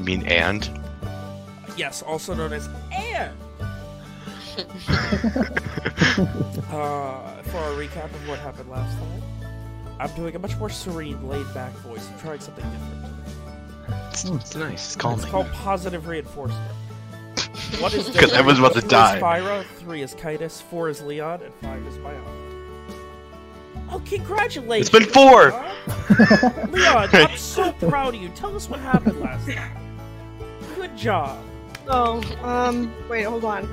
You mean and? Yes, also known as and. uh, for a recap of what happened last time, I'm doing a much more serene, laid-back voice. I'm trying something different. It's, it's nice. It's calming. It's called positive reinforcement. What is Because I was about to Two die. Is Fyra, three is Kitus, four is Leon, and five is Bion. Oh, congratulations! It's been four! Leon, Leon, I'm so proud of you. Tell us what happened last time. Good job. Oh, um, wait, hold on.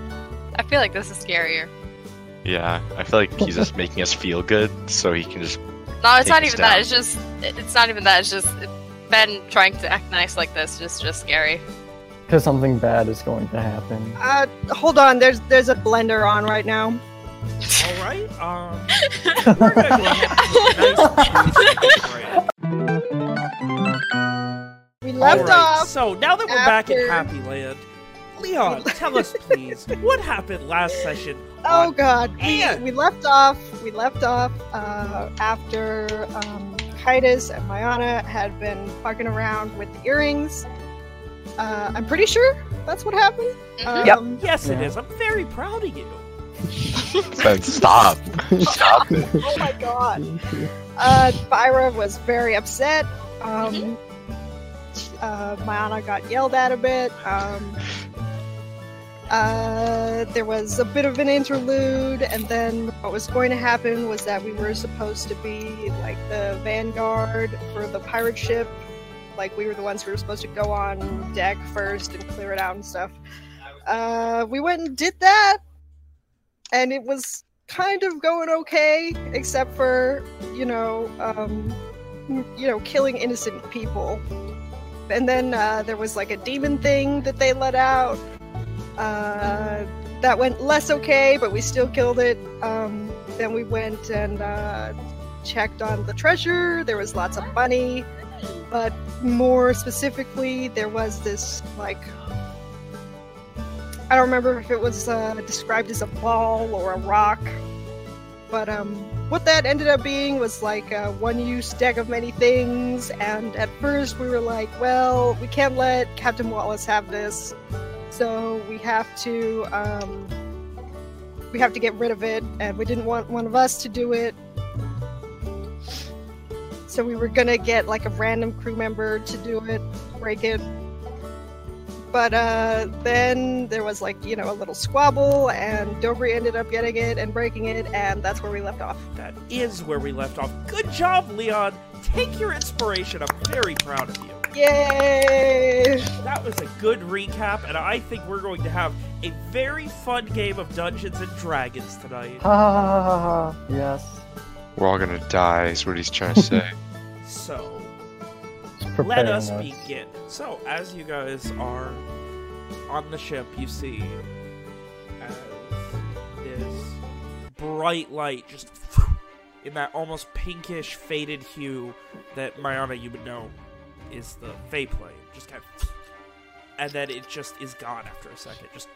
I feel like this is scarier. Yeah, I feel like he's just making us feel good, so he can just. No, it's not us even that. It's just it's not even that. It's just Ben trying to act nice like this is just scary. Because something bad is going to happen. Uh, hold on. There's there's a blender on right now. All right. Um, we're gonna go ahead We left All right, off. So now that we're back in Happy Land, Leon, tell us please what happened last session. Oh on- god, we, we left off. We left off uh, after um, Kitus and Mayana had been fucking around with the earrings. Uh, I'm pretty sure that's what happened. Mhm. Um, Yes, it Yeah. is. I'm very proud of you. Ben, stop! Stop oh my god. Uh, Fyra was very upset. Um, uh, got yelled at a bit. Um, uh, there was a bit of an interlude, and then what was going to happen was that we were supposed to be like the vanguard for the pirate ship. Like we were the ones who were supposed to go on deck first and clear it out and stuff. Uh, we went and did that, and it was kind of going okay, except for you know, um, you know, killing innocent people. And then uh, there was like a demon thing that they let out. Uh, that went less okay, but we still killed it. Um, then we went and uh, checked on the treasure. There was lots of money, but more specifically, there was this like I don't remember if it was uh, described as a ball or a rock, but um, what that ended up being was like a one-use deck of many things. And at first, we were like, "Well, we can't let Captain Wallace have this, so we have to um, we have to get rid of it." And we didn't want one of us to do it, so we were gonna get like a random crew member to do it, break it. But uh, then there was like you know a little squabble, and Dobry ended up getting it and breaking it, and that's where we left off. That is where we left off. Good job, Leon. Take your inspiration. I'm very proud of you. Yay! That was a good recap, and I think we're going to have a very fun game of Dungeons and Dragons tonight. Ha ha ha ha ha. Yes. We're all gonna die, is what he's trying to say. So, let Preparing us begin. So, as you guys are on the ship, you see as this bright light just in that almost pinkish faded hue that Mayana you would know is the Fey plane. Just kind of and then it just is gone after a second. Just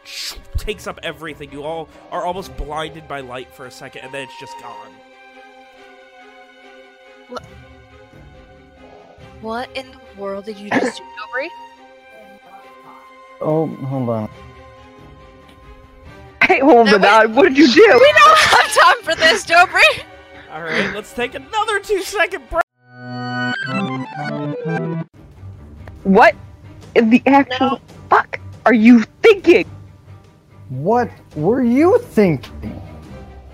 takes up everything. You all are almost blinded by light for a second, and then it's just gone. What in the world did you just do, Dobry? Oh, hold on. Hey, hold No, it wait. on. What did you do? We don't have time for this, Dobry. All right, let's take another two second break. What in the actual fuck are you thinking? What were you thinking?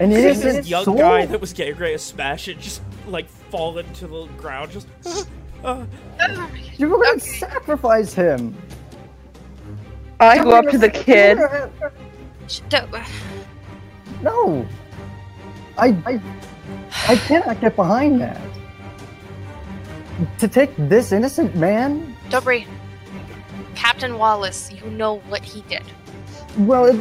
An This young soul? guy that was getting ready to smash it just like fall into the ground. Just uh, You were gonna sacrifice him. I go up to the kid. Sh- No. I, I, I cannot get behind that. To take this innocent man? Dobry, Captain Wallace, you know what he did. Well, it,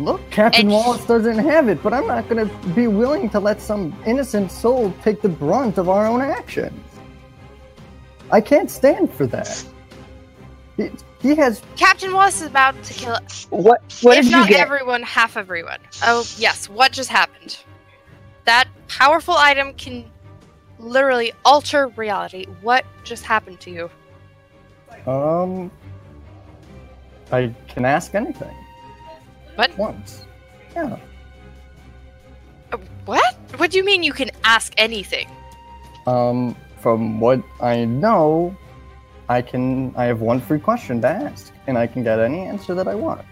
look, Captain And- Wallace doesn't have it, but I'm not gonna be willing to let some innocent soul take the brunt of our own actions. I can't stand for that. He, he has Captain Wallace is about to kill, What? What if did you not get? everyone, half everyone. Oh, yes, what just happened? That powerful item can literally alter reality. What just happened to you? Um, I can ask anything. What? Once. Yeah. Uh, What? What do you mean you can ask anything? Um, from what I know, I can. I have one free question to ask, and I can get any answer that I want.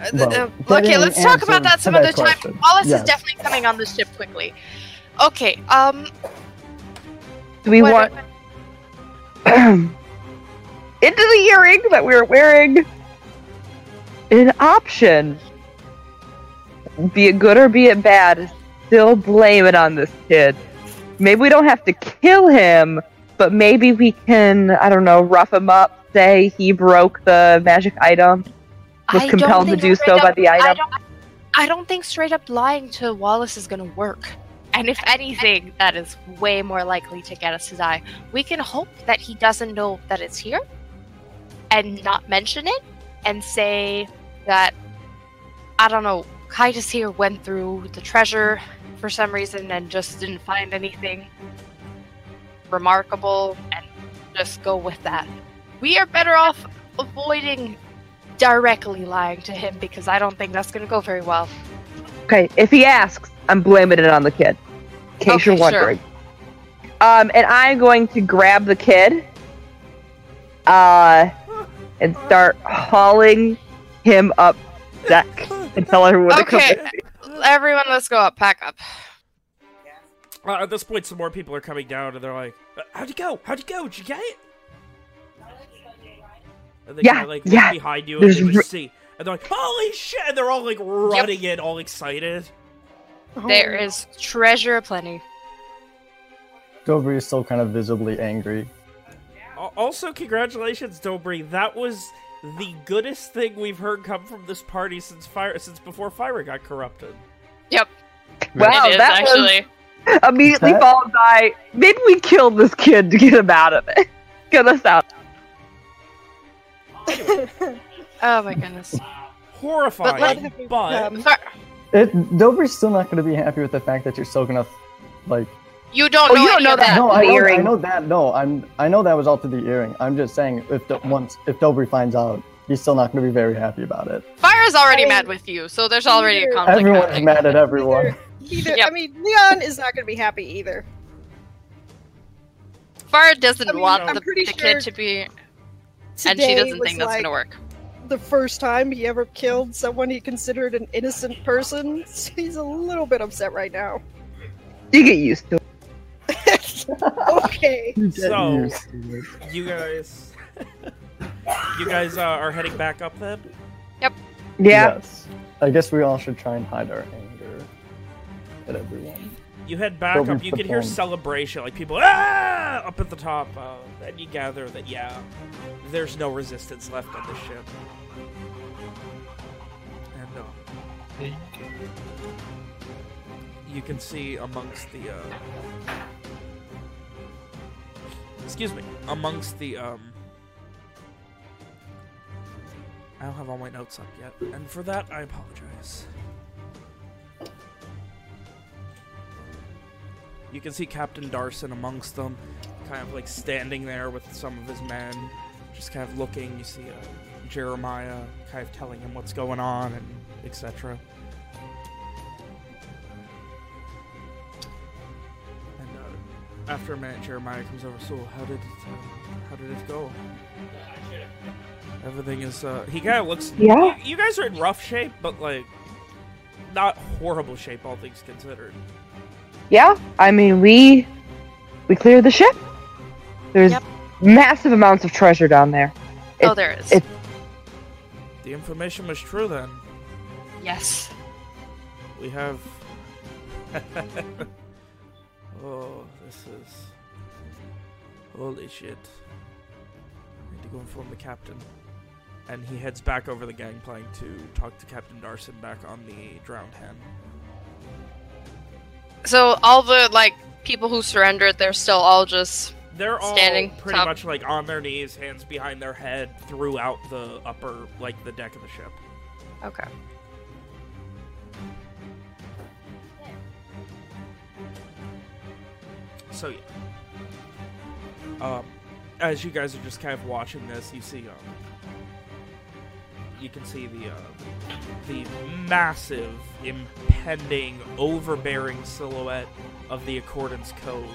Uh, Well, uh, okay, let's talk about that some that other time. question. Wallace Yes. is definitely coming on the ship quickly. Okay, um, Do we what- want into the earring that we're wearing an option? Be it good or be it bad, still blame it on this kid. Maybe we don't have to kill him, but maybe we can, I don't know, rough him up, say he broke the magic item. Was I compelled to do so by up- the I item. don't, I don't think straight up lying to Wallace is gonna work. And if anything, that is way more likely to get us to die. We can hope that he doesn't know that it's here and not mention it and say that, I don't know, Kaitis here went through the treasure for some reason and just didn't find anything remarkable and just go with that. We are better off avoiding directly lying to him because I don't think that's going to go very well. Okay, if he asks, I'm blaming it on the kid. In case Okay, you're sure. wondering. Um, and I'm going to grab the kid, uh, and start hauling him up deck and tell everyone to come with me. Everyone, let's go up. Pack up. Uh, at this point, some more people are coming down, and they're like, "Uh, "How'd you go? How'd you go? Did you get it?" And they Yeah, kinda, like yeah. behind you There's and they just see, and they're like, "Holy shit!" And they're all like running in, all excited. Oh, There is treasure aplenty. Dobry is still kind of visibly angry. Also, congratulations, Dobry. That was the goodest thing we've heard come from this party since fire since before Fire got corrupted. Yep. Wow, it is that actually. was immediately That- followed by maybe we killed this kid to get him out of it. Get us out. Oh my goodness. Horrifying, like- but, Um, Far- It, Dobry's still not going to be happy with the fact that you're still going to, like. You don't Oh, know you don't any know of that. that. No, the I know, I know that. No, I'm. I know that was all to the earring. I'm just saying, if Do- once if Dobry finds out, he's still not going to be very happy about it. Fire's already I- mad with you, so there's already a conflict. Everyone's happening. mad at everyone. Either, Yep. I mean, Leon is not going to be happy either. Fire doesn't I mean, want I'm the, the sure kid to be, and she doesn't think that's like gonna work. The first time he ever killed someone he considered an innocent person, so he's a little bit upset right now. You get used to it. okay. You So- used to it. you guys, you guys uh, are heading back up then. Yep. Yeah. Yes. I guess we all should try and hide our anger at everyone. You head back Dobry up. You can hear celebration, like people ah up at the top, uh, and you gather that yeah, there's no resistance left on the ship. And uh, you can see amongst the uh, excuse me, amongst the um. I don't have all my notes up yet, and for that I apologize. You can see Captain Darson amongst them, kind of like standing there with some of his men, just kind of looking. You see uh, Jeremiah kind of telling him what's going on and etc. And uh, after a minute, Jeremiah comes over. So, how did it, uh, how did it go? Everything is. Uh, he kind of looks. Yeah. You, you guys are in rough shape, but like not horrible shape, all things considered. Yeah, I mean we we cleared the ship. There's Yep. massive amounts of treasure down there. oh, there is. it- The information was true then. yes. We have. oh, this is. Holy shit. I need to go inform the captain. And he heads back over the gangplank to talk to Captain Darson back on the drowned hen. So all the like people who surrendered, they're still all just They're all Standing pretty top. much like on their knees, hands behind their head, throughout the upper, like the deck of the ship. okay. So yeah. Um, as you guys are just kind of watching this, you see um, you can see the uh, the massive, impending, overbearing silhouette of the Accordance Code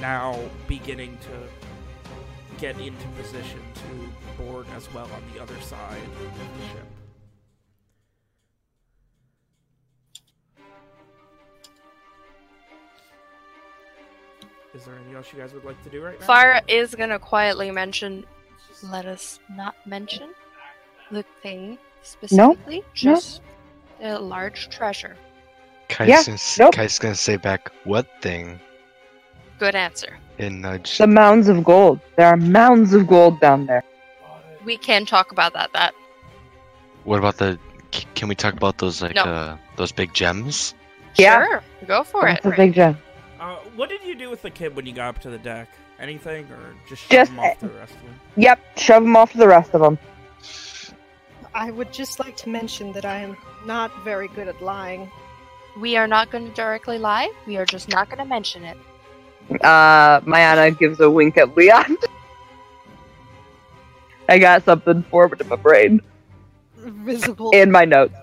now beginning to get into position to board as well on the other side of the ship. Is there anything else you guys would like to do right now? Fire is gonna quietly mention. Let us not mention the thing specifically. Just a large treasure. Kai's, Yeah, gonna, s- nope. Kai's gonna say back, what thing? Good answer. And nudge. The mounds of gold. There are mounds of gold down there. We can talk about that. That What about the. Can we talk about those, like, No. uh, those big gems? Yeah. sure. Go for it. That's a big gem. Uh, what did you do with the kid when you got up to the deck? Anything, or just shove Just- him off to the rest of them? Yep, shove them off to the rest of them. I would just like to mention that I am not very good at lying. We are not going to directly lie. We are just not going to mention it. Uh, Mayana gives a wink at Leon. I got something forward in my brain. Visible, In my notes.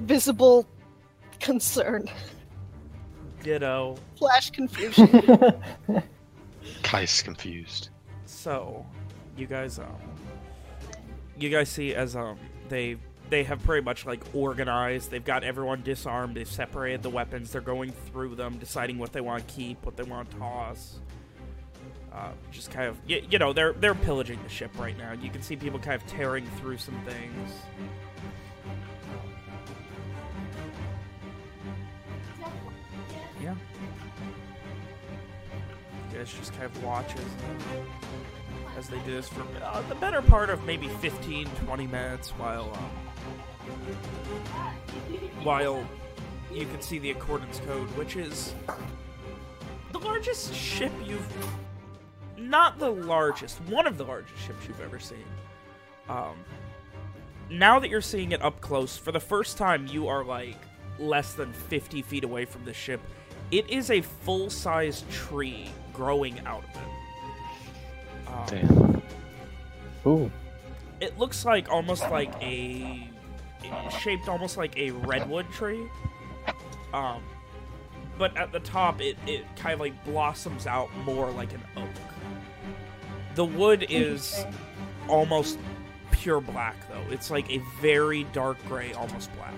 visible concern, Ditto. flash confusion. Kai's confused. So, you guys, um, you guys see as um they they have pretty much like organized. They've got everyone disarmed. They've separated the weapons. They're going through them, deciding what they want to keep, what they want to toss. Uh, just kind of, you, you know, they're they're pillaging the ship right now. You can see people kind of tearing through some things. Yeah. You guys just kind of watch as, as they do this for uh, the better part of maybe 15, 20 minutes while um, while you can see the accordance code, which is the largest ship you've not the largest, one of the largest ships you've ever seen. Um, now that you're seeing it up close, for the first time, you are like less than 50 feet away from the ship. It is a full size tree growing out of it. Um, Damn. Ooh. it looks like almost like a shaped almost like a redwood tree. Um, but at the top, it, it kind of like blossoms out more like an oak. The wood is almost pure black, though. It's like a very dark gray, almost black.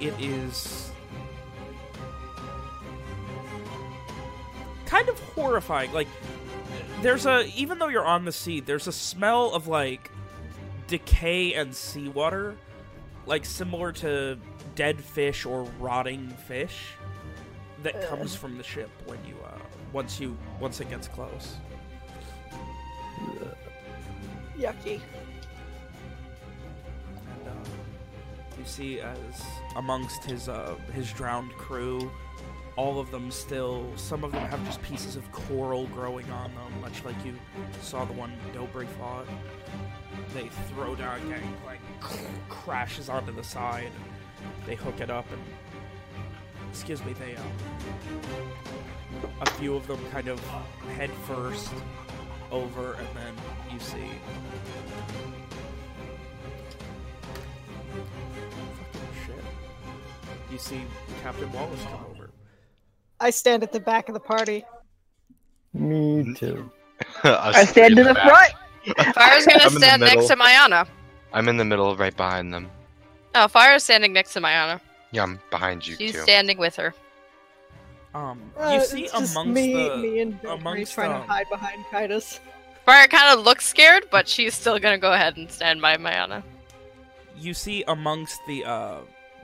It is kind of horrifying. Like, there's a even though you're on the sea, there's a smell of like decay and seawater, like similar to dead fish or rotting fish that comes from the ship when you uh once you once it gets close. Yucky. You see as amongst his uh, his drowned crew, all of them still. Some of them have just pieces of coral growing on them, much like you saw the one Dobry fought. They throw down gangplank, crashes onto the side. They hook it up and excuse me. They um, a few of them kind of head first over, and then you see You see Captain Wallace come over. I stand at the back of the party. Me too. I stand in the front. Fire's gonna I'm stand next to Mayana. I'm in the middle, right behind them. Oh, Fire's standing next to Mayana. Yeah, I'm behind you She's too. standing with her. Um, Uh, you see amongst me, the me and Dobry amongst, trying um, to hide behind Titus. Fire kind of looks scared, but she's still gonna go ahead and stand by Mayana. you see amongst the uh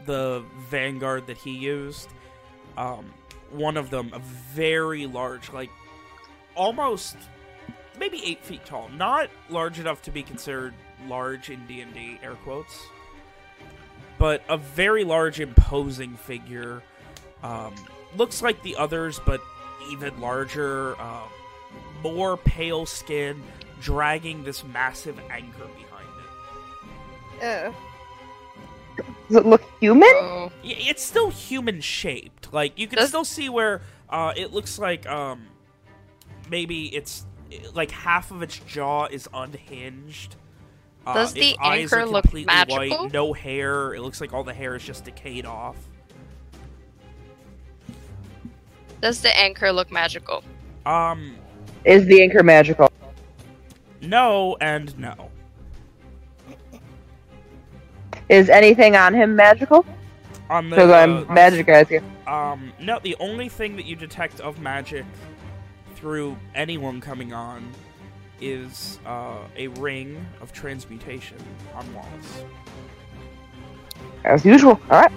the vanguard that he used, um, one of them a very large, like almost maybe eight feet tall, not large enough to be considered large in D and D air quotes, but a very large, imposing figure. Um, looks like the others, but even larger. Uh, more pale skin, dragging this massive anchor behind it. Uh, Does it look human? Oh. It's still human shaped. Like you can Does- still see where uh, it looks like um, maybe it's like half of its jaw is unhinged. Uh, Does the its eyes anchor are look completely magical? White, no hair. It looks like all the hair is just decayed off. Does the anchor look magical? Um, Is the anchor magical? no and no. Is anything on him magical? On the Because I'm uh, magic guys here. Um, no, the only thing that you detect of magic through anyone coming on is uh, a ring of transmutation on Wallace. As usual. Alright.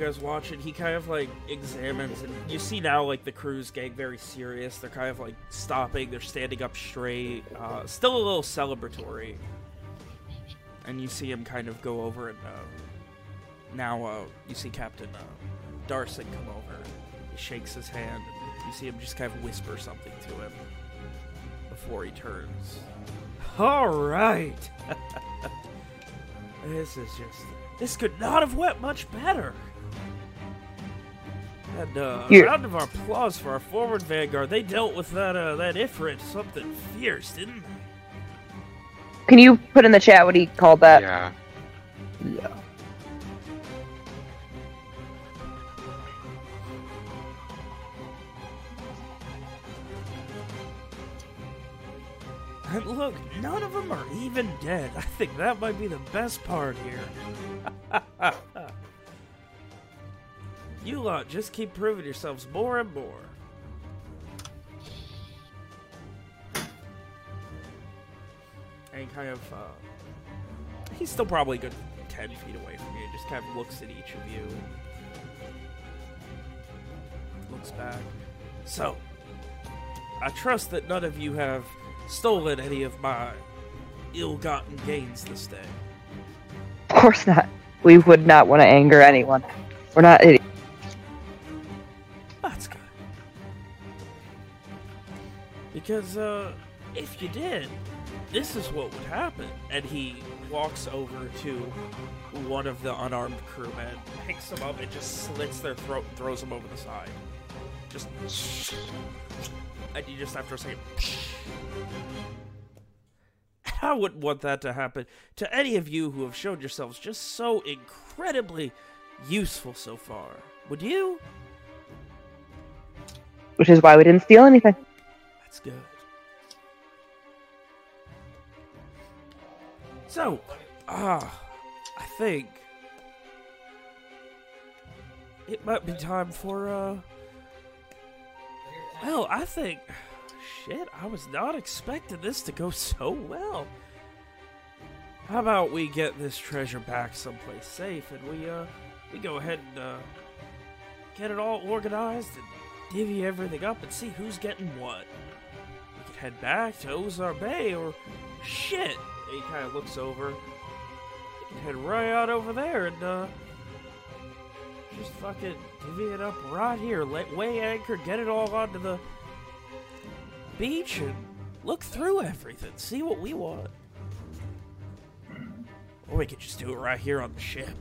You guys watch it. He kind of like examines, and you see now like the crew's getting very serious. They're kind of like stopping. They're standing up straight. Uh, still a little celebratory. And you see him kind of go over and uh, now uh, you see Captain uh, Darson come over. He shakes his hand, and you see him just kind of whisper something to him before he turns. All right. this is just. This could not have went much better. And uh, a round of applause for our forward vanguard. They dealt with that uh, that Ifrit something fierce, didn't they? Can you put in the chat what he called that? Yeah. Yeah. And look, none of them are even dead. I think that might be the best part here. you lot just keep proving yourselves more and more. And kind of, uh, he's still probably good 10 feet away from you. Just kind of looks at each of you. Looks back. So, I trust that none of you have stolen any of my ill-gotten gains this day. Of course not. We would not want to anger anyone. We're not idiots. Because, uh, if you did, this is what would happen. And he walks over to one of the unarmed crewmen, picks them up, and just slits their throat and throws them over the side. Just. And you just after a second. I wouldn't want that to happen to any of you who have shown yourselves just so incredibly useful so far. Would you? Which is why we didn't steal anything. Good. So, ah, I think it might be time for, uh. Well, I think. Shit, I was not expecting this to go so well. How about we get this treasure back someplace safe and we, uh, we go ahead and, uh, get it all organized and divvy everything up and see who's getting what. Head back to Ozar Bay or shit. He kind of looks over. Could head right out over there and uh just fucking divvy it up right here. Let weigh anchor, get it all onto the beach and look through everything. See what we want. Or we could just do it right here on the ship.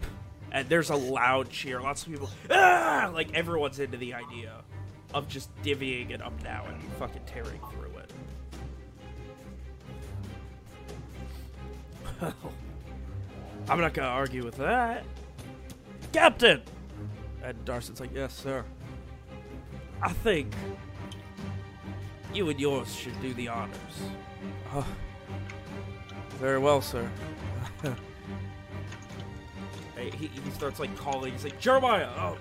And there's a loud cheer. Lots of people, ah! Like everyone's into the idea of just divvying it up now and fucking tearing through I'm not gonna argue with that. Captain! And Darson's like, yes, sir. I think you and yours should do the honors. Oh, very well, sir. He, he starts like calling. He's like, Jeremiah! Oh,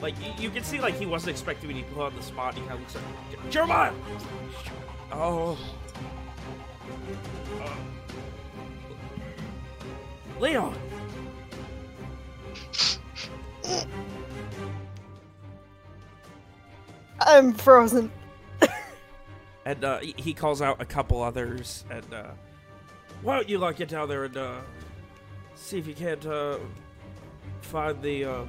like you, you can see, like he wasn't expecting when he put on the spot. He kind of looks like Jeremiah. Oh, Uh, Leon. I'm frozen. And uh, he- calls out a couple others. And uh, why don't you like get down there and uh, see if you can't uh, find the. Uh...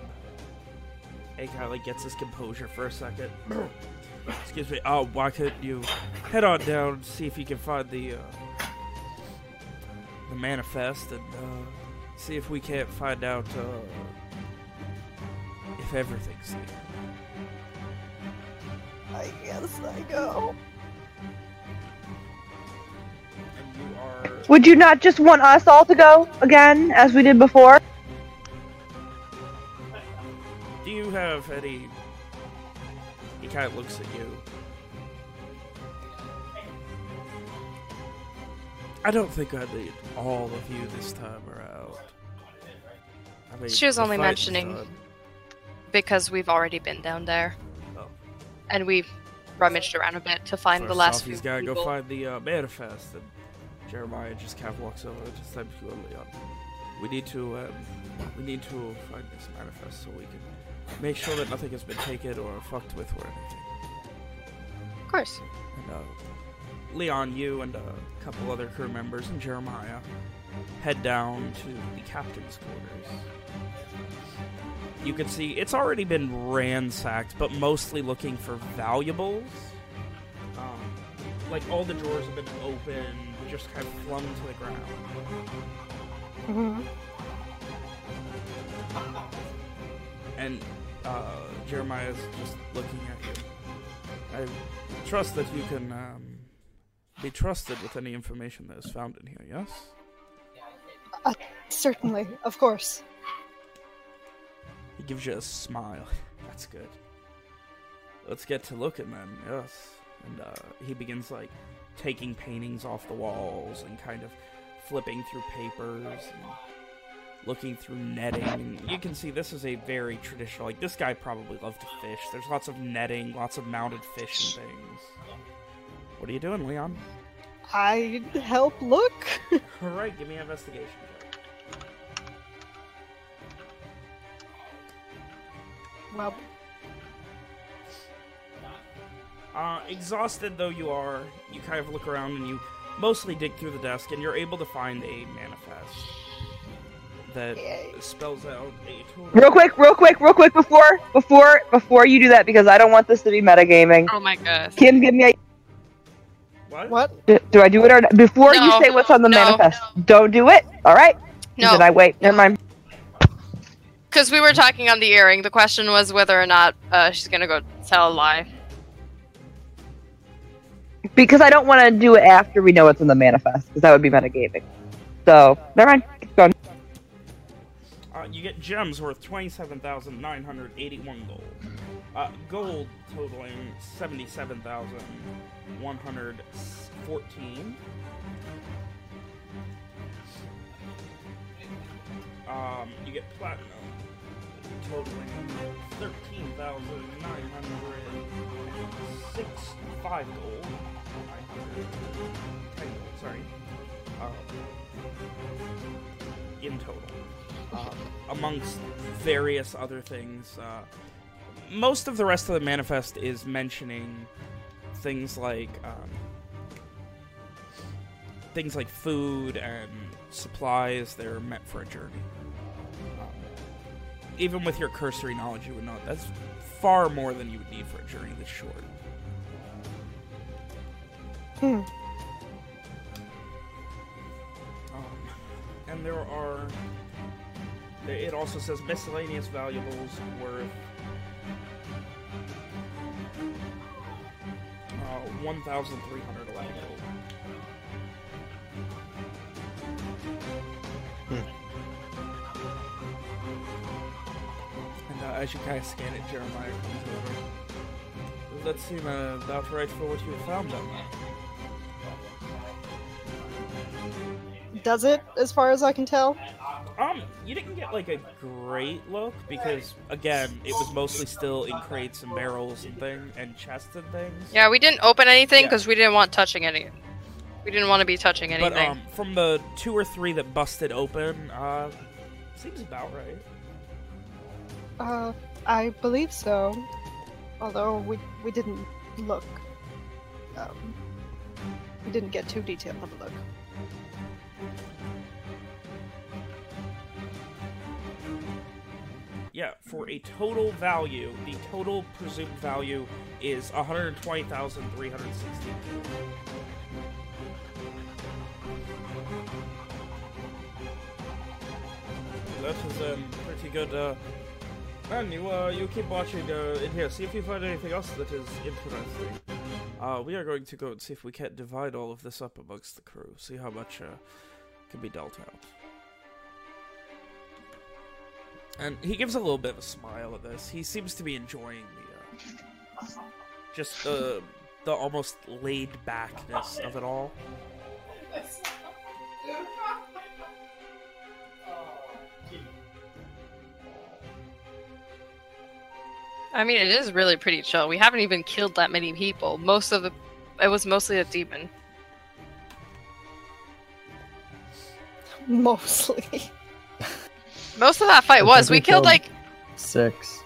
He kind of like gets his composure for a second. excuse me. Oh, why couldn't you head on down and see if you can find the uh, the manifest and uh, see if we can't find out uh, if everything's here. I guess I go. You are Would you not just want us all to go again, as we did before? Do you have any? He kind of looks at you. I don't think I need all of you this time around. I mean, She was only mentioning- Because we've already been down there. Oh. And we've rummaged around a bit to find the last off, few he's gotta people. go find the uh, manifest, and Jeremiah just kind of walks over to Sam Leon. We need to, um, we need to find this manifest so we can make sure that nothing has been taken or fucked with or anything. Of course. And uh, Leon, you and a couple other crew members and Jeremiah head down to the captain's quarters. You can see it's already been ransacked, but mostly looking for valuables. Um, like all the drawers have been open, just kind of flung to the ground. hmm And uh, Jeremiah's just looking at you. I trust that you can um, be trusted with any information that is found in here, yes? Certainly, of course. Gives you a smile. That's good. Let's get to looking then, yes. And uh, he begins like taking paintings off the walls and kind of flipping through papers and looking through netting. You can see this is a very traditional. Like this guy probably loved to fish. There's lots of netting, lots of mounted fish and things. What are you doing, Leon? I help look. All right, give me an investigation. Check. well, Uh, exhausted though you are, you kind of look around and you mostly dig through the desk, and you're able to find a manifest that spells out a total. Real quick, real quick, real quick before before before you do that because I don't want this to be metagaming. Oh my god. Kim, give me a What? what? do, do I do it or not? before you say what's on the No. manifest? Don't do it. All right. No. Then I wait. Never mind. Because we were talking on the earring. The question was whether or not uh, she's gonna go tell a lie. Because I don't want to do it after we know what's in the manifest because that would be metagaming. So never mind. Keep going. Uh, you get gems worth 27,981 gold. Uh, gold totaling 77,114. Um, you get platinum totaling 13,965 gold. 910 gold, sorry. Um, in total uh, amongst various other things. Uh, most of the rest of the manifest is mentioning things like um, things like food and supplies that are meant for a journey. Even with your cursory knowledge, you would know that's far more than you would need for a journey this short. Hmm. Um, and there are. It also says miscellaneous valuables worth uh, 1,311 gold. And uh, as you kind of scan it, Jeremiah comes over. Does that seem uh, about right for what you have found down there? Does it, as far as I can tell? Um, you didn't get like a great look because again, it was mostly still in crates and barrels and thing and chests and things. Yeah, we didn't open anything Yeah. because we didn't want touching any. We didn't want to be touching anything. But um, from the two or three that busted open, uh, seems about right. Uh, I believe so. Although we we didn't look. Um, we didn't get too detailed of a look. yeah, for a total value, the total presumed value is 120,360. That is um, pretty good. Uh, man, you uh, you keep watching uh, in here. See if you find anything else that is interesting. Uh, we are going to go and see if we can't divide all of this up amongst the crew. See how much uh, can be dealt out. And he gives a little bit of a smile at this. He seems to be enjoying the uh, just the the almost laid backness of it all. I mean, it is really pretty chill. We haven't even killed that many people. Most of the, it was mostly a demon. Mostly. Most of that fight I was. We we killed killed- like, Six.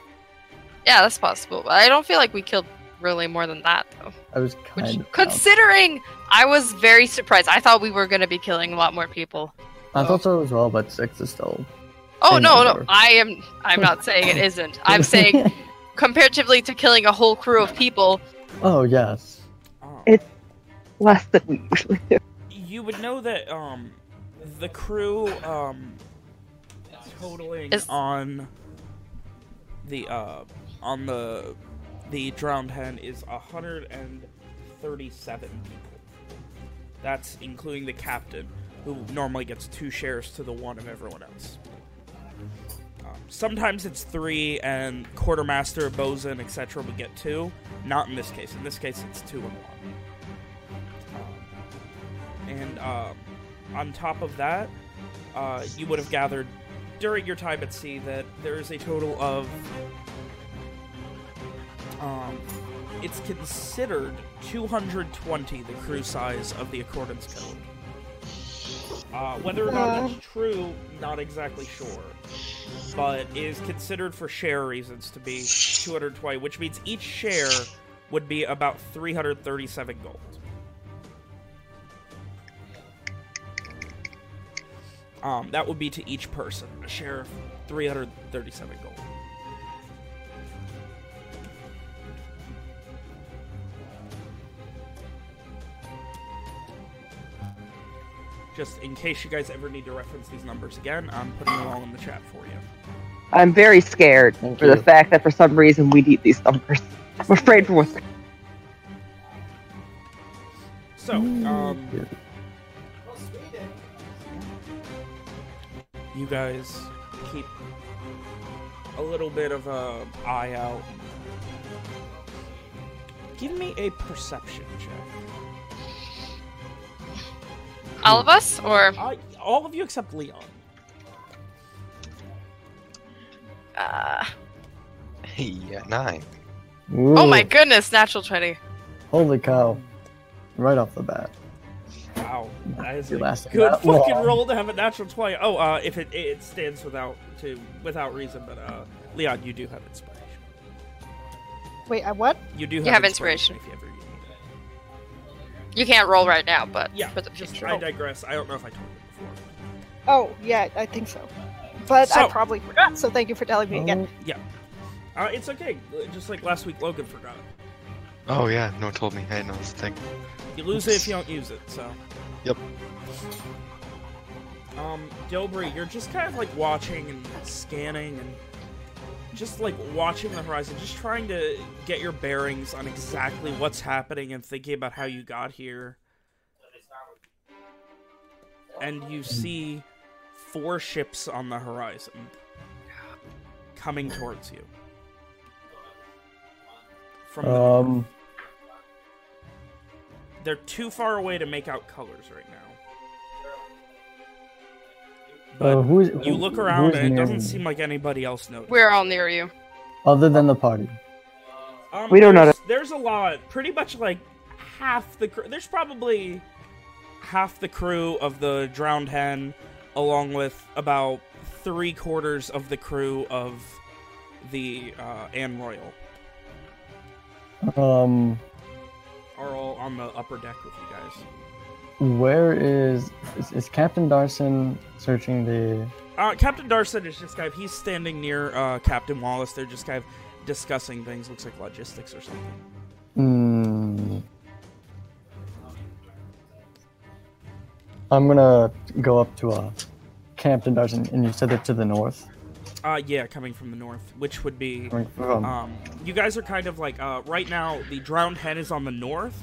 yeah, that's possible. But I don't feel like we killed really more than that though. I was Which, kind of. considering, I was very surprised. I thought we were gonna be killing a lot more people. I thought so as well, but six is still. Oh Same no, no, number. I am. I'm not saying it isn't. I'm saying comparatively to killing a whole crew of people, oh yes. It's Less than we usually do. you would know that um the crew um totaling Is- on the uh on the the drowned hen is 137 people that's including the captain who normally gets two shares to the one of everyone else sometimes it's three and quartermaster bosun etc would get two not in this case in this case it's two and one um, and um, on top of that, uh, you would have gathered during your time at sea that there is a total of. Um, it's considered 220 the crew size of the Accordance Code. Uh, whether or not that's true, not exactly sure. But is considered for share reasons to be 220, which means each share would be about 337 gold. Um, that would be to each person, a share of 337 gold. Just in case you guys ever need to reference these numbers again, I'm putting them all in the chat for you. I'm very scared Thank for the fact that for some reason we need these numbers. I'm afraid for what's So, um, you guys keep a little bit of a eye out. Give me a perception check. All of us, or Uh, all of you except Leon. uh, Hey, yeah, nine. oh my goodness, natural twenty. Holy cow! Right off the bat. Wow, that is You're a lasting good fucking long. roll to have a natural twenty. Oh, uh, if it it stands without to without reason, but uh, Leon, you do have inspiration. Wait, I what? You do have, have inspiration, inspiration. If you ever need it. You can't roll right now, but Yeah, for the just future. I digress. I don't know if I told you before. Oh, yeah, I think so. But So- I probably forgot, so thank you for telling me again. Yeah, uh, it's okay. Just like last week, Logan forgot. Oh yeah, no one told me. I didn't know this thing. You lose it if you don't use it. So. Yep. Um, Dilbury, you're just kind of like watching and scanning and just like watching the horizon, just trying to get your bearings on exactly what's happening and thinking about how you got here. And you see four ships on the horizon coming towards you. From the north. Um. They're too far away to make out colors right But uh, who's you look around and it doesn't me? seem like anybody else knows. We're all near you. other than the party. Um, We don't there's, notice. There's a lot. Pretty much like half the crew. There's probably half the crew of the drowned hen, along with about three quarters of the crew of the uh, Anne Royal, Um. are all on the upper deck with you guys. Where is is, is Captain Darson searching the? Uh, Captain Darson is just kind of he's standing near uh, Captain Wallace. They're just kind of discussing things. Looks like logistics or something. Hmm. I'm gonna go up to uh, Captain Darson, and you said it to the north. Uh, yeah, coming from the north, which would be Um, you guys are kind of like uh, right now. The drowned hen is on the north.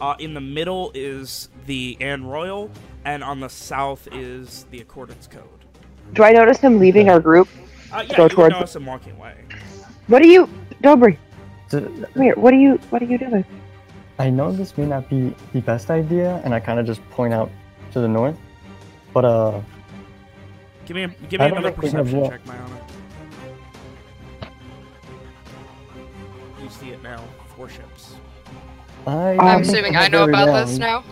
Uh, in the middle is the Anne Royal, and on the south is the Accordance Code. Do I notice him leaving our group? Uh, yeah, Go you would towards- notice him walking away. What are you, Dobry? D- Come here. What are you? What are you doing? I know this may not be the best idea, and I kind of just point out to the north. But uh, Give me, a, give me I another think perception check, my honor. You see it now. Four ships. I I'm don't I'm think assuming I I know about this now.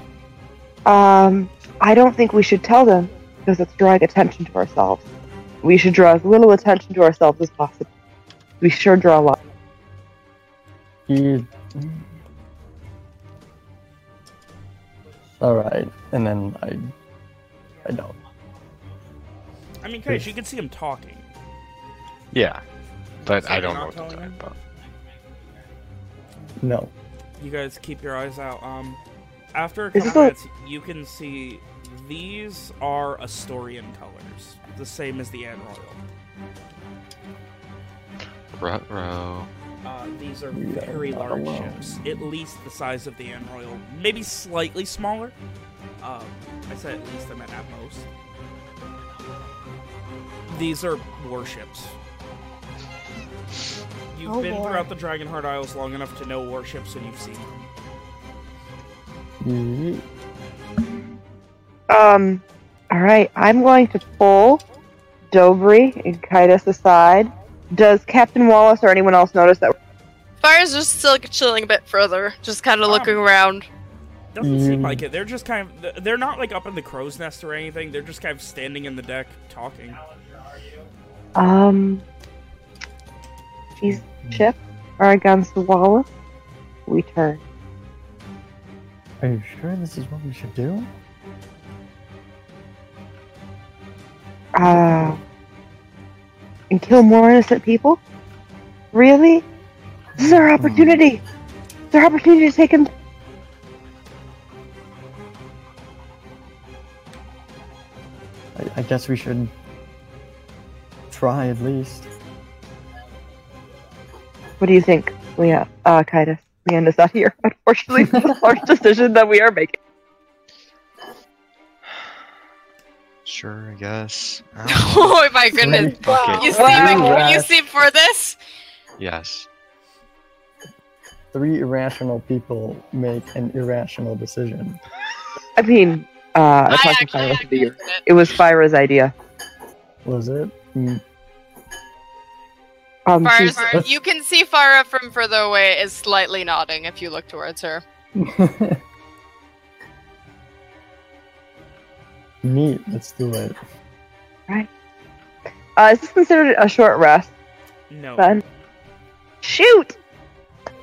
Um, I don't think we should tell them because it's drawing attention to ourselves. We should draw as little attention to ourselves as possible. We sure draw a lot. He. All right, and then I, I don't. I mean, Kaish, you can see him talking. Yeah, but So I don't know what to telling talk about. No. You guys keep your eyes out. Um, after a Is couple this a- minutes, you can see these are Astorian colors, the same as the Anne Royal. Ruh-roh. Uh, these are We very large alone. ships, at least the size of the Anne Royal, maybe slightly smaller. Um, I said at least, I meant at most. These are warships. You've Oh, been boy. throughout the Dragonheart Isles long enough to know warships, and you've seen them. Ye- Um, all right. I'm going to pull Dobry and Kitus aside. Does Captain Wallace or anyone else notice that? Fyra's just still chilling a bit further, just kind of Um, looking around. Doesn't seem Mm. like it. They're just kind of. They're not like up in the crow's nest or anything. They're just kind of standing in the deck talking. Um, these ships are against the wall, We turn. Are you sure this is what we should do? Uh, and kill more innocent people? Really? This is our opportunity. It's our opportunity to take him. I, I guess we should try at least. What do you think, Leah? Uh, Kitus. Leanna's not here. Unfortunately, it's a large decision that we are making. Sure, I guess. I oh my goodness! Fuck it. You Wow. sleep? You sleep for this? Yes. Three irrational people make an irrational decision. I mean, uh, I I talked to actually Fyra agree with it. It was Fyra's idea. Was it? Mm. Um, Fyra's, she's- you can see Farah from further away is slightly nodding if you look towards her. Neat. Let's do it. uh, is this considered a short rest? No. Then shoot.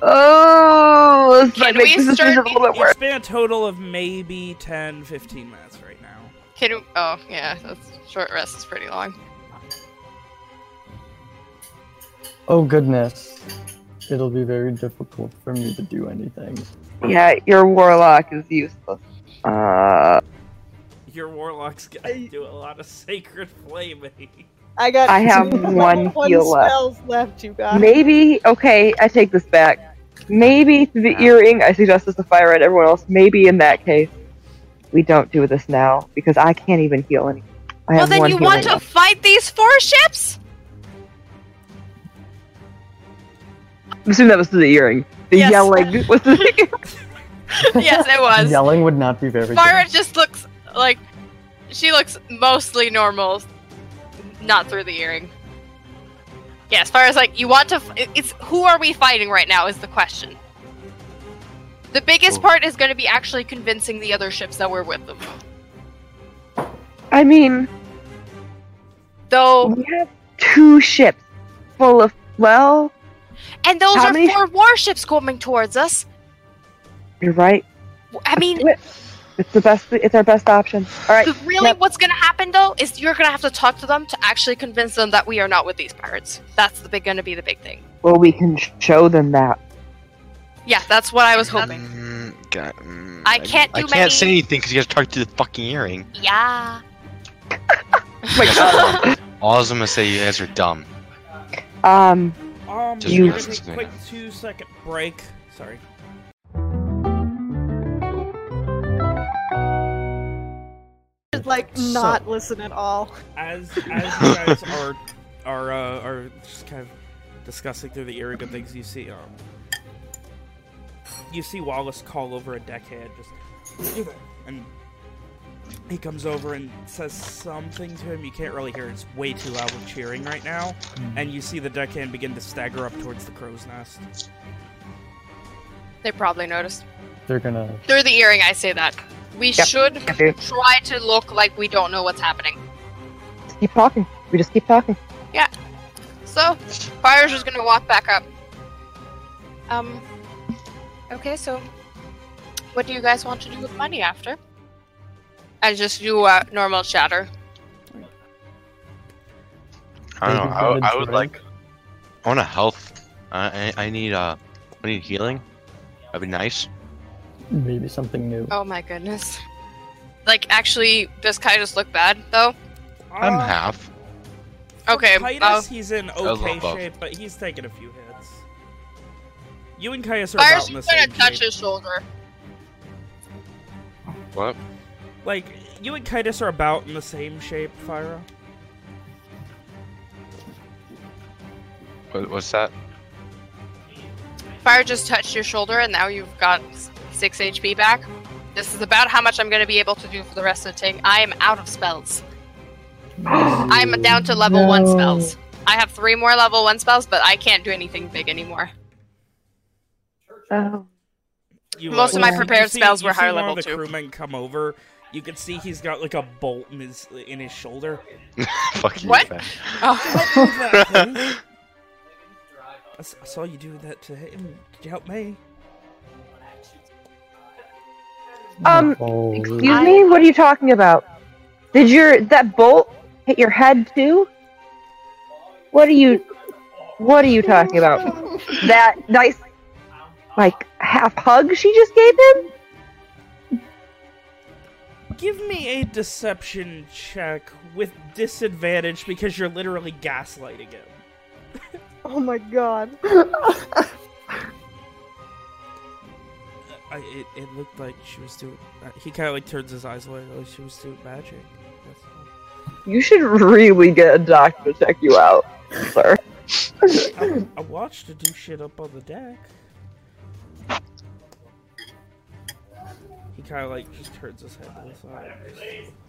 Oh, this might Can make we this decision a start- little bit worse. It's been a total of maybe 10, 15 minutes right now. Can we, oh yeah, that's short rest is pretty long. Oh goodness. It'll be very difficult for me to do anything. Yeah, your warlock is useless. Uh, Your warlock's gotta do a lot of sacred flaming. I got. I have two one level heal left. spells left, you guys. maybe okay. I take this back. Maybe the earring. I suggest this to Fyra and everyone else. Maybe in that case, we don't do this now because I can't even heal any. I well, have then one you healing want to fight these four ships? I assume that was through the earring. The Yes. yelling was the. yes, it was. Yelling would not be very Fara good. just looks like she looks mostly normal, not through the earring. Yeah, as far as like you want to, f- it's who are we fighting right now is the question. The biggest part is going to be actually convincing the other ships that we're with them. I mean, Though, we have two ships full of well. And those How are many- four warships coming towards us. You're right. I mean, it. It's the best. It's our best option. All right. Really, Yep. what's gonna happen though is you're gonna have to talk to them to actually convince them that we are not with these pirates. That's the big, gonna be the big thing. Well, we can show them that. Yeah, that's what I was hoping. Mm, God, mm, I can't I do can't say anything because you guys talk through the fucking earring. Yeah. my God. All I'm gonna say, you guys are dumb. um. Um, Just You- take a quick two second break. Sorry. like not listen at all. As as you guys are are uh, are just kind of discussing through the earring of things, you see um you see Wallace call over a deckhand, just and he comes over and says something to him. You can't really hear; it. it's way too loud with cheering right now. And you see the deckhand begin to stagger up towards the crow's nest. They probably noticed. They're gonna. Through the earring, I say that. We Yep. should Okay. try to look like we don't know what's happening. Just keep talking. We just keep talking. Yeah. So, Fyra's just gonna walk back up. Um, okay, so what do you guys want to do with money after? I just do uh, normal chatter. I don't know. Maybe I, would- got a I would drink? like. I want a health. I, I I need uh. I need healing. That'd be nice. Maybe something new. Oh my goodness. Like, actually, does Kai just look bad, though? I'm Uh, half. Okay, Titus, uh, he's in okay shape, but he's taking a few hits. You and Caius are Fyra's about in the just gonna same touch shape. his shoulder. What? Like, you and Kitus are about in the same shape, Fyra. what what's that? Fyra just touched your shoulder, and now you've got 6 HP back. This is about how much I'm gonna be able to do for the rest of the thing. I am out of spells. I'm down to level 1 spells. I have three more level 1 spells, but I can't do anything big anymore. Oh. You, Most of my you prepared see- spells you were see higher one level of the too. crewmen come over. You can see he's got like a bolt in his in his shoulder. Fuck you. What? Fat. Oh. I s- I saw you do that to him. Did you help me? Um, Oh, Excuse me. What are you talking about? Did your that bolt hit your head too? What are you? What are you talking about? That nice, like half hug she just gave him? Give me a deception check with disadvantage because you're literally gaslighting him. Oh my god. I, it, it looked like she was doing. Uh, he kind of like turns his eyes away, like she was doing magic. That's. You should really get a doctor to check you out, sir. I, I watched her do shit up on the deck. He kind of like just turns his head to the side.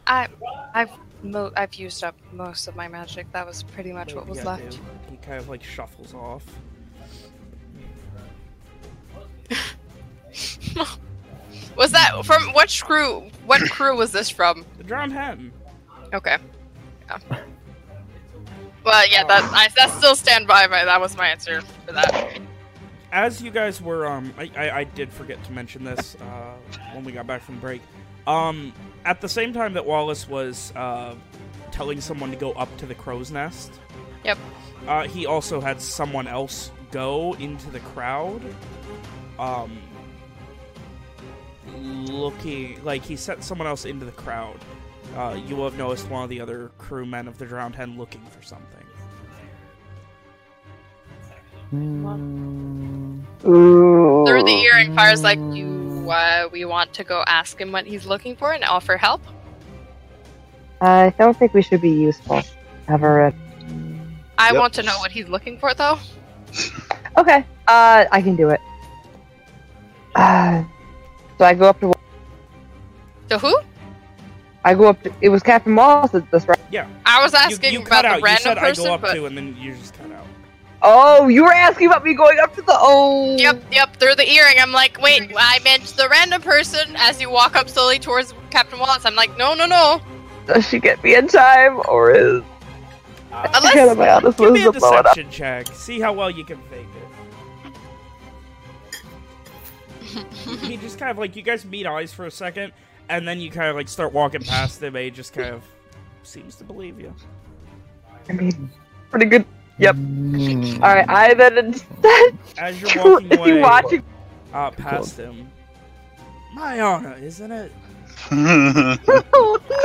I, I've mo- I've used up most of my magic. That was pretty much what was Yeah, left. dude. He kind of like shuffles off. was that from what crew? What crew was this from? The hen. Okay. Yeah. Well, yeah, that I that still stand by. My that was my answer for that. As you guys were, um, I, I, I did forget to mention this uh, when we got back from break. Um, at the same time that Wallace was uh, telling someone to go up to the crow's nest, Yep. uh, he also had someone else go into the crowd. Um, looking like he sent someone else into the crowd. Uh, you will have noticed one of the other crewmen of the drowned hen looking for something. Hmm. Through the earring, Fyra's like, "You, uh, we want to go ask him what he's looking for and offer help." I don't think we should be useful, Everett. I Yep. want to know what he's looking for, though. Okay. Uh, I can do it. Uh, so I go up to. To who? I go up to. It was Captain Moss at this right. Yeah. I was asking you about cut the out. You random said person, I go up but to, and then you just cut out. Oh, you were asking about me going up to the. Oh. Yep, yep, through the earring. I'm like, wait, I meant the random person as you walk up slowly towards Captain Wallace. I'm like, no, no, no. Does she get me in time, or is? Uh, Unless- Kind of my honest Give me a wisdom low enough? deception check. See how well you can fake it. he just kind of like you guys meet eyes for a second, and then you kind of like start walking past him. And he just kind of seems to believe you. I mean, pretty good. Yep. Mm. All right, I then instead As you're walking is he away, watching? uh, past him. My honor, isn't it?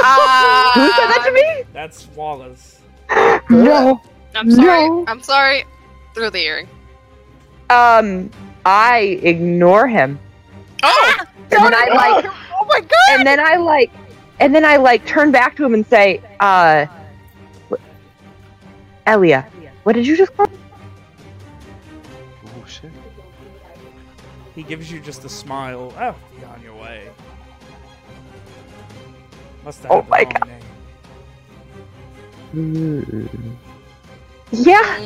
Ah, Who said that to me? That's Wallace. No. I'm sorry. No. I'm sorry. Through the earring. Um, I ignore him, Oh! and then I like, Oh my god! and then I like, and then I like turn back to him and say, uh, Elia, what did you just call? Oh shit. He gives you just a smile. Oh, be on your way. Must have Oh had the my God. name. Yeah.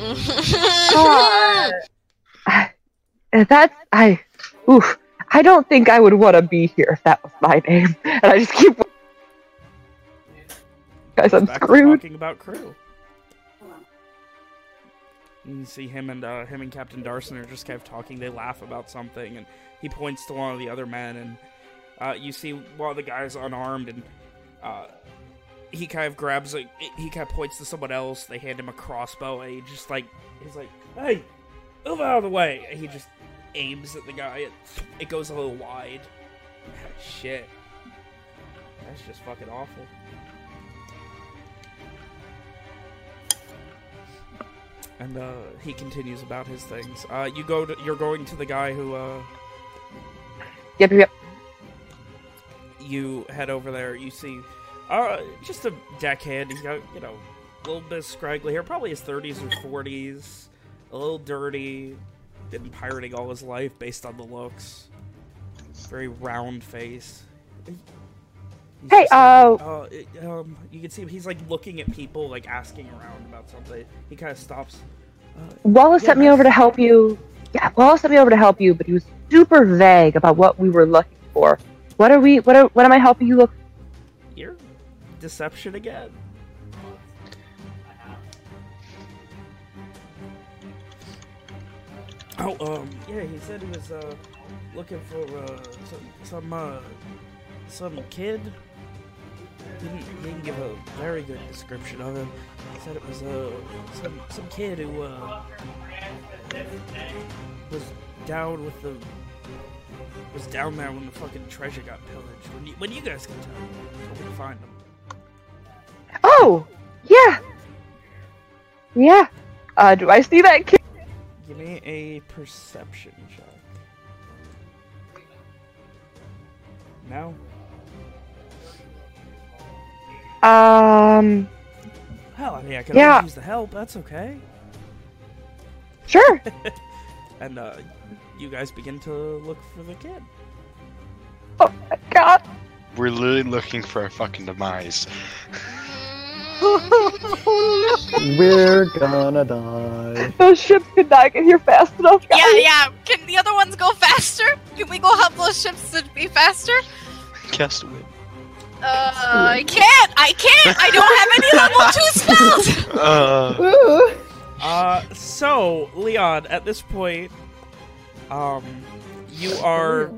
Uh, that's I. Oof. I don't think I would want to be here if that was my name. And I just keep. Guys, I'm Back to screwed. Talking about crew. You see him and uh, him and Captain Darson are just kind of talking. They laugh about something, and he points to one of the other men, and uh, you see one of the guys unarmed, and uh, he kind of grabs a. He kind of points to someone else. They hand him a crossbow, and he just like he's like, "Hey, move out of the way!" And he just aims at the guy. It, it goes a little wide. Shit, that's just fucking awful. And uh, he continues about his things. Uh, you go to, you're going to the guy who uh, Yep, yep. you head over there. You see, uh, just a deckhand. He's got you know a little bit scraggly hair, probably his 30s or 40s, a little dirty. Been pirating all his life based on the looks. Very round face. Hey, just uh, uh, it- um, you can see him, he's like looking at people, like asking around about something. He kind of stops. Wallace Yeah, sent me over to help you. Yeah, Wallace sent me over to help you, but he was super vague about what we were looking for. What are we? What are? What am I helping you look? Here, deception again. Oh, um, yeah, he said he was uh looking for uh some some uh some kid. Didn't didn't give a very good description of him. He said it was uh some some kid who uh was down with the was down there when the fucking treasure got pillaged. When you when you guys can tell, told me to find him. Oh, yeah, yeah. Uh, do I see that kid? Give me a perception check. No. Um, Hell, I mean, I could Yeah. always use the help. That's okay. sure. And uh, you guys begin to look for the kid. Oh my god. We're literally looking for a fucking demise. We're gonna die. Those ships could not get here fast enough, guys. Yeah, yeah. Can the other ones go faster? Can we go help those ships to be faster? Cast away. Uh, I can't. I can't. I don't have any level two spells. Uh, Ooh. Uh, so Leon, at this point, um, you are.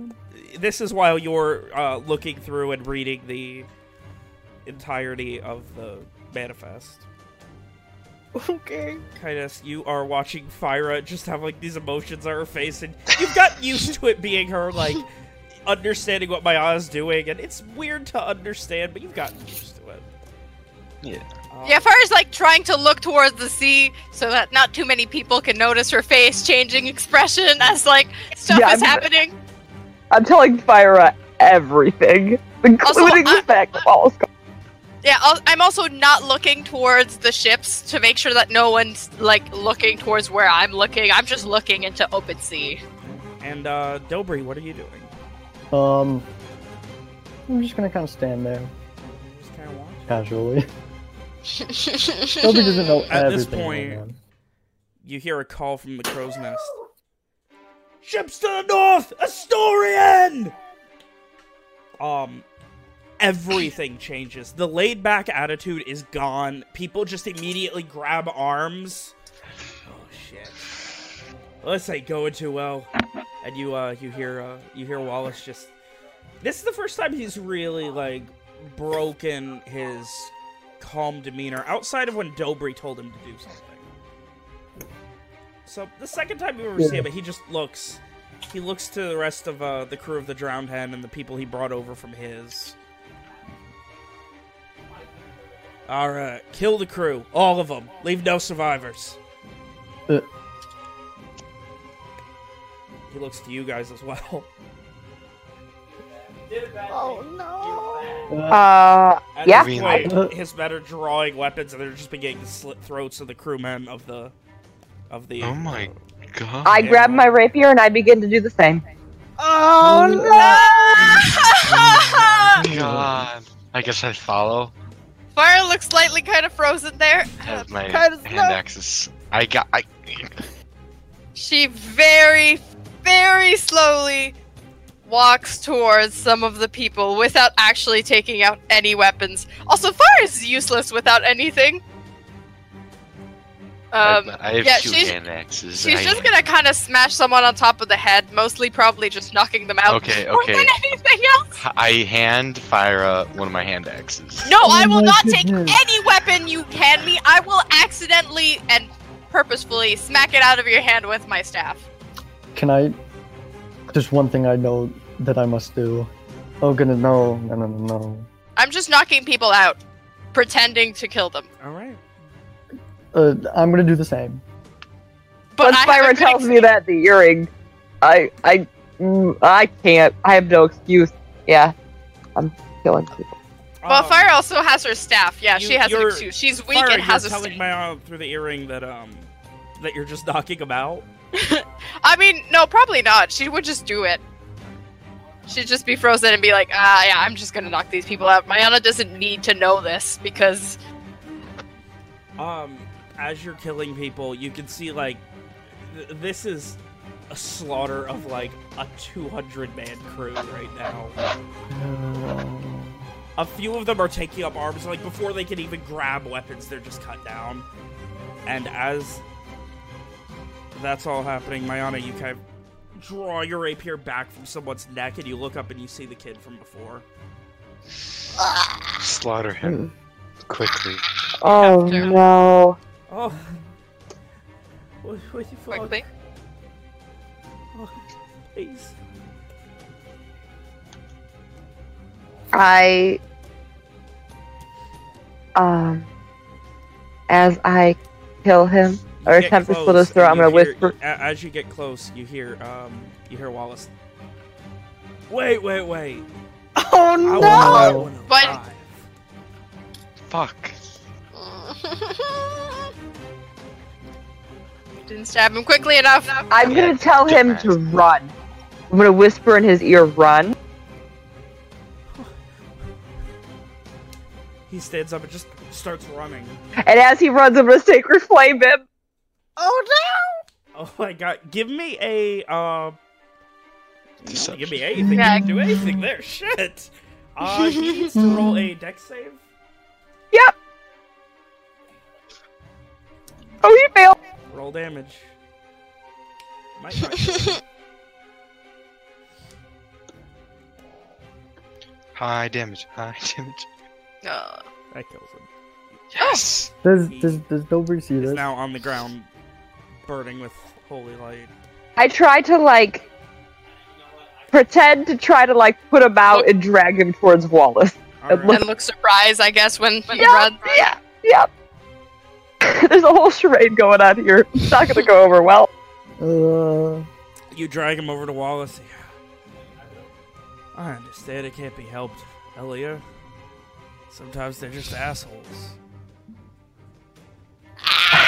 This is while you're uh, looking through and reading the entirety of the manifest. Okay. Kindness, you are watching Fyra just have like these emotions on her face, and you've got used to it being her like understanding what Maya's doing, and it's weird to understand, but you've gotten used to it. Yeah. Um, Yeah, Fara's like trying to look towards the sea so that not too many people can notice her face changing expression as like stuff Yeah, is I'm- happening. I'm telling Fyra everything, including I- the fact that Wallace. got- Yeah, I'll, I'm also not looking towards the ships to make sure that no one's like looking towards where I'm looking. I'm just looking into open sea. And uh, Dobry, what are you doing? Um, I'm just gonna kind of stand there Just kind of watch. casually. Toby doesn't know At this point- You hear a call from the crow's nest. Ships to the north, Astorian. Um, everything changes. The laid back attitude is gone. People just immediately grab arms. Oh shit. Well, this ain't going too well. And you uh you hear uh you hear Wallace just This is the first time he's really like broken his calm demeanor outside of when Dobry told him to do something. So the second time we ever see him, he just looks. He looks to the rest of uh, the crew of the Drowned Hen and the people he brought over from his. All right, kill the crew, all of them. Leave no survivors. Uh. He looks to you guys as well. Oh no! Uh, At Yeah. this point, his men are drawing weapons, and they're just beginning to slit throats of the crewmen of the, of the. Oh my god. I grab my rapier and I begin to do the same. Oh no. God. I guess I follow. Fyra looks slightly kind of frozen there. Have my Kind of hand axes. I got. I. She very, very slowly walks towards some of the people without actually taking out any weapons. Also, Fyra is useless without anything. Um, I have yeah, two she's- hand axes. she's I- just gonna kind of smash someone on top of the head, mostly probably just knocking them out. Okay, More okay. than anything else. I hand Fyra uh, one of my hand axes. No, I Oh will my not take any weapon you hand me. I will accidentally and purposefully smack it out of your hand with my staff. Can I? There's one thing I know that I must do. Oh goodness, no, no, no, no, no. I'm just knocking people out, pretending to kill them. All right. Uh, I'm gonna do the same. But When I Spyro haven't been tells me that the earring, I, I, I can't. I have no excuse. Yeah, I'm killing people. Well, Um, Fyra also has her staff. Yeah, you- she has an excuse. She's weak Fire, and has a you're telling staff. my uh, through the earring that um that you're just knocking him out. I mean, no, probably not. She would just do it. She'd just be frozen and be like, ah, yeah, I'm just gonna knock these people out. Mayana doesn't need to know this because Um, as you're killing people, you can see like th- this is a slaughter of like a 200 man crew right now. A few of them are taking up arms, like before they can even grab weapons, they're just cut down. And as that's all happening, Mayana, you kind of draw your rapier back from someone's neck, and you look up and you see the kid from before. Slaughter him quickly. Oh Have no! Oh, what, what the fuck? quickly. Oh, please. I, um, as I kill him or You get attempt to slit close, his throat, I'm gonna hear- whisper. as you get close, you hear um, you hear Wallace. Wait, wait, wait! Oh no! want that one But- alive. Fuck. Didn't stab him quickly enough. I'm gonna tell him to run. I'm gonna whisper in his ear, "Run." He stands up and just starts running. And as he runs, I'm gonna sacred flame him. Oh no! Oh my god! Give me a uh. Deception. Give me anything. Yeah. You can do anything there. Shit. Uh, he needs to roll a dex save. Yep. Oh, he failed. Roll damage. Might try. High damage. High damage. Uh, that kills him. Yes. Does does does Dobry see He's this? now on the ground, burning with holy light. I try to like pretend to try to like put him out and drag him towards Wallace. All It right. and look surprised, I guess, when he Yeah, runs. yeah, yep. There's a whole charade going on here. It's not gonna go over well. Uh, You drag him over to Wallace. I understand it can't be helped, Elia. Sometimes they're just assholes.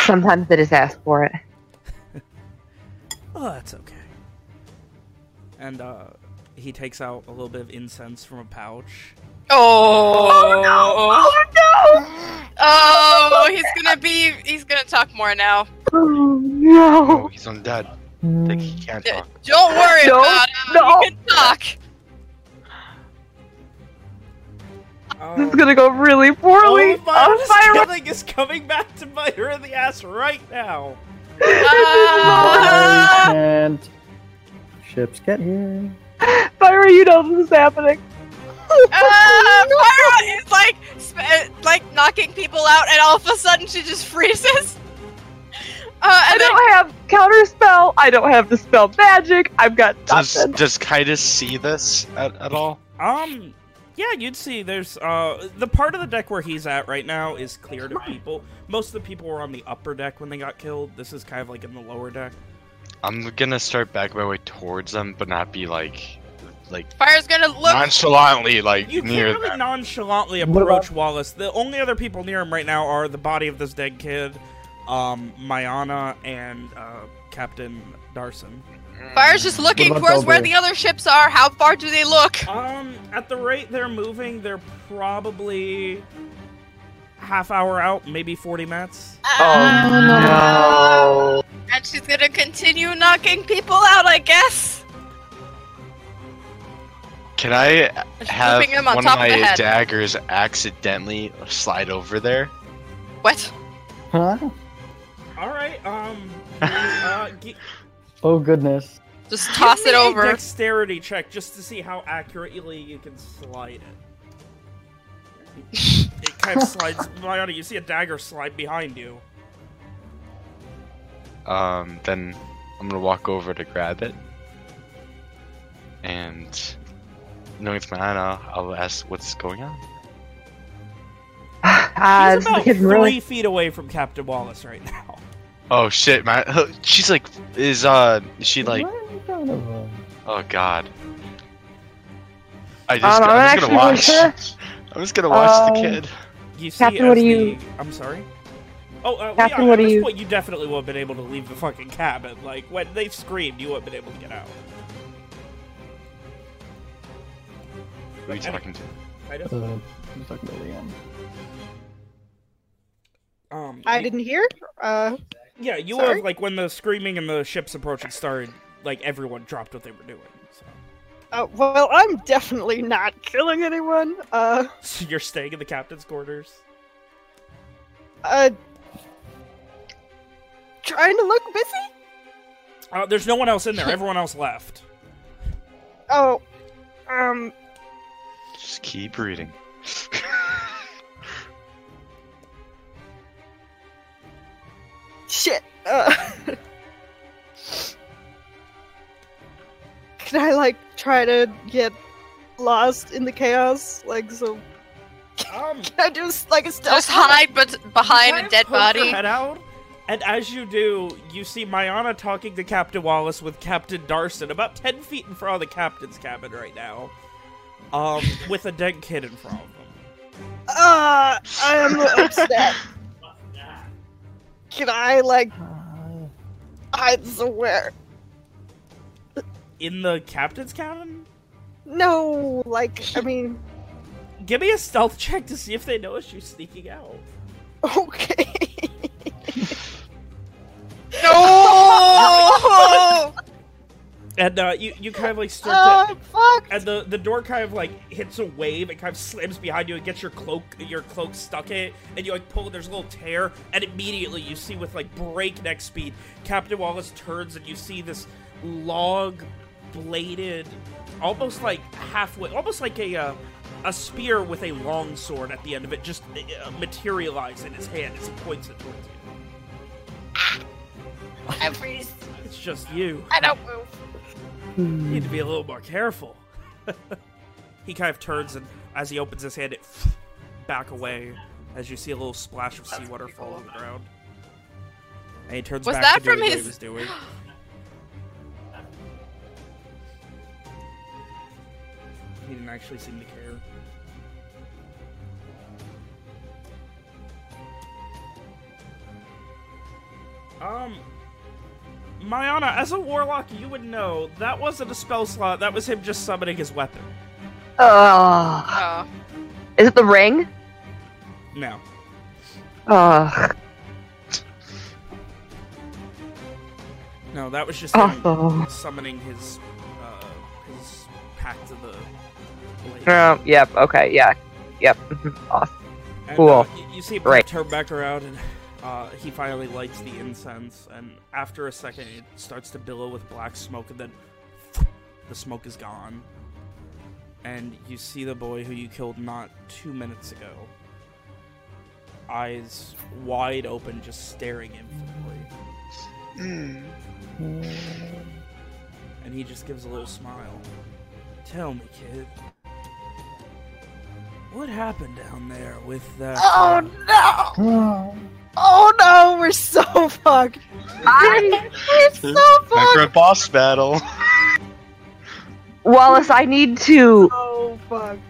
Sometimes they just ask for it. Oh, that's okay. And uh, he takes out a little bit of incense from a pouch. Oh, no! Oh no! Oh, he's gonna be. He's gonna talk more now. Oh no! Oh, he's undead. hmm. Like, he can't D- talk. Don't worry No, about it. no. You can talk. This is gonna go really poorly. Oh, Oh, Myra's Myra- is coming back to bite her in the ass right now. I can't. Ships get here. Myra Pyra, you know this is happening. Uh, Pyra is like, sp- uh, like knocking people out, and all of a sudden she just freezes. Uh, I and then, don't have counter spell. I don't have the spell magic. I've got Does nothing. does Kitus see this at, at all? Um, yeah, you'd see there's uh the part of the deck where he's at right now is clear to people. Most of the people were on the upper deck when they got killed. This is kind of like in the lower deck. I'm gonna start back my way towards them, but not be like, like Fyra's gonna look. nonchalantly like You near can't really them. nonchalantly approach Wallace. The only other people near him right now are the body of this dead kid, um, Mayana, and uh, Captain Darson. Pyra's just looking What about towards where the other ships are. How far do they look? Um, at the rate they're moving, they're probably half hour out, maybe 40 minutes. Oh no! And she's gonna continue knocking people out, I guess. Can I have him on one top of of my head. daggers accidentally slide over there? What? Huh? All right, um, uh, gi- Oh goodness. Just toss give it me a over. dexterity check just to see how accurately you can slide it. It kind of slides. Mayana, you see a dagger slide behind you. Um, then I'm gonna walk over to grab it, and knowing it's Mana, I'll ask what's going on. Ah, He's about three really. feet away from Captain Wallace right now. Oh shit, man! She's like, is uh, is she like? Right in of. Oh god. I just, Um, I'm I'm just gonna watch. really I'm just gonna watch the Um, kid. You see Captain, what do you- the- I'm sorry. Oh, uh, Captain, yeah, what at this you- point, you definitely would have been able to leave the fucking cabin. Like when they screamed, you would have been able to get out. Who are you talking to? Kind of. Uh, I'm talking to Liam. Um, I you- didn't hear. Uh, Yeah, you Sorry? have like when the screaming and the ships approaching started. Like everyone dropped what they were doing. So, uh, well, I'm definitely not killing anyone. Uh, so you're staying in the captain's quarters. uh, trying to look busy. Uh, there's no one else in there. Everyone else left. Oh, um, Just keep reading. shit. Uh, can I like try to get lost in the chaos? Like, so Um, can I do like a stealth? Just hide but behind a dead body. Head out, and as you do, you see Mayana talking to Captain Wallace with Captain Darson about ten feet in front of the captain's cabin right now. Um, with a dead kid in front of them. Uh, I am upset. Can I like Uh, hide somewhere? In the captain's cabin? No, like I mean, Give me a stealth check to see if they notice you sneaking out. okay. No! And uh, you, you kind of like start to Oh fuck! and the the door kind of like hits a wave it kind of slams behind you and gets your cloak your cloak stuck in it and you like pull and there's a little tear and immediately you see with like breakneck speed captain wallace turns and you see this log bladed almost like halfway almost like a uh, a spear with a long sword at the end of it just uh, materialize in his hand as he points it towards you I freeze. it's just you I don't move. You need to be a little more careful. he kind of turns and as he opens his hand, it back away as you see a little splash of seawater fall on the ground. And he turns Was back that to doing from what he was doing. He didn't actually seem to care. Um, Mayana, as a warlock, you would know that wasn't a spell slot. That was him just summoning his weapon. Ugh. Oh. Is it the ring? No. Ugh. No, that was just him Oh. summoning his uh, his pact to the blade. Oh, yep. Okay. Yeah. Yep. awesome. And, Cool. uh, y- you see him Great. turn back around, and uh, he finally lights the incense. And after a second, it starts to billow with black smoke, and then the smoke is gone. and you see the boy who you killed not two minutes ago. Eyes wide open, just staring infinitely. And he just gives a little smile. Tell me, kid. What happened down there with that? Oh no! Oh, no, we're so fucked. I, We're so Back for a fucked. boss battle. Wallace, I need to. Oh fucked.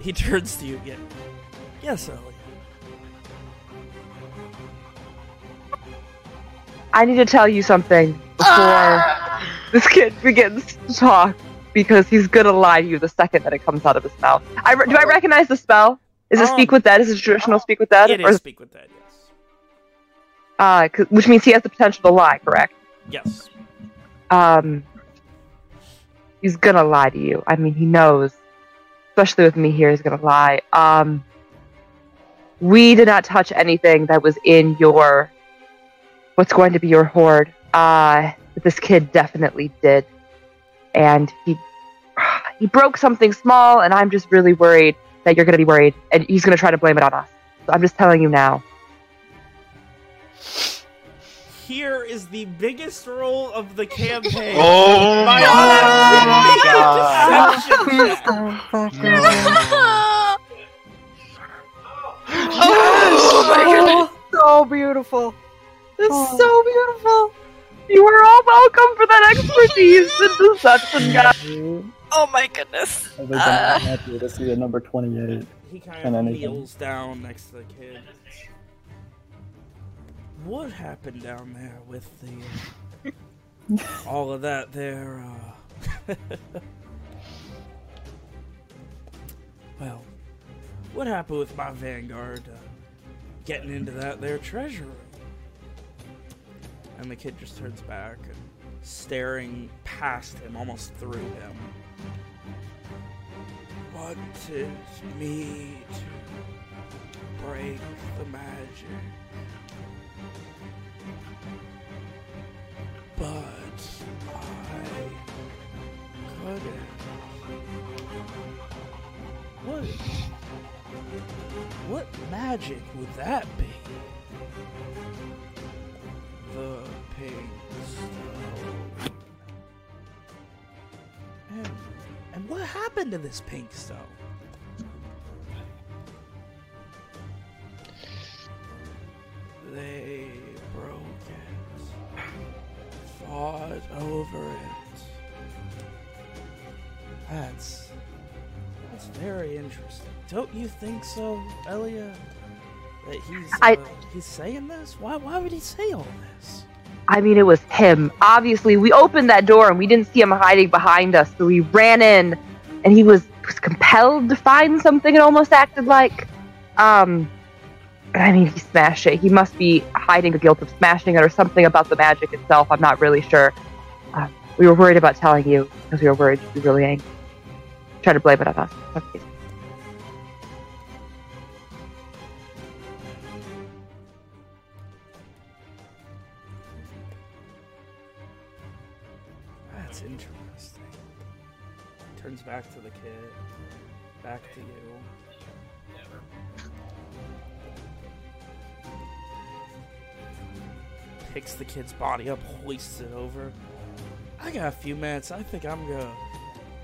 He turns to you again. Yes, Ellie. I need to tell you something before ah! this kid begins to talk because he's gonna lie to you the second that it comes out of his mouth. I re- do I recognize the spell? Is it Um, speak with dead? Is it traditional speak with? It Or is is- speak with that. Yes. uh, which means he has the potential to lie, correct? Yes. Um, he's gonna lie to you. I mean, he knows, especially with me here, he's gonna lie. Um, we did not touch anything that was in your, what's going to be your hoard. Uh, this kid definitely did, and he, he broke something small, and I'm just really worried that you're gonna be worried, and he's gonna try to blame it on us. So I'm just telling you now. Here is the biggest roll of the campaign. Oh My oh my god! Deception. Oh, so beautiful. That's so beautiful. You are all welcome for that expertise in deception, guys. Oh my goodness. I think I'm happy to see a number 28. He kind of kneels down next to the kid. What happened down there with the uh, all of that there? Uh... well, what happened with my vanguard uh, getting into that there treasure room? And the kid just turns back and staring past him, almost through him. Wanted me to break the magic. But I couldn't. What? What magic would that be? The pink stone. And what happened to this pink stone? They broke it, fought over it. That's that's very interesting. Don't you think so, Elia? That he's I- uh, he's saying this? Why why would he say all this? I mean, it was him. Obviously, we opened that door and we didn't see him hiding behind us, so we ran in, and he was, was compelled to find something. It almost acted like, um, I mean, he smashed it. He must be hiding the guilt of smashing it or something about the magic itself. I'm not really sure. Uh, we were worried about telling you because we were worried you'd be really angry. Try to blame it on us. Picks the kid's body up, hoists it over. I got a few minutes. I think I'm gonna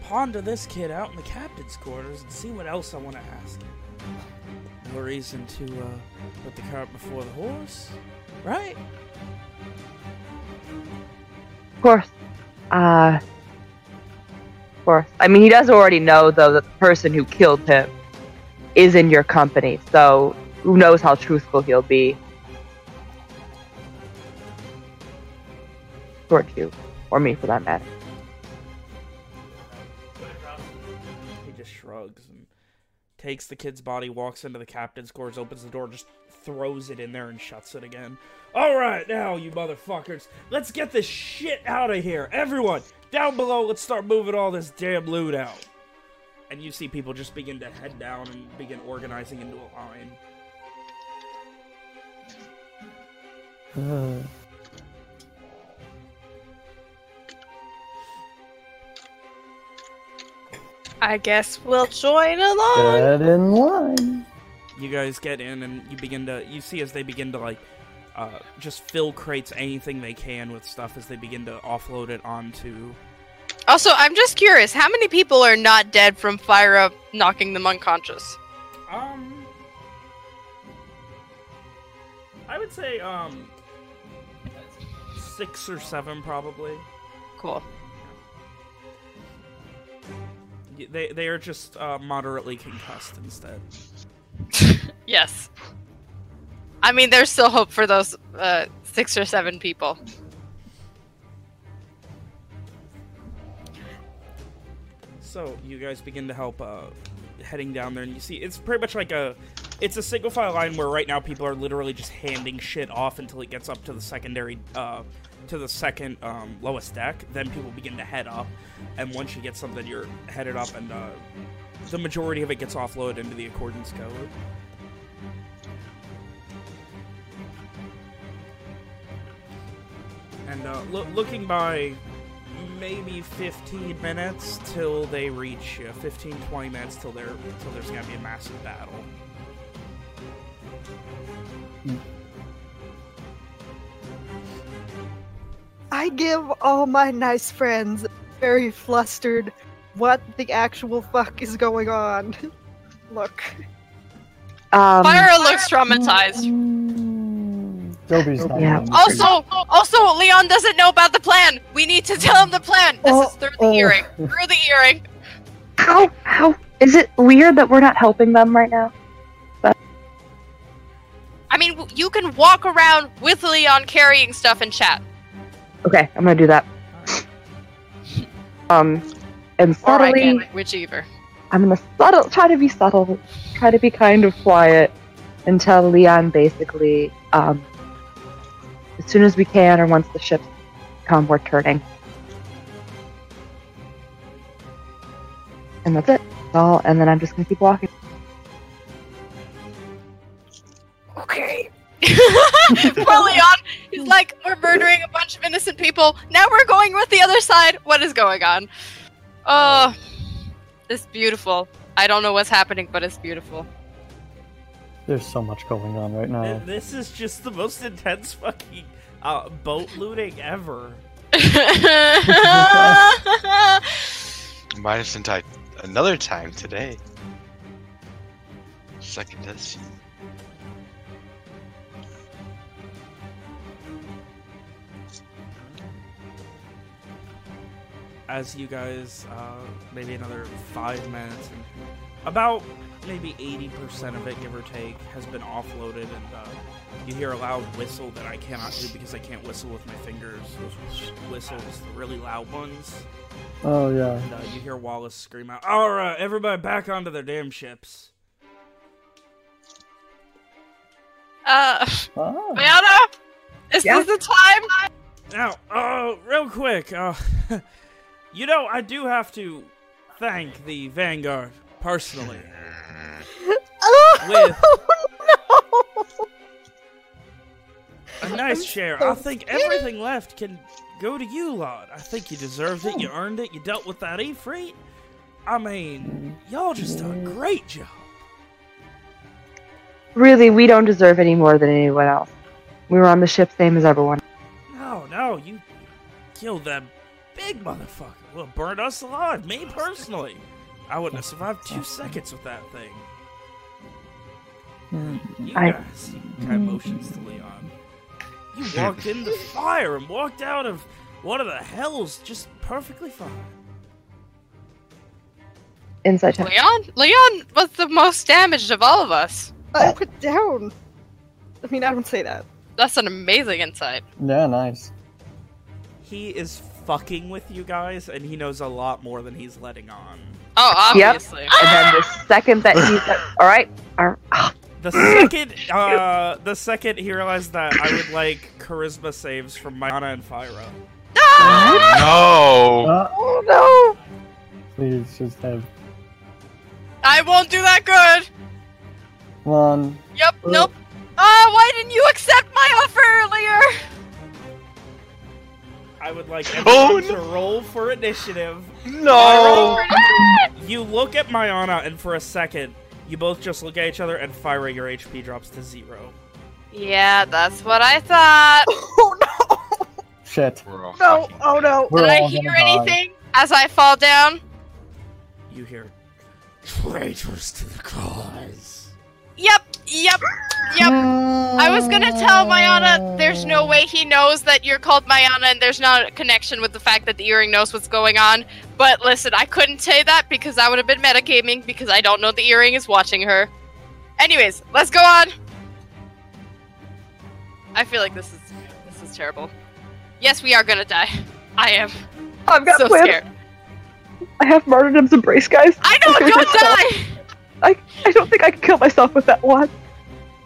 ponder this kid out in the captain's quarters and see what else I want to ask him. No reason to uh, put the cart before the horse, right? Of course. Uh, of course. I mean, he does already know, though, that the person who killed him is in your company, so who knows how truthful he'll be towards you, or me for that matter. He just shrugs and takes the kid's body, walks into the captain's quarters, opens the door, just throws it in there and shuts it again. All right, now you motherfuckers, let's get this shit out of here. Everyone, down below, let's start moving all this damn loot out. And you see people just begin to head down and begin organizing into a line. Uh, I guess we'll join along. Get in line. You guys get in and you begin to you see as they begin to like uh, just fill crates anything they can with stuff as they begin to offload it onto Also, I'm just curious, how many people are not dead from fire up knocking them unconscious? um I would say um six or seven probably. Cool. They they are just uh, moderately concussed instead. Yes. I mean, there's still hope for those uh, six or seven people. So you guys begin to help uh, heading down there, and you see it's pretty much like a it's a single file line where right now people are literally just handing shit off until it gets up to the secondary uh, to the second um, lowest deck. Then people begin to head up, and once you get something, you're headed up, and uh, the majority of it gets offloaded into the accordance code. And uh, loo- looking by maybe 15 minutes till they reach uh, 15 20 minutes till till there's gonna be a massive battle I give all my nice friends very flustered. What the actual fuck is going on? Look, Um, Fyra looks traumatized. Dobry's not. Yeah. Also, also, Leon doesn't know about the plan. We need to tell him the plan. This Oh, is through the oh. earring. Through the earring. how how is it weird that we're not helping them right now? I mean, you can walk around with Leon carrying stuff and chat. Okay, I'm gonna do that. Um, and Or I subtly, can, whichever. I'm gonna subtle, try to be subtle, try to be kind of quiet, and tell Leon basically, um, as soon as we can or once the ships come, we're turning. And that's it. That's all. And then I'm just gonna keep walking. okay. Poor Leon. He's like, we're murdering a bunch of innocent people. Now we're going with the other side. What is going on? Oh, it's beautiful. I don't know what's happening, but it's beautiful. There's so much going on right now. Th- this is just the most intense fucking uh, boat looting ever Minus in time another time today. Second death as you guys uh, maybe another five minutes and about maybe 80% of it give or take has been offloaded and uh, you hear a loud whistle that i cannot do because i can't whistle with my fingers those whistles the really loud ones Oh yeah. and uh, you hear wallace scream out all right everybody back onto their damn ships uh, Oh. Rihanna, is Yeah? this the time? now uh, real quick uh, you know i do have to thank the vanguard personally oh, with Oh A nice share. I think everything left can go to you, Lord. I think you deserved it. You earned it. You dealt with that Efreet. I mean, y'all just done a great job. Really, we don't deserve any more than anyone else. We were on the ship, same as everyone. No, no, you killed that big motherfucker. Well, burned us alive. Me personally. I wouldn't have survived two seconds with that thing. You I- guys, kind of motions to Leon. You walked into fire and walked out of one of the hells just perfectly fine. Inside check. Leon? Leon was the most damaged of all of us. Uh, put down. I mean, I don't say that. That's an amazing insight. Yeah, nice. He is fucking with you guys, and he knows a lot more than he's letting on. Oh, obviously. Yep. obviously. And then the second that he said, "All right, all right," The second, uh, the second he realized that I would like charisma saves from Mayana and Fyra. No! Uh, oh no! please just have I won't do that good. one. Yep, Uh. nope. Ah, why didn't you accept my offer earlier? I would like Oh, everyone to roll for initiative. No! You look at Mayana, and for a second, you both just look at each other, and Fyra, your HP drops to zero. Yeah, that's what I thought. Oh no! Shit. No! Oh no! We're Did I hear gonna die. anything as I fall down? You hear traitors to the cause. Yep, yep. I was gonna tell Mayana there's no way he knows that you're called Mayana and there's not a connection with the fact that the earring knows what's going on. But listen, I couldn't say that because that would have been metagaming because I don't know the earring is watching her. Anyways, let's go on. I feel like this is this is terrible. Yes, we are gonna die. I am I've got so plans. scared. I have martyrdom's embrace, guys. I know, don't die! I I don't think I can kill myself with that one.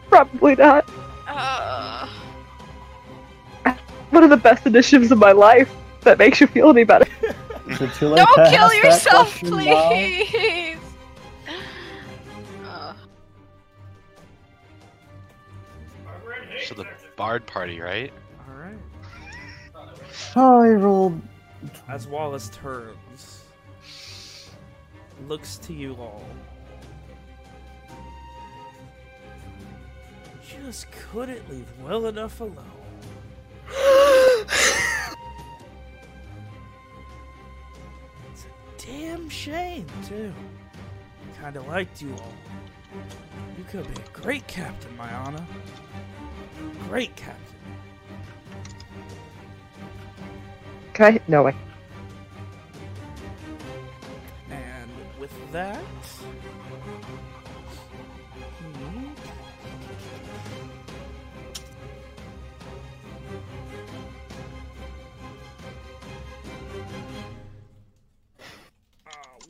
Probably not. Uh, One of the best initiatives of my life that makes you feel any better. Is it too late don't kill yourself, please! Uh, So the bard party, right? Alright. Oh, I rolled. As Wallace turns, looks to you all. Just couldn't leave well enough alone. it's a damn shame, too. Kinda liked you all. You could be a great captain, Mayana. Great captain. Can I? No way. And with that.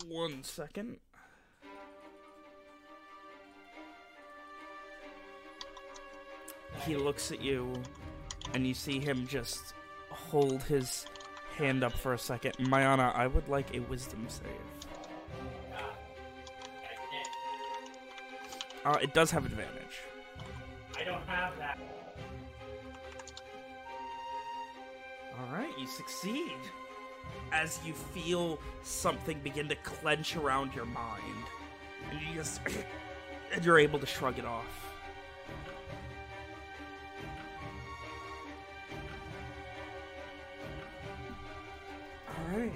One second. He looks at you, and you see him just hold his hand up for a second. Mayana, I would like a wisdom save. Uh, it does have advantage. I don't have that. Alright, you succeed. As you feel something begin to clench around your mind. And you just. and you're able to shrug it off. Alright.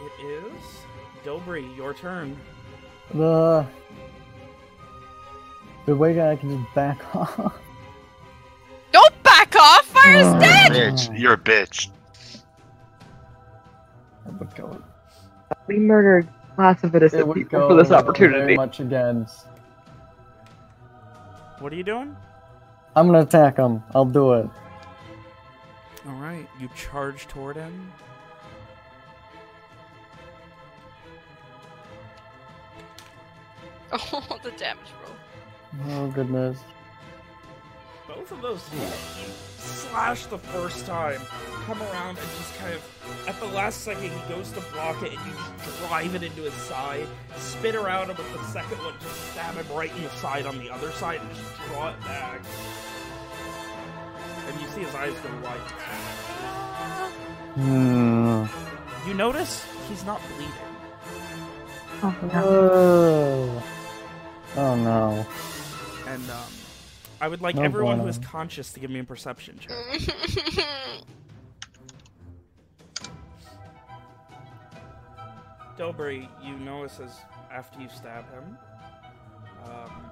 It is. Dobry, your turn. The. The way that I can just back off. Don't back off! Fyra's Oh. dead! Bitch, you're a bitch. It would go. We murdered lots of It innocent people go for this very opportunity. much against. What are you doing? I'm gonna attack him. I'll do it. Alright, you charge toward him. Oh, the damage roll. Oh goodness. Both of those slash the first time, come around and just kind of, at the last second, he goes to block it and you just drive it into his side, spin around him with the second one, just stab him right in the side on the other side and just draw it back. And you see his eyes go wide. Hmm. You notice he's not bleeding. Oh. oh no. And um, I would like No everyone who bueno. is conscious to give me a perception check. Dobry, you notice as after you stab him, um,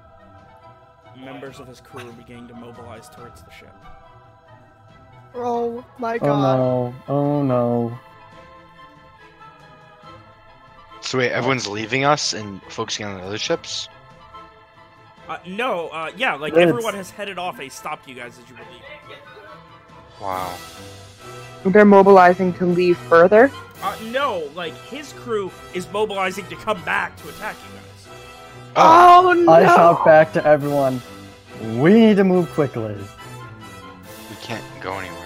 members of his crew are beginning to mobilize towards the ship. Oh my god. Oh god. no. Oh no. So wait, everyone's leaving us and focusing on the other ships? Uh, no, uh, yeah, like It's- everyone has headed off. They stopped you guys as you were leaving. Wow. They're mobilizing to leave further. Uh, no, like his crew is mobilizing to come back to attack you guys. Oh, Oh no! I shout back to everyone. We need to move quickly. we can't go anywhere.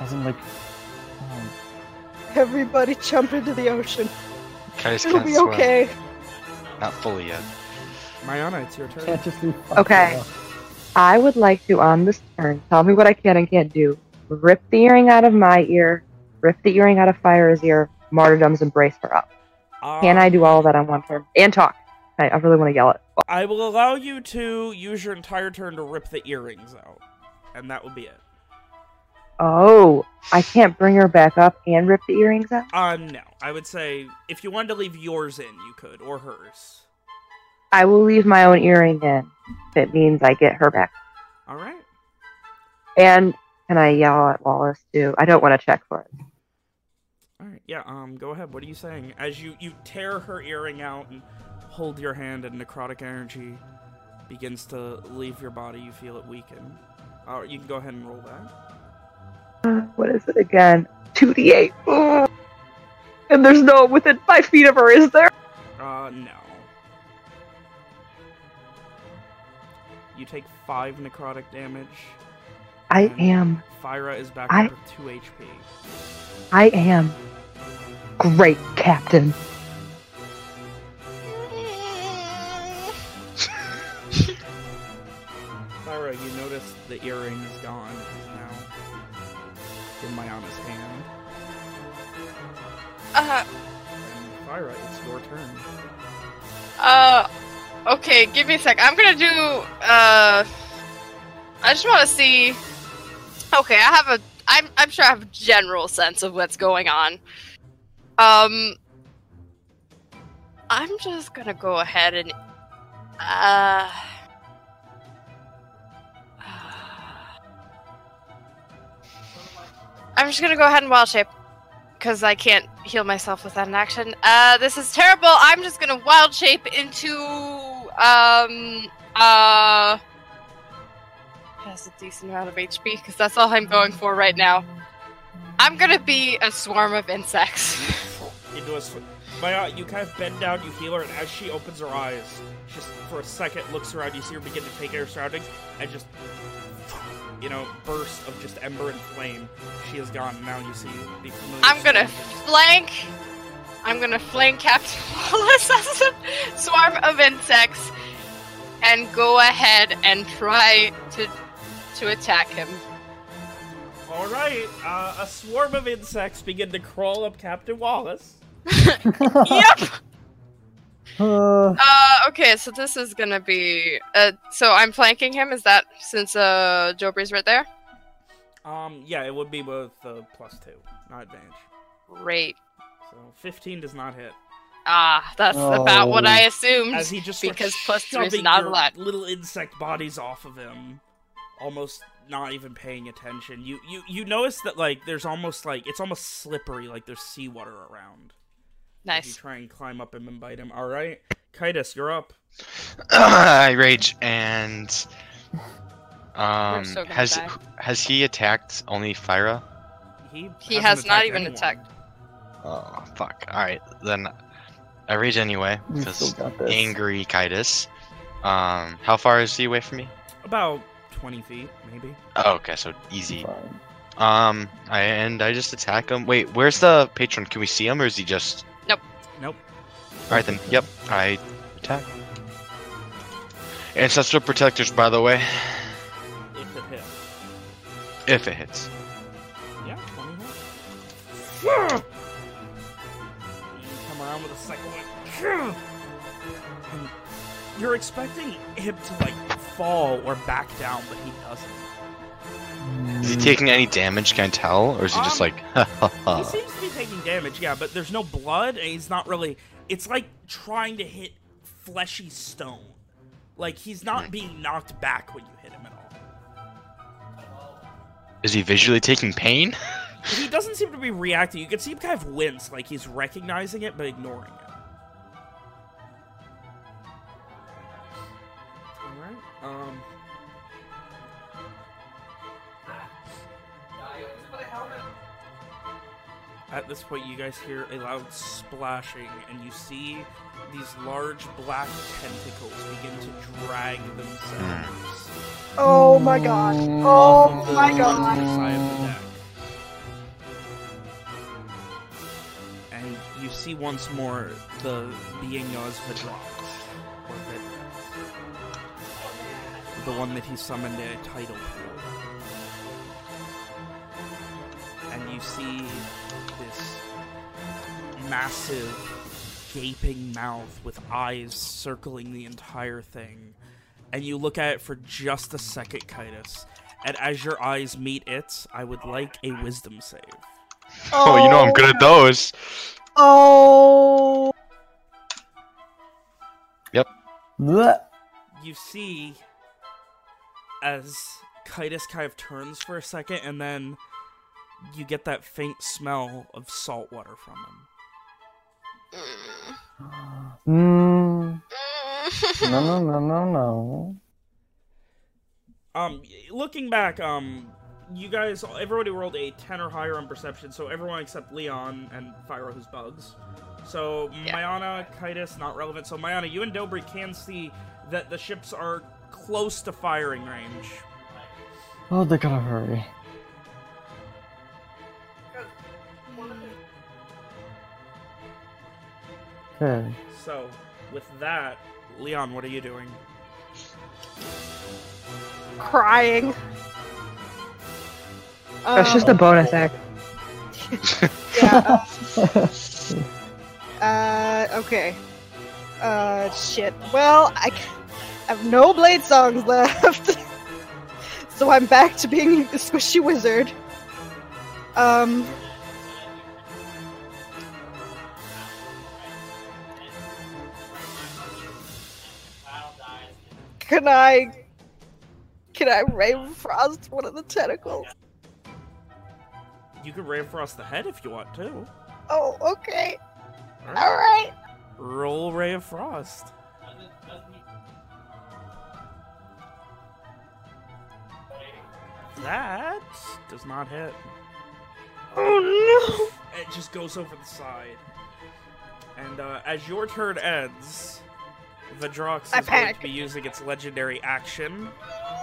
As in like. um, Everybody jump into the ocean. Kais It'll be swim. okay. Not fully yet. Mayana, it's your turn. can't just be. Okay. I would like to, on this turn, tell me what I can and can't do. Rip the earring out of my ear, rip the earring out of Fyra's ear, martyrdom's embrace her up. Can I do all of that on one turn? And talk. I, I really want to yell it. I will allow you to use your entire turn to rip the earrings out, and that will be it. Oh, I can't bring her back up and rip the earrings out? Uh, no. I would say if you wanted to leave yours in, you could, or hers. I will leave my own earring in. If it means I get her back. All right. And can I yell at Wallace too? I don't want to check for it. All right. Yeah. Um. Go ahead. What are you saying? As you you tear her earring out and hold your hand, and necrotic energy begins to leave your body. You feel it weaken. Uh, you can go ahead and roll that. Uh, what is it again? 2d8. And there's no within five feet of her, is there? Uh, no. You take five necrotic damage. I am. Fyra is back I- up to two HP. I am. Great captain. Fyra, you notice the earring is gone. It's now in Mayana's hand. Uh, And Fyra, it's your turn. uh, okay, give me a sec. I'm gonna do, uh, I just want to see. Okay, I have a, I'm, I'm sure I have a general sense of what's going on. Um, I'm just gonna go ahead and, uh, I'm just gonna go ahead and wild shape because I can't heal myself without an action. Uh, this is terrible. I'm just gonna wild shape into um uh has a decent amount of HP because that's all I'm going for right now. I'm gonna be a swarm of insects. Into a Maya, you kind of bend down, you heal her, and as she opens her eyes, just for a second looks around, you see her begin to take in her surroundings, and just, you know, burst of just ember and flame. She is gone. Now you see the I'm gonna flank. I'm gonna flank Captain Wallace as a swarm of insects, and go ahead and try to to attack him. All right, uh, a swarm of insects begin to crawl up Captain Wallace. yep. Uh, Uh, okay, so this is gonna be. Uh, so I'm flanking him. Is that since uh Dobry's right there? Um, yeah, it would be with uh, plus two, not advantage. Great. So 15 does not hit. Ah, that's about what Oh. I assumed. As he just because plus three is not a lot. little insect bodies off of him, almost not even paying attention. You you you notice that like there's almost like it's almost slippery, like there's seawater around. As You Nice. try and climb up him and bite him. All right, Kitus, you're up. I rage and um so has die. has he attacked only Fyra? He He hasn't has not attacked even anyone. attacked. Oh fuck! All right, then I rage anyway because angry Kitus. Um, how far is he away from me? About 20 feet, maybe. Oh, okay, so easy. Fine. Um, I and I just attack him. Wait, where's the patron? Can we see him, or is he just? Nope. Nope. All right then. Yep, I attack. Ancestral protectors, by the way, If it hits. if it hits. Yeah, 20 hits. You come around with a second one. And you're expecting him to like fall or back down, but he doesn't. Is he taking any damage? Can I tell, or is he just Um, like? ha, ha, He seems to be taking damage, yeah, but there's no blood, and he's not really. It's like trying to hit fleshy stone. Like he's not being knocked back when you hit him at all. Is he visually taking pain? But he doesn't seem to be reacting. You can see him kind of wince, like he's recognizing it but ignoring it. Alright, um. At this point, you guys hear a loud splashing, and you see these large black tentacles begin to drag themselves Oh my god. off Oh of the my other god. See once more the or Vedrax. The one that he summoned a title pool. And you see this massive, gaping mouth with eyes circling the entire thing. And you look at it for just a second, Kitus. And as your eyes meet its, I would like a wisdom save. Oh, you know I'm good at those. Oh. Blech. You see as Kitus kind of turns for a second, and then you get that faint smell of salt water from him. Mm, no, no, no, no, no. Um, looking back, um, you guys, everybody rolled a 10 or higher on perception, so everyone except Leon and Fyra, who's bugs. So, Yeah. Mayana, Kitus, not relevant. So, Mayana, you and Dobry can see that the ships are close to firing range. Oh, they gotta hurry. Okay. So, with that, Leon, what are you doing? Crying. That's just a Um, bonus act. Yeah. Uh, uh, okay. Uh, shit. Well, I c- have no blade songs left. so I'm back to being the squishy wizard. Um. Can I. Can I Ray of Frost one of the tentacles? You can Ray of Frost the head if you want to. Oh, okay. Alright. Alright. Roll Ray of Frost. That does not hit. Oh no! It just goes over the side. And uh, as your turn ends, Vedrax I is going panic. to be using its legendary action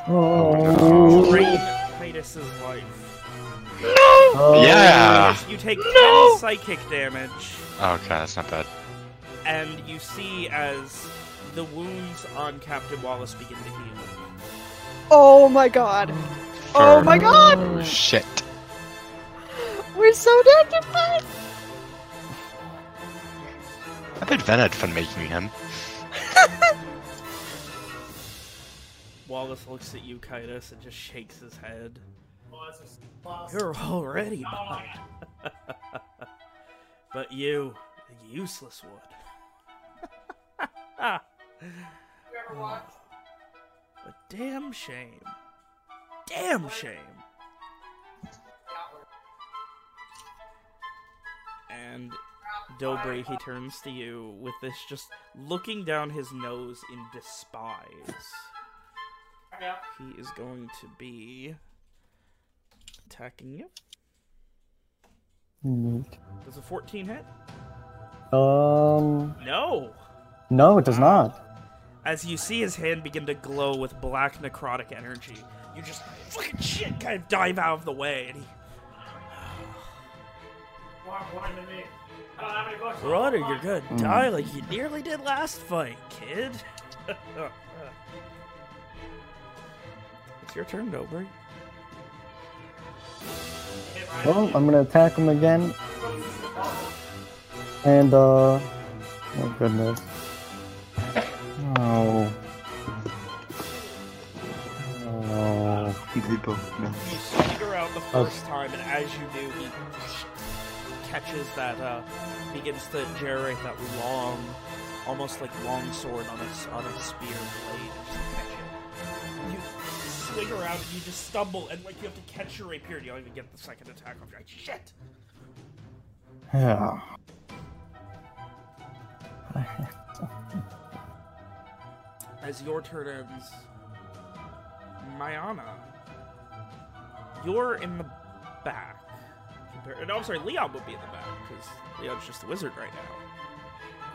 Oh. to drain Kitus's life. Oh. Yeah. You take No! 10 psychic damage, Oh, okay, that's not bad. and you see as the wounds on Captain Wallace begin to heal. Oh my god. Oh my god! Oh, shit. We're so identified! I bet Ven had fun making him. Wallace looks at you, Kitus, and just shakes his head. You're already oh, mine. but you, a useless one. a damn shame. Damn shame. And Dobry, he turns to you with this just looking down his nose in despise. He is going to be attacking you. Neat. Does a 14 hit? Um. No! No, it does not. As you see his hand begin to glow with black necrotic energy, you just fucking shit kind of dive out of the way, and he. Brother, you're gonna die like you nearly did last fight, kid. it's your turn, Dobry. Well, I'm gonna attack him again. And, uh. Oh, goodness. Oh. Oh. You figure out the first time, and as you do, he catches that, uh, begins to generate that long, almost like long sword on a, s- on a spear blade. Swing around and you just stumble, and like you have to catch your rapier, and you don't even get the second attack off. You're like, shit! Yeah. As your turn ends, Mayana, you're in the back. Compar- No, I'm sorry, Leon would be in the back, because Leon's just a wizard right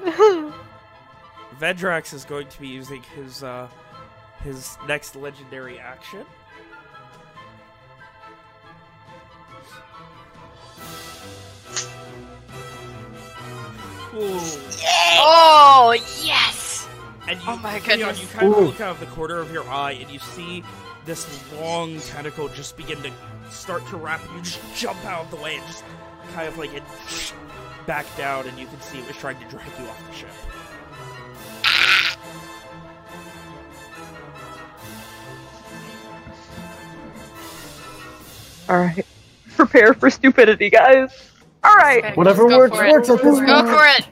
now. Vedrax is going to be using his uh, his next legendary action. Ooh. Oh yes! And you, Oh my Leon, goodness. you kind of Ooh. look out of the corner of your eye and you see this long tentacle just begin to start to wrap, and you just jump out of the way and just kind of like it back down, and you can see it was trying to drag you off the ship. All right. Prepare for stupidity, guys. All right. Okay, Whatever just go works, for it. works at this Go for it.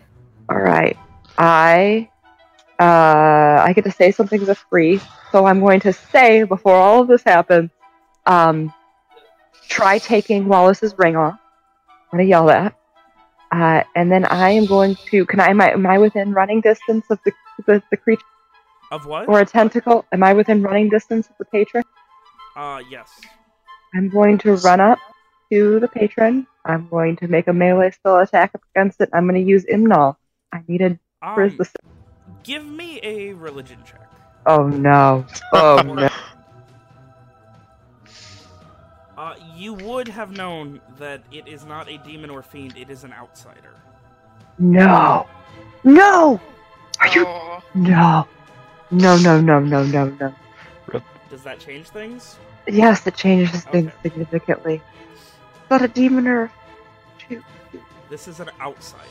All right. I uh I get to say something that's free, so I'm going to say before all of this happens, um, try taking Wallace's ring off. I'm gonna yell that, uh, and then I am going to. Can I? Am I, am I within running distance of the the, the creature Of what? or a tentacle? Am I within running distance of the patron? Uh, yes. I'm going to run up to the patron. I'm going to make a melee spell attack up against it. I'm going to use Imnal. I needed. Where's Um, the? give me a religion check. Oh no! Oh no! Uh, you would have known that it is not a demon or fiend; it is an outsider. No! No! Are you? Oh. No! No! No! No! No! No! No! Does that change things? Yes, it changes things Okay. significantly. But a demon or This is an outsider.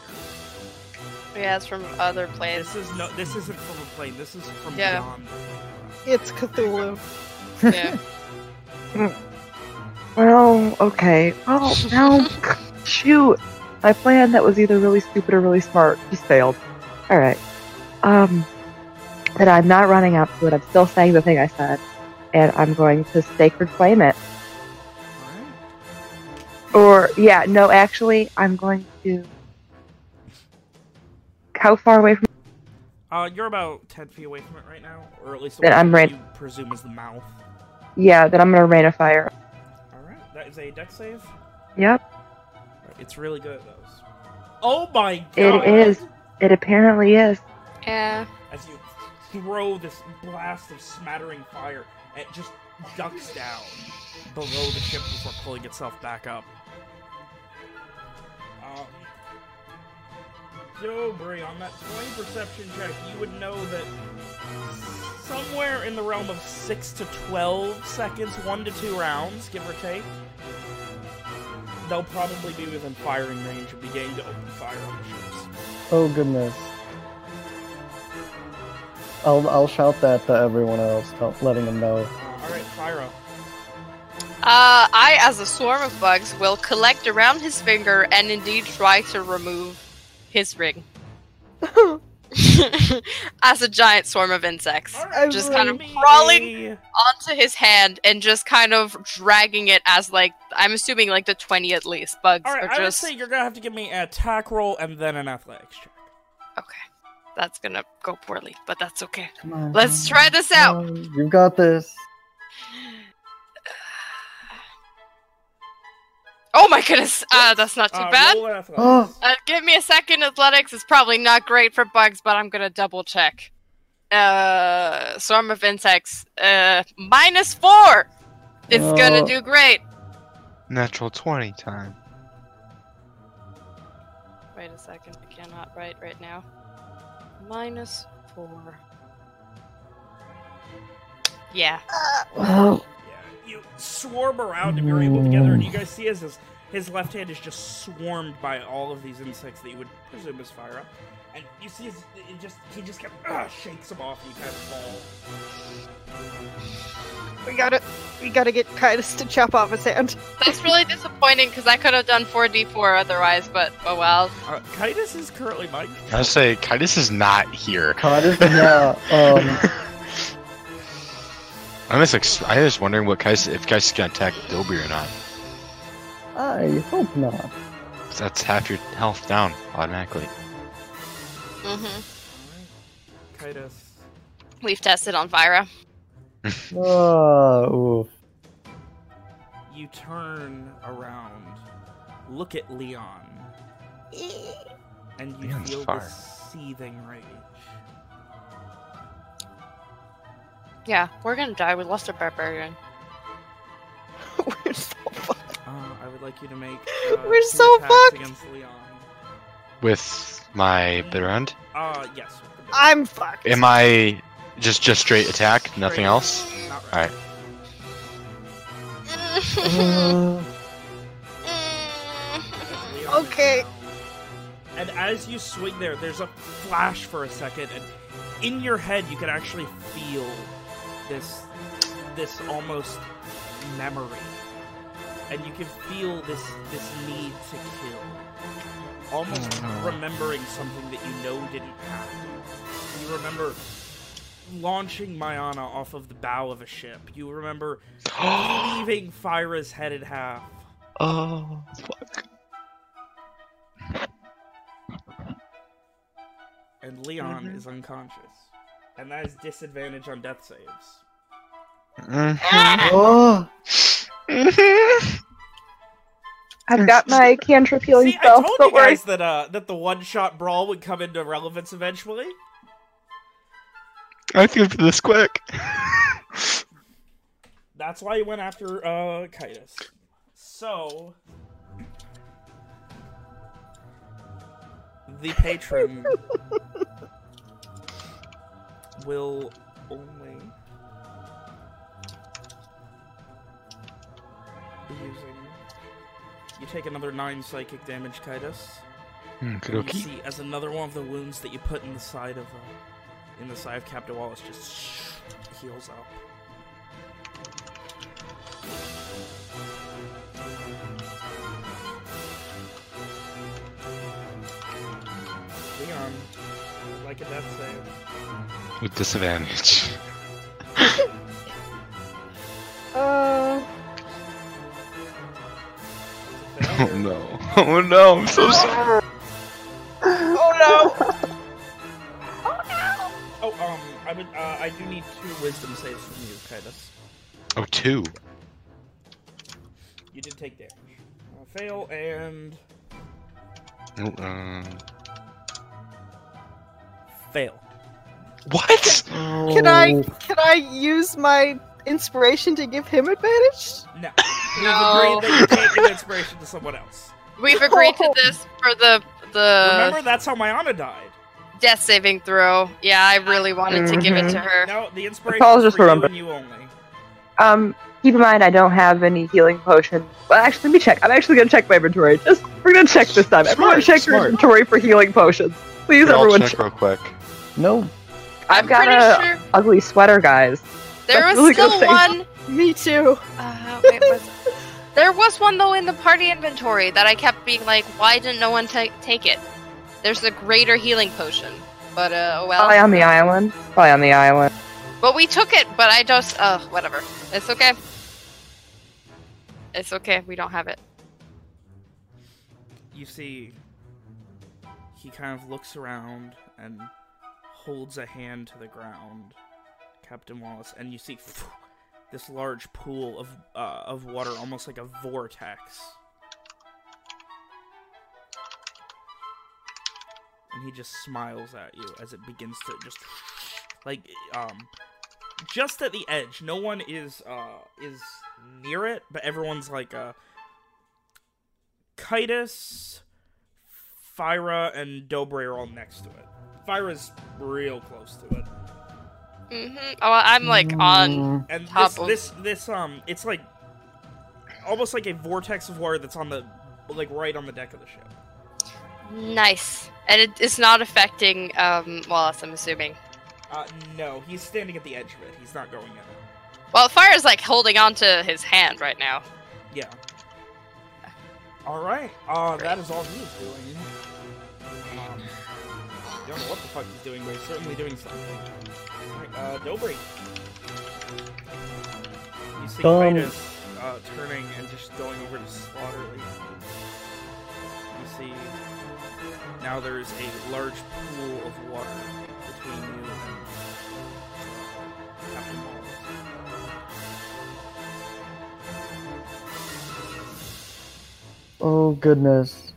Yeah, it's from other planes. This is no. This isn't from a plane. This is from Yeah. beyond. It's Cthulhu. Yeah. well, okay. Oh no! Shoot! My plan that was either really stupid or really smart just failed. All right. Um, but I'm not running up to it. I'm still saying the thing I said, and I'm going to sacred flame it. Alright. Or yeah, no, actually, I'm going to. How far away from? Uh, you're about ten feet away from it right now, or at least the Then I'm that right- You presume is the mouth. Yeah, then I'm gonna rain a fire. All right, that is a dex save. Yep, It's really good at those. Oh my god! It is. it apparently is. Yeah. As you throw this blast of smattering fire, it just ducks down below the ship before pulling itself back up. Um, Dobry, on that 20 perception check, you would know that somewhere in the realm of 6 to 12 seconds, 1 to 2 rounds, give or take, they'll probably be within firing range of beginning to open fire on the ships. Oh goodness. I'll I'll shout that to everyone else, tell, letting them know. Uh, Alright, Pyro. Uh, I, as a swarm of bugs, will collect around his finger and indeed try to remove his ring. as a giant swarm of insects. Alright, Just kind of crawling onto his hand and just kind of dragging it as, like, I'm assuming, like, the 20 at least bugs Alright, are I would just. say you're gonna have to give me an attack roll and then an athletics check. Okay. That's gonna go poorly, but that's okay. Come on. Let's try this out. Oh, you got this. Oh my goodness! Uh, that's not too Uh, bad. roll an athletics. Uh, give me a second. Athletics is probably not great for bugs, but I'm gonna double check. Uh, swarm of insects. Uh, minus four. It's gonna Oh. do great. Natural 20 time. Wait a second. I cannot write right now. Minus four. Yeah. oh. Yeah, you swarm around him, you're able to gather, and you guys see as his, his left hand is just swarmed by all of these insects that you would presume is fire up. And you see his, it just he just kind of uh, shakes them off and you kind of fall. We gotta, we gotta get Kitus to chop off his hand. That's really disappointing because I could have done 4d4 otherwise, but oh well. Uh, Kitus is currently Mike. I was say, Kitus is not here. God, is- yeah. Um, I'm just like, I was wondering what Kais, if Kais is gonna attack Dobry or not. I hope not. That's half your health down automatically. Mm-hmm. Alright. Kitus. We've tested on Vira. Oh, oof. You turn around, look at Leon, and you Leon's feel fire. this seething rage. Yeah, we're gonna die. We lost our barbarian. We're so fucked. Uh, I would like you to make. Uh, We're two so attacks fucked. Against Leon. With my bitter end, Uh, yes. with the bit. I'm fucked. am I just just straight attack, nothing else? Not Alright. As Leon Okay. And as you swing there, there's a flash for a second, and in your head, you can actually feel this, this almost memory, and you can feel this this need to kill, almost remembering something that you know didn't happen. You remember launching Mayana off of the bow of a ship. You remember leaving Fyra's head in half. oh, fuck. and Leon is unconscious. And that is disadvantage on death saves. Mhm. oh, I've got my cantrip healing See, I spell. told Don't you worry. guys that uh that the one shot brawl would come into relevance eventually. I think for this quick. That's why you went after uh Kitus. So the patron will only be using you take another nine psychic damage, Kitus. Mm, you see as another one of the wounds that you put in the side of uh, in the side of Captain Wallace just heals up. Leon, like a death save. With disadvantage. Oh no. Oh no, I'm so sorry. oh no! Oh, um, I would, uh, I do need two wisdom saves from you, Kitus. Oh, two. You did take damage. Uh, fail and Oh, um, fail. what? no! Can I can I use my inspiration to give him advantage? No. We've No. agreed that you can't give inspiration to someone else. We've agreed to this for the the Remember, that's how Mayana died. death saving throw. Yeah, I really wanted to give it to her. No, the inspiration Paul's is just for you remember. and you only. Um, keep in mind I don't have any healing potions. Well, actually, let me check. I'm actually gonna check my inventory. Just we're gonna check this time. Everyone, Smart, check your inventory for healing potions. Please, I'll everyone. check check. real quick. no. I've I'm got pretty a sure ugly sweater, guys. there That's was really still one. Me too. Uh, wait, was there was one though in the party inventory that I kept being like, why didn't no one ta- take it? There's a greater healing potion, but uh, oh well. Probably on the island. Probably on the island. But we took it, but I just, uh, whatever. It's okay. It's okay. We don't have it. You see, he kind of looks around and holds a hand to the ground, Captain Wallace, and you see this large pool of uh, of water, almost like a vortex. And he just smiles at you as it begins to just like um just at the edge. No one is uh is near it, but everyone's like uh Kitus, Fyra, and Dobry are all next to it. Fyra's real close to it. Hmm Oh, I'm like on. Mm, And Top this, of- this this um it's like almost like a vortex of water that's on the like right on the deck of the ship. Nice. And it is not affecting um, Wallace, I'm assuming. Uh no, he's standing at the edge of it. He's not going in it. Well, Fyra's like holding on to his hand right now. Yeah. Alright. Uh that is all he is doing. Don't know what the fuck he's doing, but he's certainly doing something. Alright, uh Dobry. You see Um, Kitus uh turning and just going over to slaughter Leon. You see now there's a large pool of water between you and Captain Wallace. oh goodness.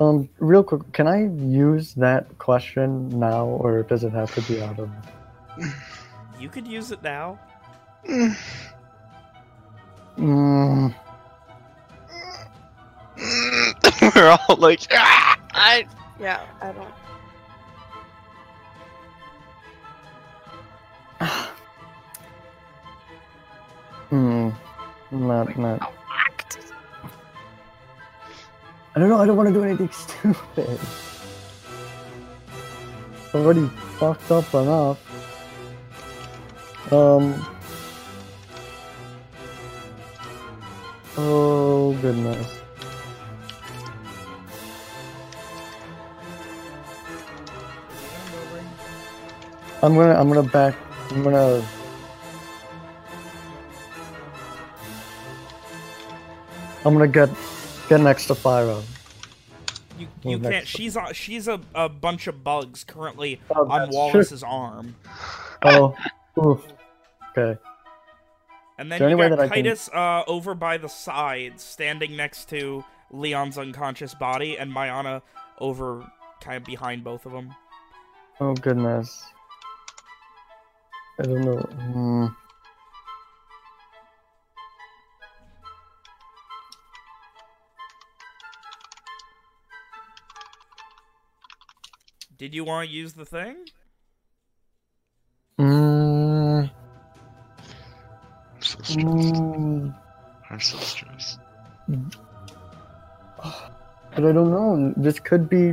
Um, real quick, can I use that question now, or does it have to be out of? You could use it now. Mm, We're all like, ah! I, yeah, I don't. hmm. Not, not. I don't know. I don't want to do anything stupid. Already fucked up enough. Um. Oh goodness. I'm gonna. I'm gonna back. I'm gonna. I'm gonna get get next to Fyra. You, you can't. She's a, she's a, a bunch of bugs currently Oh, on Wallace's arm, Oh, oof. Okay. and then you got that I can- Titus uh, over by the side, standing next to Leon's unconscious body, and Mayana over kind of behind both of them. Oh goodness. I don't know. Hmm. Did you want to use the thing? Mm, I'm so stressed. mm, I'm so stressed. but I don't know. This could be.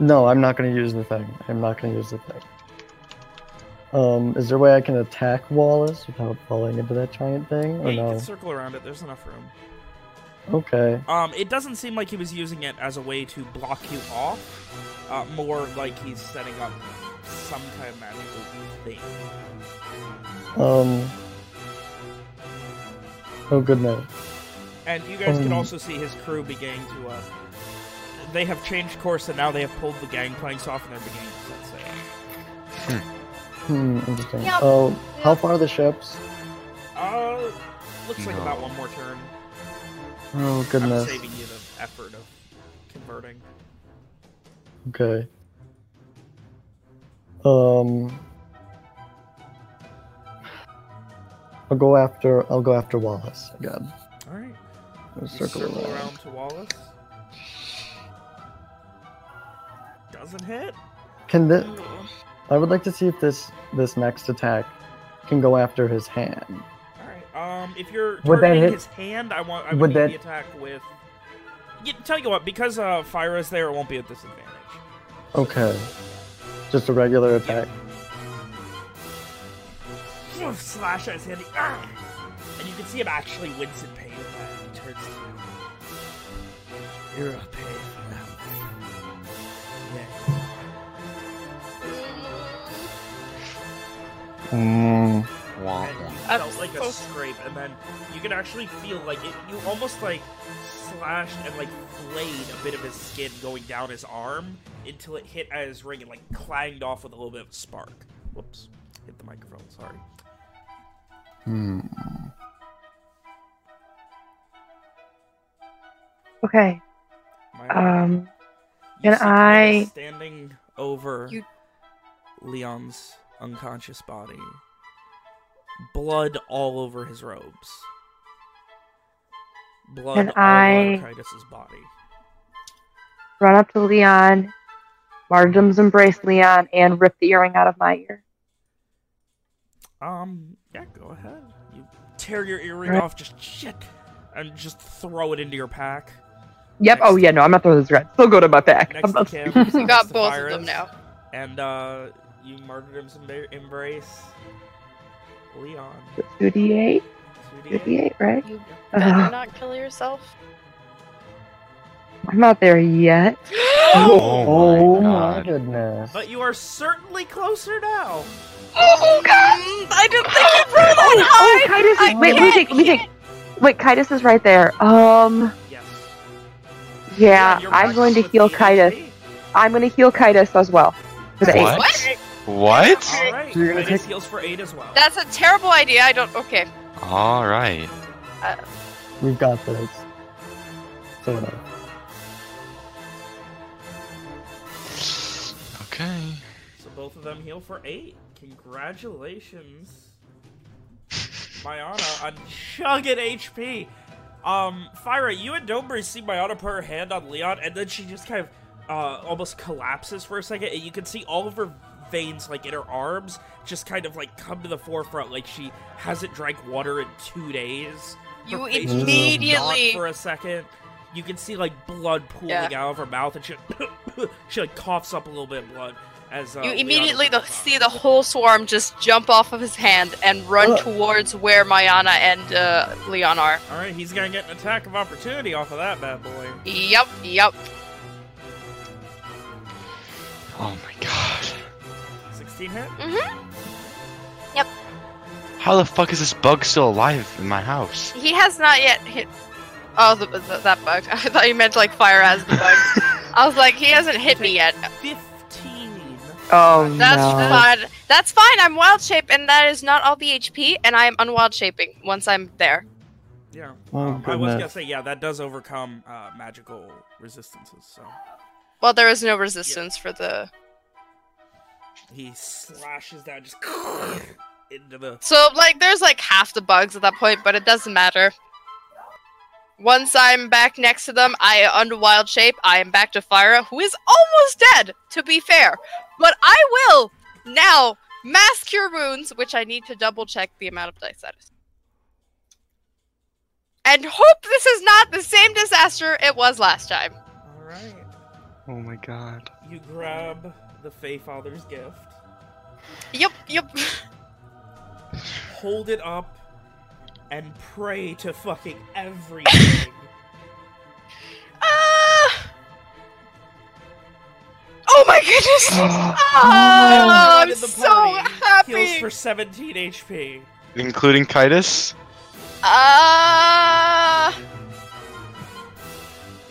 No, I'm not going to use the thing. I'm not going to use the thing. Um, is there a way I can attack Wallace without falling into that giant thing, Yeah, or you no? can circle around it. There's enough room. Okay. Um, it doesn't seem like he was using it as a way to block you off. Uh, more like he's setting up some kind of magical thing. Um. Oh goodness. And you guys can Um. also see his crew beginning to. Uh, they have changed course and now they have pulled the gangplanks off and they're beginning to set sail. Hmm. Interesting. Yep. Oh, how far are the ships? Uh, looks like about one more turn. Oh goodness. I'm saving you the effort of converting. Okay. Um. I'll go after. I'll go after Wallace again. All right. Circle, circle around. around to Wallace. Doesn't hit. Can this? I would like to see if this this next attack can go after his hand. Alright, um, if you're Would that hit- his hand, I want I would, would that- the attack with. Yeah, tell you what, because uh, is there, it won't be at disadvantage. Okay. Just a regular attack. Slash at his hand, ah! and you can see him actually wince in pain. And he turns to you. You're a pain for that. Mm. Wah, and you wah. I'm felt like a so- scrape, and then you can actually feel like it. You almost like slashed and like flayed a bit of his skin going down his arm until it hit at his ring and like clanged off with a little bit of a spark. Whoops, hit the microphone. Sorry. Hmm. Okay. My Um. You can see I- standing over You- Leon's unconscious body, blood all over his robes, blood Can all I- over Titus's body. Run up to Leon, martyrdom's embrace Leon, and rip the earring out of my ear. Um, yeah, go ahead. You tear your earring Right. off, just shit, and just throw it into your pack. Yep. Next- Oh yeah. No, I'm not throwing this red. Still go to my back. Next I'm to Kim. You got next to both of them now. And uh, you martyrdom's embrace Leon. Two D eight. 2d8. Two D eight. Right. You Uh, better not kill yourself. I'm not there yet. Oh, my my God. goodness. But you are certainly closer now. Oh god! I didn't think you'd roll Oh, that oh, high! Kitus I is. Wait, let me can't think. Let me hit. think. Wait, Kitus is right there. Um. Yes. Yeah, you're I'm going to heal the Kitus. I'm going to heal Kitus as well. For the What? eight. What? What? All right. So you're gonna Titus take- heals for eight as well. That's a terrible idea. I don't. Okay. All right. We've got this. Sort of. Okay. So both of them heal for eight. Congratulations, Mayana, on chugging HP. Um, Fyra, you and Dobry see Mayana put her hand on Leon, and then she just kind of uh, almost collapses for a second, and you can see all of her veins like in her arms just kind of like come to the forefront like she hasn't drank water in two days. Her You face just goes immediately- for a second. You can see like blood pooling Yeah. out of her mouth, and she she like coughs up a little bit of blood as uh, You immediately the, see the whole swarm just jump off of his hand and run Ugh. towards where Mayana and uh, Leon are. All right, he's gonna get an attack of opportunity off of that bad boy. Yep, yep. Oh my god. 16 hit. How the fuck is this bug still alive in my house? He has not yet hit. Oh, the, the, that bug. I thought you meant like Fyra as the bug. I was like, he hasn't hit me yet. 15. Oh That's no. fine. That's fine. I'm wild shape, and that is not all the HP, and I am unwild shaping once I'm there. Yeah. Oh, Um, I was gonna say, yeah, that does overcome uh, magical resistances. So Well, there is no resistance for the. He slashes down just into the. So like, there's like half the bugs at that point, but it doesn't matter. Once I'm back next to them, I under wild shape. I am back to Fyra, who is almost dead, to be fair. But I will now mass cure wounds, which I need to double check the amount of dice that is. And hope this is not the same disaster it was last time. All right. Oh my god. You grab the Fey Father's gift, Yep, yep. hold it up, and pray to fucking everything. Ah! Oh my goodness! Everyone Oh, I'm so happy. Heals for 17 HP. Including Kitus? Uh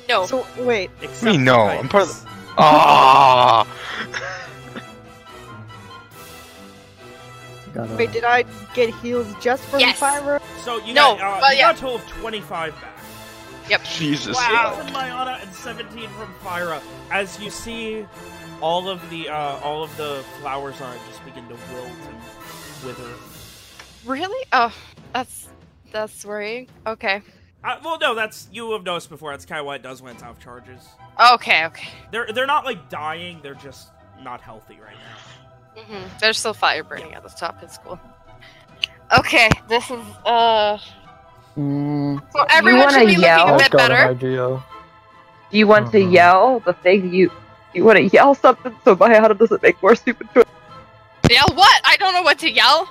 no. So wait, Except Me, for no, I'm part of Titus. Ah! Gotta- wait, did I get heals just from Yes. Fyra? So you No, got, uh, well, you yeah. got a total of 25 back. Yep. Jesus. Eight from Mayana and 17 from Fyra. As you see, all of the uh, all of the flowers on it just begin to wilt and wither. Really? Oh, that's that's worrying. Okay. Uh, well, no, that's you have noticed before. That's kind of why it does when it's out of charges. Okay, okay. They're they're not like dying. They're just not healthy right now. hmm There's still fire burning at the top. It's cool. Okay, this is uh. Mm, So everyone should be looking yell? a I've bit better. Do you want to Uh-huh. yell the thing you you want to yell something so Mayana doesn't make more stupid choices? Yell what? I don't know what to yell.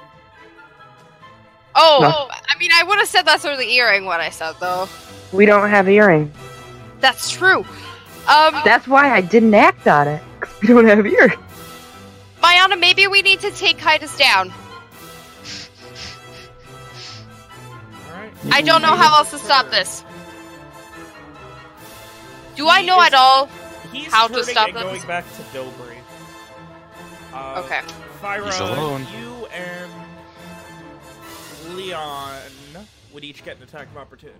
Oh, No. I mean, I would have said that through the earring. What I said though. We don't have earrings. That's true. Um, That's why I didn't act on it. 'cause we don't have earrings. Mayana, maybe we need to take Titus down. All right. I don't know how else to stop this. Do I know at all? He's How to turning stop and them? going back to Dobry. Uh, Okay. Fyra, He's alone. you and Leon would each get an attack of opportunity.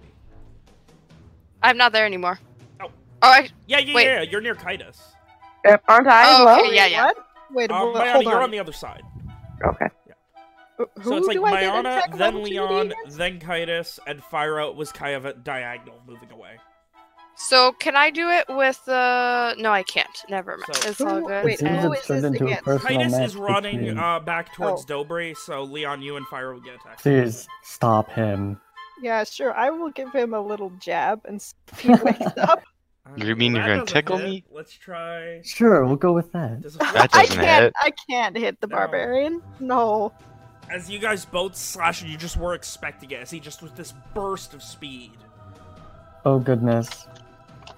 I'm not there anymore. Oh. Oh, I, Yeah, yeah, Wait. yeah. You're near Kitus. Uh, Aren't I Oh, well? okay, yeah, yeah. What? Wait, Um, wha- Mayana, hold you're on. on the other side. Okay. Who so it's like do I get an Mayana, then Leon, against? then Kitus, and Fyra was kind of a diagonal moving away. So can I do it with uh? No, I can't. Never mind. So- it's all good. wait, It seems who it's is turned this into a against? personal Titus is running uh, back towards Oh. Dobry, so Leon, you and Fyra will get attacked. Please stop him. Yeah, sure. I will give him a little jab and see if he wakes up. You mean Uh, you're gonna tickle hit. me? Let's try. Sure, we'll go with that. That I doesn't can't. hit. I can't hit the No. barbarian. No. As you guys both slash, and you just were expecting it, as he just with this burst of speed Oh goodness.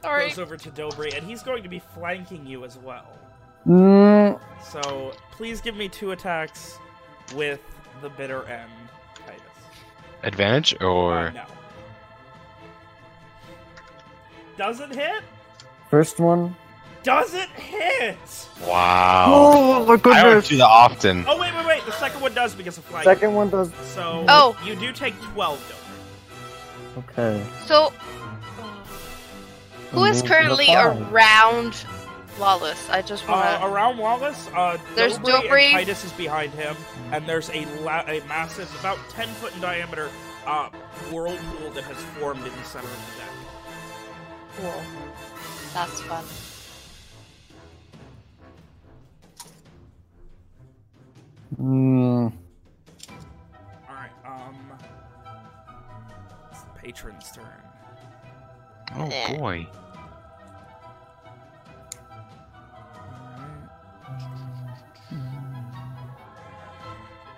Sorry. goes over to Dobry, and he's going to be flanking you as well. Mm, So please give me two attacks with the bitter end, Titus. Advantage Uh, or no. Doesn't hit. first one. Doesn't hit. wow? Oh my I don't goodness. do that often. Oh wait, wait, wait. The second one does because of flanking. Second one does. So Oh. you do take twelve, Dobry. Okay. So, who is Move to the currently around Lawless? I just want Uh, around Wallace, uh, There's Dobry Dobry. and Titus is behind him, and there's a, la- a massive, about 10 foot in diameter, uh, whirlpool that has formed in the center of the deck. Cool. That's fun. Mm, Alright, um. It's the patron's turn. Oh boy.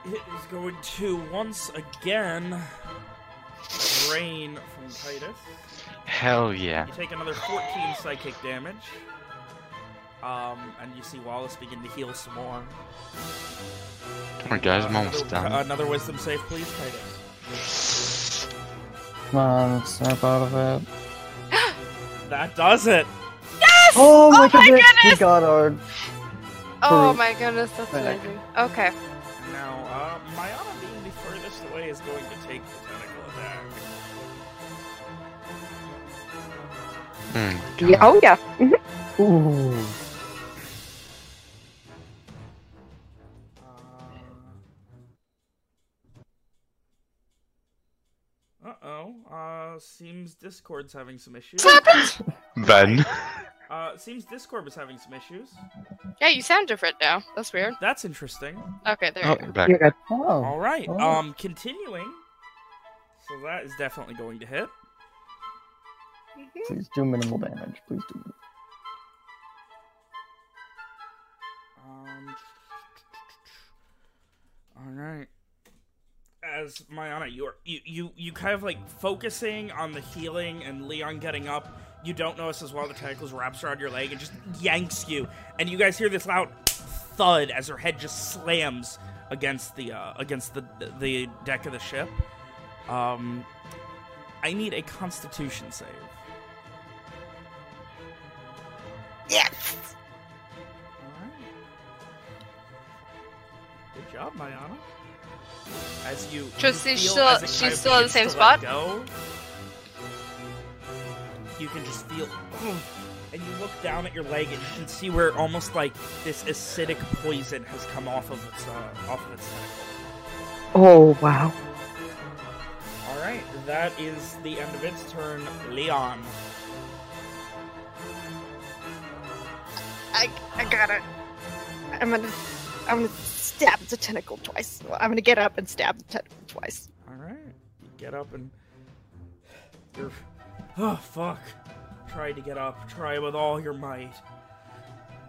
It is going to once again drain from Titus. Hell yeah. You take another 14 psychic damage. Um, and you see Wallace begin to heal some more. Come on, guys, I'm Uh, almost another, done. Another wisdom save, please, Titus. come on, snap out of it. That does it! Oh my Oh my goodness! We got our. Oh my goodness, that's Back. amazing. Okay. Now, uh, Mayana being the furthest away is going to take the tentacle attack. Yeah, oh yeah. Mhm. Ooh. Seems Discord's having some issues. What's happened? Ben. Uh, seems Discord was having some issues. yeah, you sound different now. That's weird. That's interesting. Okay, there Oh, you go. back. You're good. Oh. All right. Oh. Um, continuing. So that is definitely going to hit. Please do minimal damage. Please do. Um. All right. As Mayana, you're you you you kind of like focusing on the healing and Leon getting up. You don't notice as well the tentacles wraps around your leg and just yanks you, and you guys hear this loud thud as her head just slams against the uh, against the the deck of the ship. Um, I need a Constitution save. Yes. Alright. Good job, Mayana. As you, So you she's still- as she's still in the same spot? Go, you can just feel, and you look down at your leg, and you can see where almost like this acidic poison has come off of its uh, off of its tentacle. Oh wow. All right, that is the end of its turn. Leon. I I got it. I'm gonna I'm gonna stab the tentacle twice. I'm gonna get up and stab the tentacle twice. All right, you get up and you're. Oh fuck! Try to get up. Try with all your might.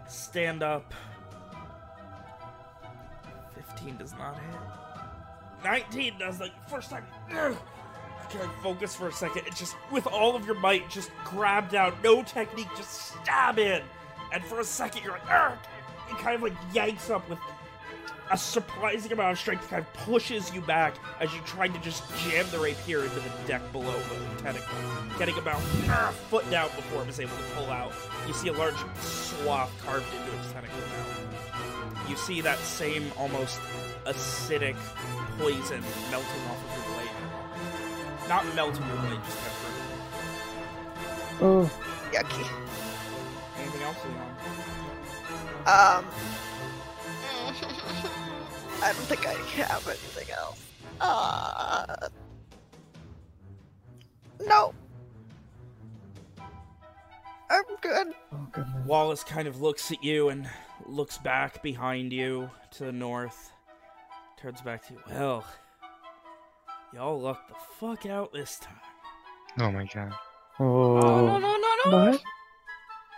Stand up. Fifteen does not hit. Nineteen does. Like first time. Can I focus for a second? It just with all of your might, just grab down. No technique. Just stab in. And for a second, you're like, Ugh! it kind of like yanks up with a surprising amount of strength kind of pushes you back as you try to just jam the rapier into the deck below the tentacle, getting about a foot down before it was able to pull out. You see a large swath carved into its tentacle now. You see that same almost acidic poison melting off of your blade. Not melting your blade, just kind of Oh. Yucky. Anything else, Leon? Um, I don't think I have anything else. Uh, no. I'm good. Oh goodness. Wallace kind of looks at you and looks back behind you to the north. Turns back to you. Well, y'all lucked the fuck out this time. Oh my god. Oh, Oh. no, no, no, no. What?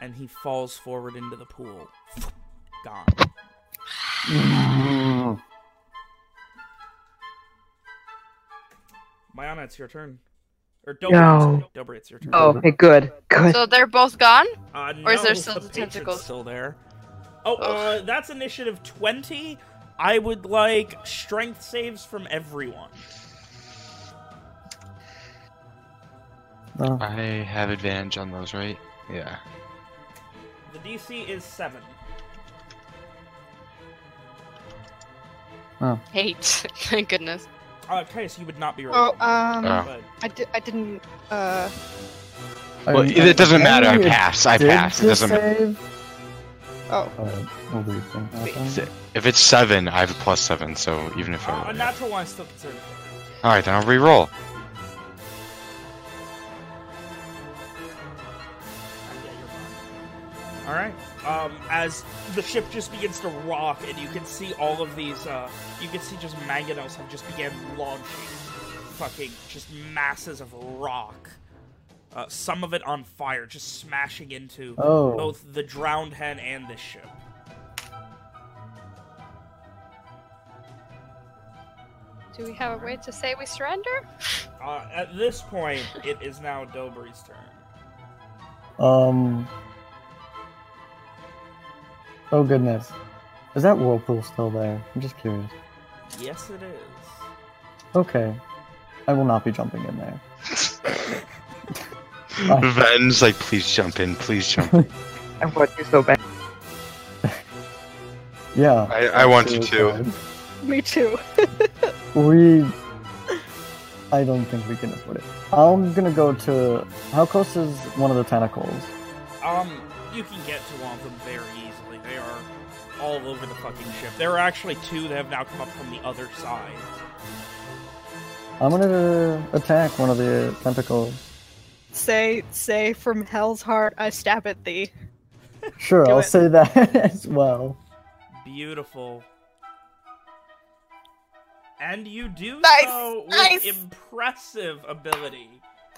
And he falls forward into the pool. Gone. Mayana, it's your turn. Or Dobry, No. sorry. Dobry, it's your turn. Oh, okay, good, good. So they're both gone? Uh, Or is there still the the tentacles? still there. Oh, uh, that's initiative 20. I would like strength saves from everyone. Oh. I have advantage on those, right? Yeah. The DC is 7. Eight. Thank goodness. Uh, Caius, you would not be right. Oh, um, Oh. I, di- I didn't, uh, Well, I- it doesn't matter. I pass. I pass. It doesn't matter. save. oh, Uh, a weird thing happened. If it's seven, I have a plus seven. So even if uh, I, a natural one is still considered. all right, then I'll re-roll. Uh, yeah, you're fine. All right. Um, as the ship just begins to rock, and you can see all of these, uh, you can see just mangonels have just began launching, fucking just masses of rock. Uh, some of it on fire, just smashing into Oh. both the drowned hen and this ship. Do we have a way to say we surrender? Uh, at this point, it is now Dobry's turn. Um. Oh goodness, is that whirlpool still there? I'm just curious. Yes, it is. Okay, I will not be jumping in there. Bye. Ven's like, please jump in, please jump in. I want you so bad. Yeah. I, I want you to. Me too. We. I don't think we can afford it. I'm gonna go to. How close is one of the tentacles? Um, you can get to one of them very easily. They are all over the fucking ship. There are actually two that have now come up from the other side. I'm gonna attack one of the tentacles. Say, say from hell's heart, I stab at thee. Sure, I'll it. say that as well. Beautiful. And you do Nice, so with nice. impressive ability.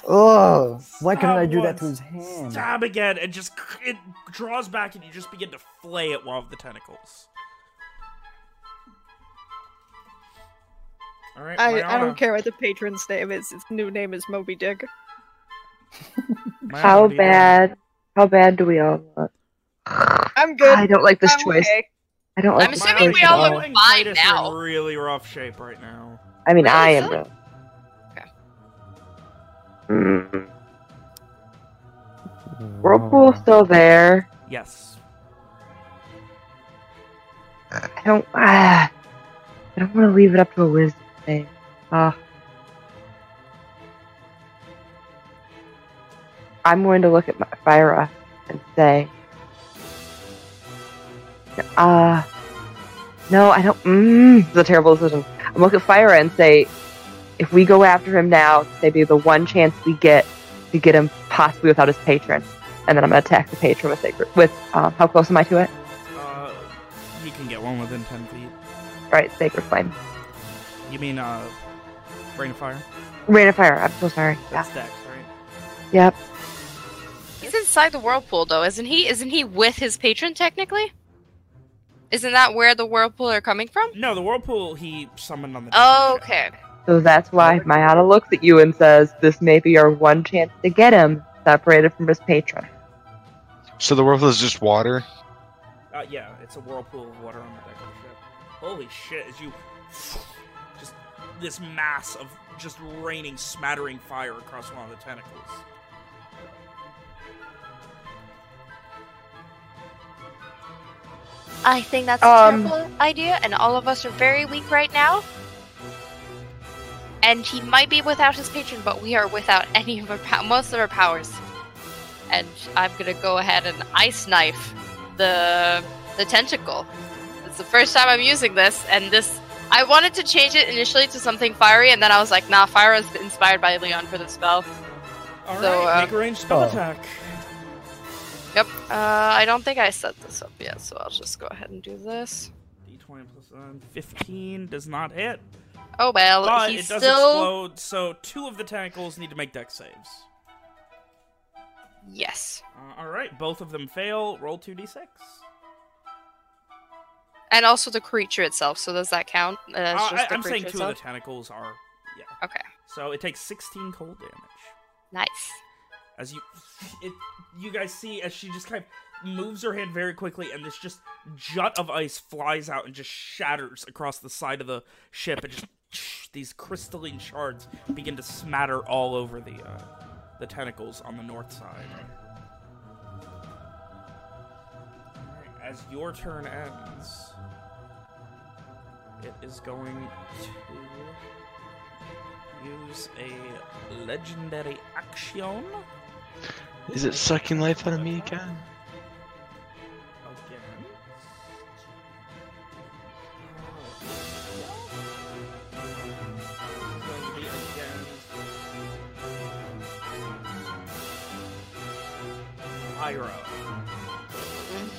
Ugh! Why couldn't I Stab do that to his hand? Stab again, and just it draws back, and you just begin to flay at one of the tentacles. All right, I, I don't care what the patron's name is. Its new name is Moby Dick. How what do you want? bad? How bad do we all look? I'm good. I don't like this I'm choice. okay. I don't like I'm this assuming choice we all all. look and fine Cletus now. are in really rough shape right now. I mean, Really, I am. silly? Really- Okay. Mm. Whirlpool's still there. Yes. I don't. Ah, I don't want to leave it up to a wisdom thing. Ah. I'm going to look at my Fyra and say, uh, no, I don't. Mm, this is a terrible decision. I'm looking at Fyra and say, if we go after him now, maybe the one chance we get to get him possibly without his patron, and then I'm gonna attack the patron with sacred. With um, how close am I to it? Uh, you can get one within ten feet. All right, sacred flame, You mean uh, rain of fire? rain of fire. I'm so sorry. Yeah. Dex, right? Yep. He's inside the whirlpool, though, isn't he? Isn't he with his patron technically? Isn't that where the whirlpool are coming from? No, the whirlpool he summoned on the. Oh, deck ship. Okay. So that's why Mayana looks at you and says, "This may be our one chance to get him separated from his patron." So the whirlpool is just water? Uh, yeah, it's a whirlpool of water on the deck of the ship. Holy shit! As you just this mass of just raining, smattering fire across one of the tentacles. I think that's a Um, terrible idea, and all of us are very weak right now. And he might be without his patron, but we are without any of our pow- most of our powers. And I'm gonna go ahead and ice knife the the tentacle. It's the first time I'm using this, and this I wanted to change it initially to something fiery, and then I was like, nah, fire is inspired by Leon for the spell. All right, So, uh, make a ranged spell Oh. attack. Yep. Uh, I don't think I set this up yet, so I'll just go ahead and do this. D20 plus one, 15 does not hit, Oh well, but he's it does still explode. So two of the tentacles need to make dex saves. yes. Uh, all right, both of them fail. Roll two d6. And also the creature itself. So does that count? Uh, it's Uh, just I, I'm saying two of the tentacles are. Yeah. Okay. So it takes 16 cold damage. Nice. As you, it, you guys see as she just kind of moves her hand very quickly, and this just jut of ice flies out and just shatters across the side of the ship, and just these crystalline shards begin to smatter all over the uh, the tentacles on the north side. As your turn ends, it is going to use a legendary action Is it sucking life out of me again?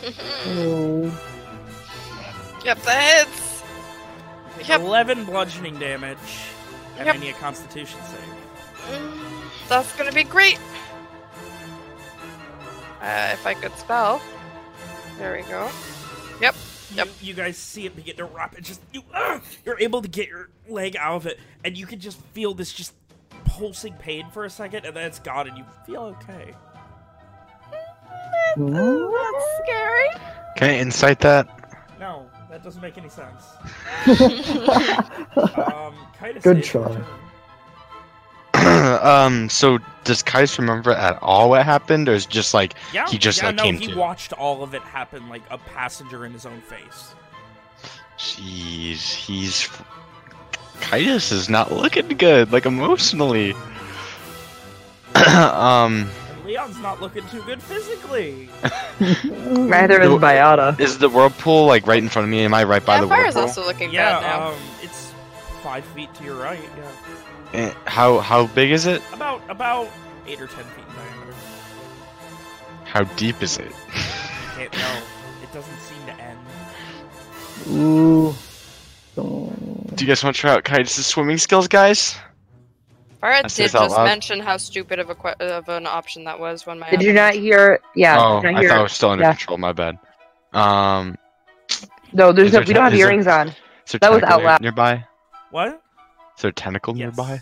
Again. Pyro. Oh. Yep, that hits. Yep. 11 bludgeoning damage, and Yep. I need a Constitution save. Mm, That's gonna be great. Uh, if I could spell. There we go. Yep. You, you guys see it begin to wrap. It just you, ah, you're able to get your leg out of it, and you can just feel this just pulsing pain for a second, and then it's gone, and you feel okay. Hmm? That's scary. Can I insight that? No, that doesn't make any sense. Um, Good try. um. So does Kais remember at all what happened, or is it just like Yeah, He just, yeah, like, no, came he to. watched all of it happen like a passenger in his own face. Jeez, he's. Kaius is not looking good, like emotionally. um, And Leon's not looking too good physically. Neither is No. Biata. is the whirlpool like right in front of me? Am I right by yeah, the Fyra's whirlpool? also looking yeah, bad now. um, it's five feet to your right. Yeah, Eh, How how big is it? about about eight or ten feet in diameter. How deep is it? Can't know. It doesn't seem to end. Ooh. Don't- you guys want to try out Kaius' swimming skills, guys? Fyra I did this just loud. mention how stupid of a que- of an option that was when my Did you not hear? Yeah. oh, did you not I hear? thought I was still under yeah. control. My bad. Um, No, there's no. there We don't have te- is there- earrings on. is there That was out loud. nearby? What? Is there a tentacle Yes. nearby?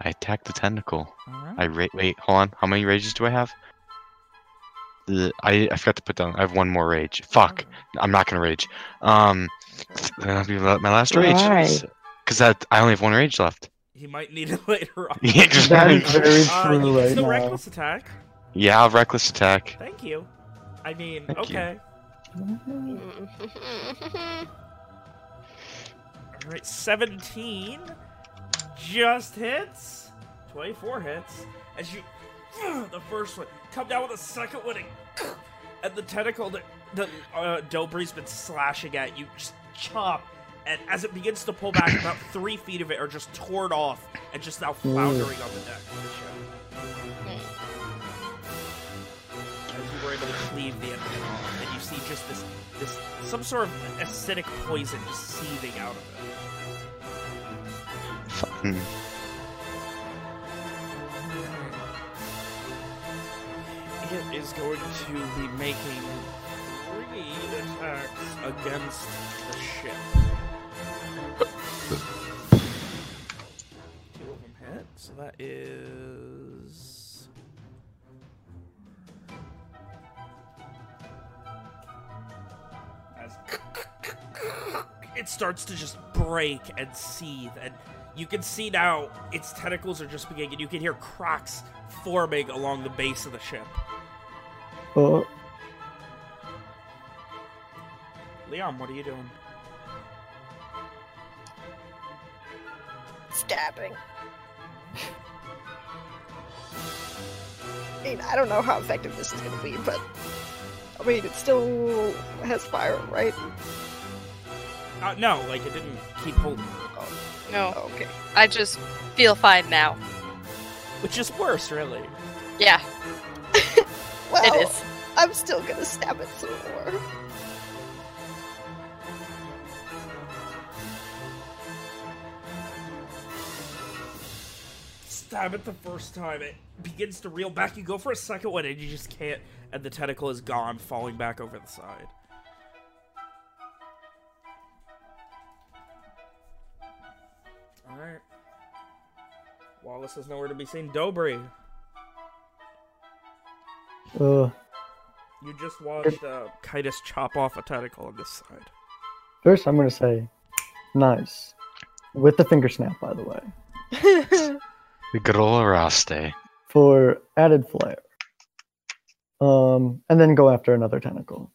I attack the tentacle. Alright. I ra- wait. Hold on. How many rages do I have? I I forgot to put down. I have one more rage. Fuck. I'm not gonna rage. Um, that'll be my last rage. Why? Because that I only have one rage left. He might need it later on. Yeah, just- That is very Uh, you true can right still now. reckless attack. yeah, reckless attack. Thank you. I mean, Thank okay. All right, 17 just hits. 24 hits. As you, the first one, come down with a second one, and, and the tentacle that the uh, Dobry's been slashing at you just chop. And as it begins to pull back, about three feet of it are just torn off and just now floundering on the deck of the ship. As you were able to cleave the it off, and you see just this, this some sort of acidic poison just seething out of it. Fun. It is going to be making three attacks against the ship. So that is. As it starts to just break and seethe, and you can see now its tentacles are just beginning, and you can hear cracks forming along the base of the ship. Uh, Leon, what are you doing? Stabbing. I mean, I don't know how effective this is going to be, but I mean, it still has fire, right? Uh, no, like it didn't keep holding. no, Oh, okay. I just feel fine now. Which is worse, really. Yeah, Well, it is. I'm still gonna stab it some more. Stab it the first time, it begins to reel back. You go for a second one, and you just can't. And the tentacle is gone, falling back over the side. Alright. Wallace is nowhere to be seen. Dobry, uh, you just watched uh, Kitus chop off a tentacle on this side. first, I'm gonna say, nice, with the finger snap, by the way, The Grolaraste. for added flair. Um, and then go after another tentacle.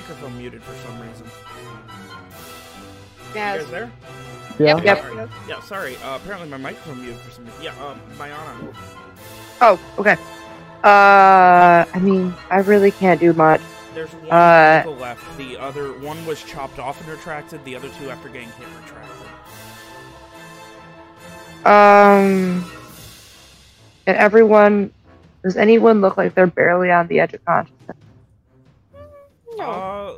Microphone muted for some reason. You guys there? Yeah. Yep. Sorry. Yeah, sorry. Uh, apparently my microphone muted for some reason. Yeah, um, Mayana. Oh, okay. Uh, I mean, I really can't do much. There's one Uh, tentacle left. The other one was chopped off and retracted. The other two, after getting hit, retracted. Um, and everyone, does anyone look like they're barely on the edge of consciousness? Uh,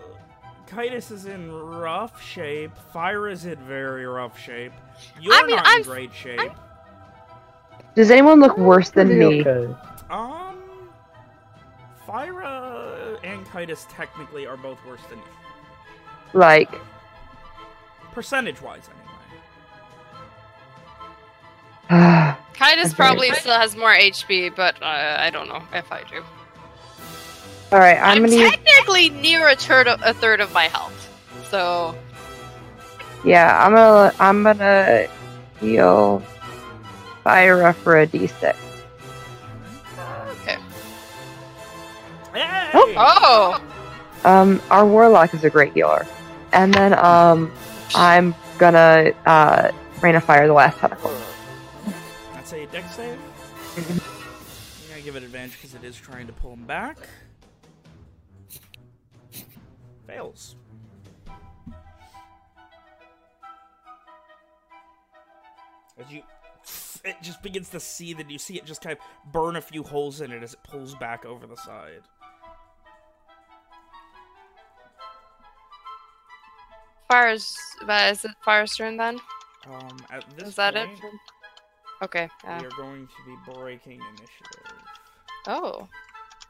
Kitus is in rough shape. Fyra is in very rough shape. You're I mean, not I'm- in great shape. I'm- Does anyone look worse than me? okay. Um, Fyra and Kitus technically are both worse than you. Like, Percentage-wise, anyway. Kitus Okay. probably still has more HP, but uh, I don't know if I do. All right, I'm, I'm, gonna use, technically near a third of a third of my health, so yeah, I'm gonna, I'm gonna heal Fyra for a d6. okay. Hey! Oh, Um, our warlock is a great healer, and then um, I'm gonna uh, rain of fire the last tentacle. That's a dex save. I'm gonna give it advantage because it is trying to pull him back. Fails. As you, it just begins to see that you see it just kind of burn a few holes in it as it pulls back over the side. Uh, is it Fyra's turn then? Um, at this Is that it? point, for- Okay. Yeah. we are going to be breaking initiative Oh,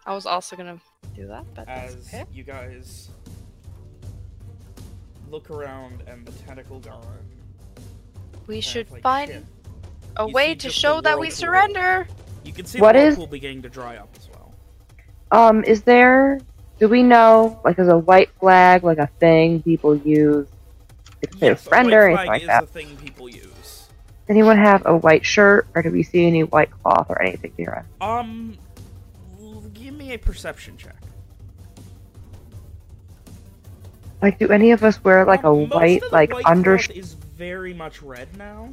I was also gonna do that, but that's as okay. you guys look around and the tentacle gone. We have, should like, find shit. a You way to show that we whirlpool. surrender. You can see What the is- whirlpool beginning to dry up as well. Um, is there? Do we know? Like, is a white flag like a thing people use? Like, say, a Yes, a friend or anything like is that? a thing people use. Anyone have a white shirt, or do we see any white cloth or anything near us? Um, give me a perception check. Like, do any of us wear like a most white like white under? is very much red now.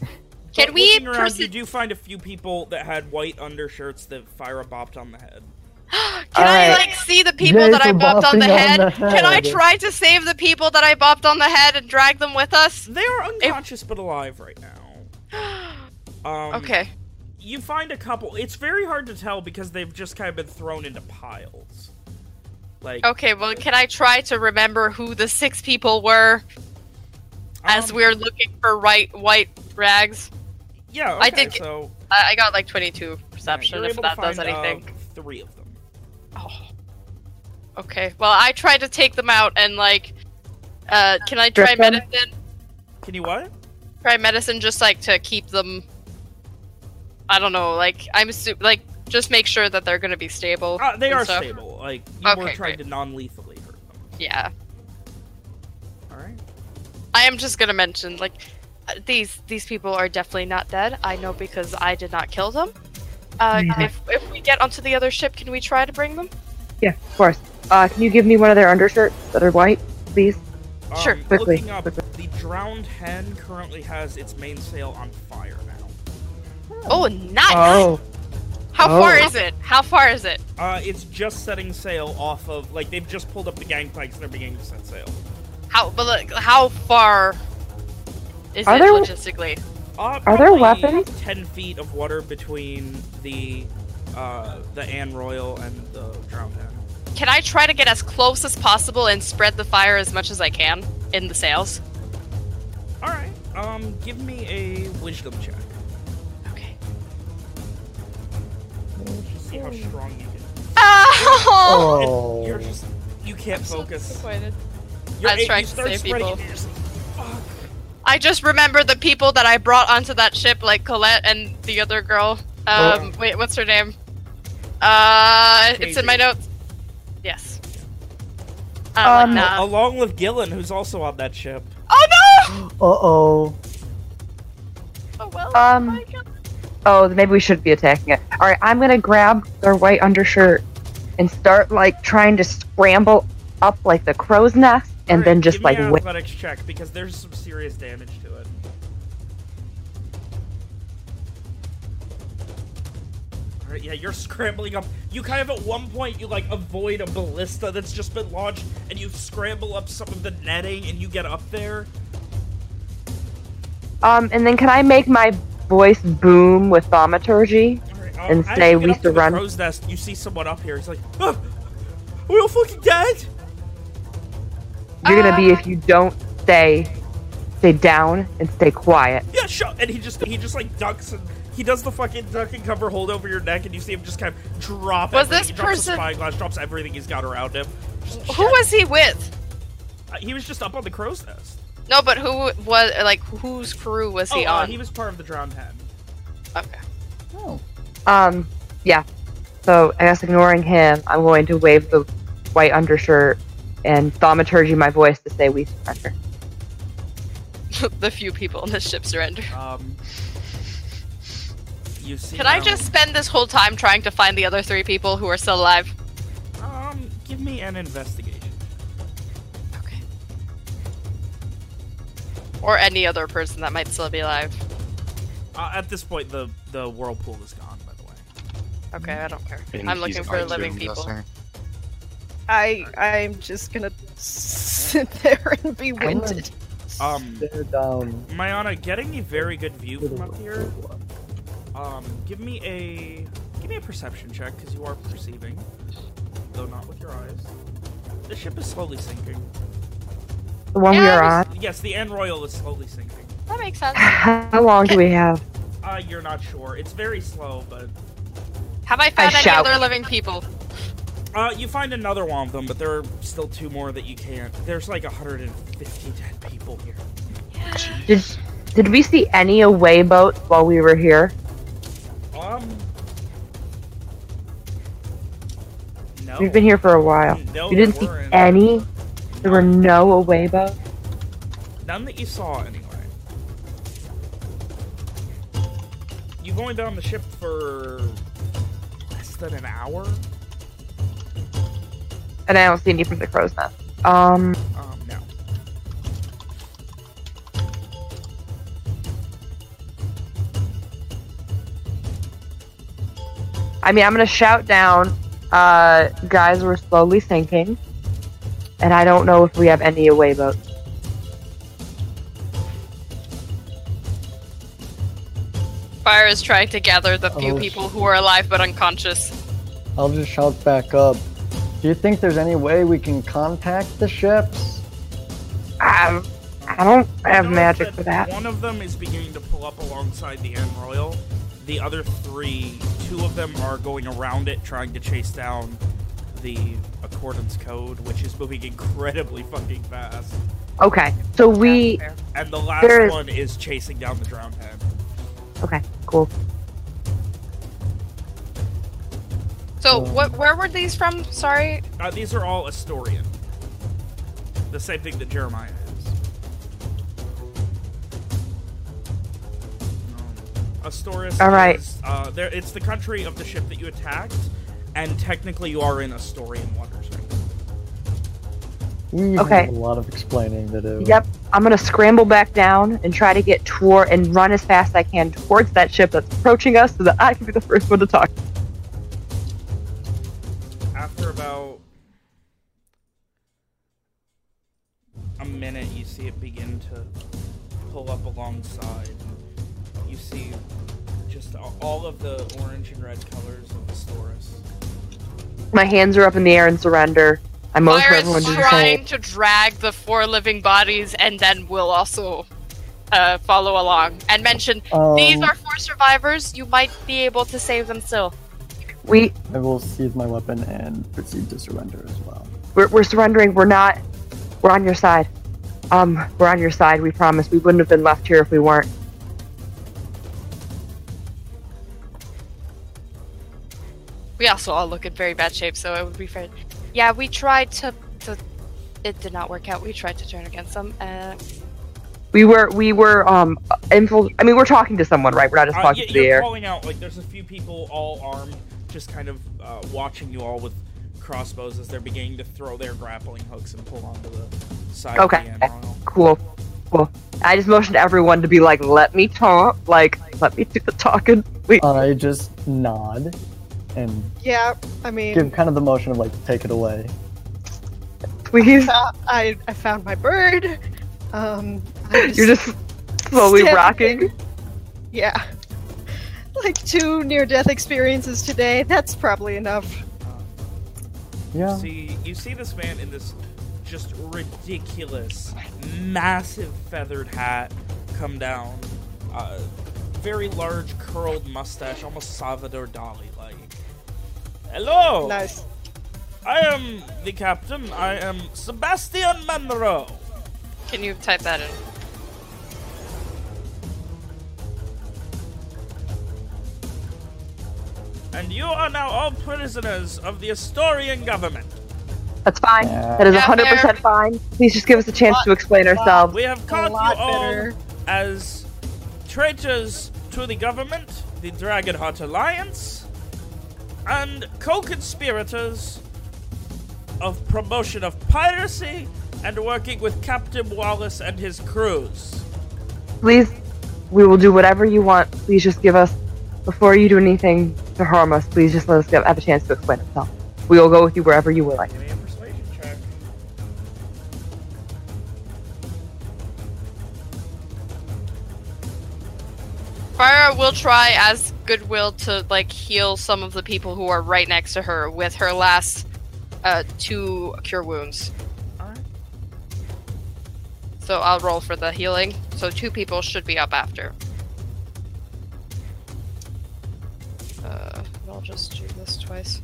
Can But we looking around, perce- you do find a few people that had white undershirts that Fyra bopped on the head. Can I Alright. like see the people Yay that I bopped on the, bopping on head? Can I try to save the people that I bopped on the head and drag them with us? They are unconscious but alive right now. Um, okay. You find a couple. It's very hard to tell because they've just kind of been thrown into piles. Like Okay, well, can I try to remember who the six people were as um, we're looking for right white rags? Yeah, I okay, did- so I, I got like 22 perception you're if able to that does find, uh, anything. three of them. Oh. Okay, well, I tried to take them out and like, uh, can I try Drift them? medicine? Can you what? Try medicine just like to keep them. I don't know, like I'm assu- like just make sure that they're gonna be stable. Uh, they are stuff. stable. Like you were Okay, trying great. to non-lethally hurt them. Yeah, All right. I am just gonna mention like uh, these these people are definitely not dead. I know because I did not kill them. Uh, Yeah. if if we get onto the other ship, can we try to bring them? Yeah, of course. Uh, can you give me one of their undershirts that are white, please? Sure, Um, quickly, up, quickly. the drowned hen currently has its mainsail on fire now. Oh, nice! Oh, How Oh. far is it? How far is it? Uh, it's just setting sail off of like they've just pulled up the gangplanks and they're beginning to set sail. How but like, how far is Are it there- logistically? Uh, Are there weapons? Ten feet of water between the uh, the Anne Royal and the drowned hen. Can I try to get as close as possible and spread the fire as much as I can in the sails? All right. Um, give me a wisdom check. See how strong you can. Oh! Oh. You're just you can't focus. disappointed. You're, I was you trying to start save people. just. I just remember the people that I brought onto that ship, like Colette and the other girl. Um, wait, what's her name? Uh, it's in my notes. Yes. I'm Um, like, nah. Along with Gillen, who's also on that ship. Oh no! Uh oh. Oh well. Um, my God. Oh, maybe we should be attacking it. All right, I'm gonna grab their white undershirt and start like trying to scramble up like the crow's nest, and Alright, then just give me like an wait. athletics check because there's some serious damage to it. Alright, yeah, you're scrambling up. You kind of at one point you like avoid a ballista that's just been launched, and you scramble up some of the netting, and you get up there. Um, and then can I make my voice boom with thaumaturgy? Alright, um, And as say we up to the surrender- crow's nest, you see someone up here. He's like, ah, "Are all fucking dead?" You're gonna be Uh, if you don't stay, stay down and stay quiet. Yeah, sure. And he just he just like ducks and he does the fucking duck and cover hold over your neck, and you see him just kind of drop. Was everything. this he drops person- spyglass, drops everything he's got around him. Who was he with? Uh, he was just up on the crow's nest. No, but who was like whose crew was he oh, uh, on? he was part of the drowned hen. Okay. Oh. Um, yeah. So I guess ignoring him, I'm going to wave the white undershirt and thaumaturgy my voice to say we surrender. the few people on the ship surrender. Um, you see. Can I just spend this whole time trying to find the other three people who are still alive? um give me an investigation? Or any other person that might still be alive. Uh, at this point, the the whirlpool is gone. By the way. Okay, I don't care. And I'm looking for living people. guessing. I I'm just gonna sit there and be winded. Um, Stare down. Mayana, getting a very good view from up here. Um, give me a give me a perception check because you are perceiving, though not with your eyes. The ship is slowly sinking. The one we are on. Yes, the Anne Royal is slowly sinking. That makes sense. How long do we have? Uh, you're not sure. It's very slow, but Have I found any shout. other living people? uh, you find another one of them, but there are still two more that you can't. There's like 150 dead people here. Did did we see any away boat while we were here? Um, no. We've been here for a while. No, You didn't see weren't. any. There were no away boats. None that you saw, anyway. You've only been on the ship for less than an hour? And I don't see any from the crow's nest. Um, Um, no. I mean, I'm gonna shout down. Uh, guys, we're slowly sinking, and I don't know if we have any away boats. Fire is trying to gather the few Oh, people who are alive but unconscious. I'll just shout back up. Do you think there's any way we can contact the ships? Um, I don't have You know magic for that. One of them is beginning to pull up alongside the Anne Royal. The other three, two of them are going around it, trying to chase down the Accordance Code, which is moving incredibly fucking fast. Okay, so we. And the last There is- one is chasing down the drowned hen. Okay, cool. So, Um, what? Where were these from? Sorry. Uh, these are all Astorian. The same thing that Jeremiah is. Um, Astoris All right. is, uh, there, it's the country of the ship that you attacked, and technically you are in Astorian waters right now. We Okay. have a lot of explaining to do. Yep, I'm gonna scramble back down and try to get toward and run as fast as I can towards that ship that's approaching us, so that I can be the first one to talk. After about a minute, you see it begin to pull up alongside. You see just all of the orange and red colors of Astoris. My hands are up in the air and surrender. I motion for Fire everyone is trying hold. to drag the four living bodies, and then we'll also uh, follow along and mention these Um, are four survivors. You might be able to save them still. We I will seize my weapon and proceed to surrender as well. we're, we're surrendering. We're not. We're on your side. Um, we're on your side. We promise. We wouldn't have been left here if we weren't. We also all look in very bad shape, so it would be fair. Yeah, we tried to. to it did not work out. We tried to turn against them. Uh, We were we were um infil- I mean we're talking to someone, right? We're not just Uh, talking y- to the you're air. calling out like there's a few people all armed, just kind of uh, watching you all with crossbows as they're beginning to throw their grappling hooks and pull onto the side Okay. of the. Cool. Cool. I just motioned everyone to be like, let me talk, like, let me do the talking. Wait, I just nod and Yeah, I mean, give kind of the motion of like take it away. please. uh, I I found my bird. Um, I'm You're just slowly standing rocking. Yeah. Like two near-death experiences today. That's probably enough. Yeah. See, you see this man in this just ridiculous, massive feathered hat come down, uh, very large curled mustache, almost Salvador Dali like. Hello, Nice. I am the captain. I am Sebastian Monroe. Can you type that in? And you are now all prisoners of the Astorian government. That's fine. Yeah. That is Yeah, 100% fair. fine. Please just give us a chance to explain ourselves. We have caught you lot all better. as traitors to the government, the Dragonheart Alliance, and co-conspirators of promotion of piracy and working with Captain Wallace and his crews. Please, we will do whatever you want. Please just give us, before you do anything to harm us, please just let us have a chance to explain ourselves. We will go with you wherever you would like. Give me a persuasion check. Fire will try as goodwill to like heal some of the people who are right next to her with her last uh, two cure wounds. Alright. So I'll roll for the healing. So two people should be up after. Uh, I'll just do this twice.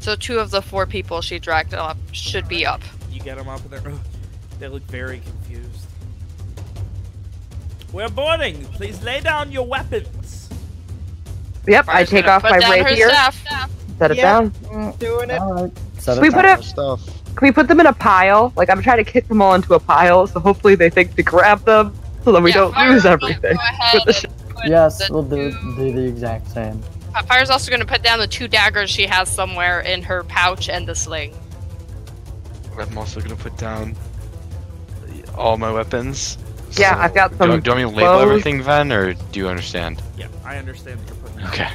So two of the four people she dragged up should be up. You get them up and they're, they look very confused. We're boarding. Please lay down your weapons. Yep, I take off my rapier, set it Yep. down. Doing it. All right. Set it We down. put it- stuff. Can we put them in a pile? Like, I'm trying to kick them all into a pile, so hopefully they think to grab them, so that we Yeah, don't lose everything. Go ahead sh- Yes, we'll do do the exact same. Uh, Fire's also going to put down the two daggers she has somewhere in her pouch and the sling. I'm also gonna put down all my weapons. Yeah, So- I've got Do, some you- do you want me to label clothes. everything then, or do you understand? Yeah, I understand that you're putting. Okay.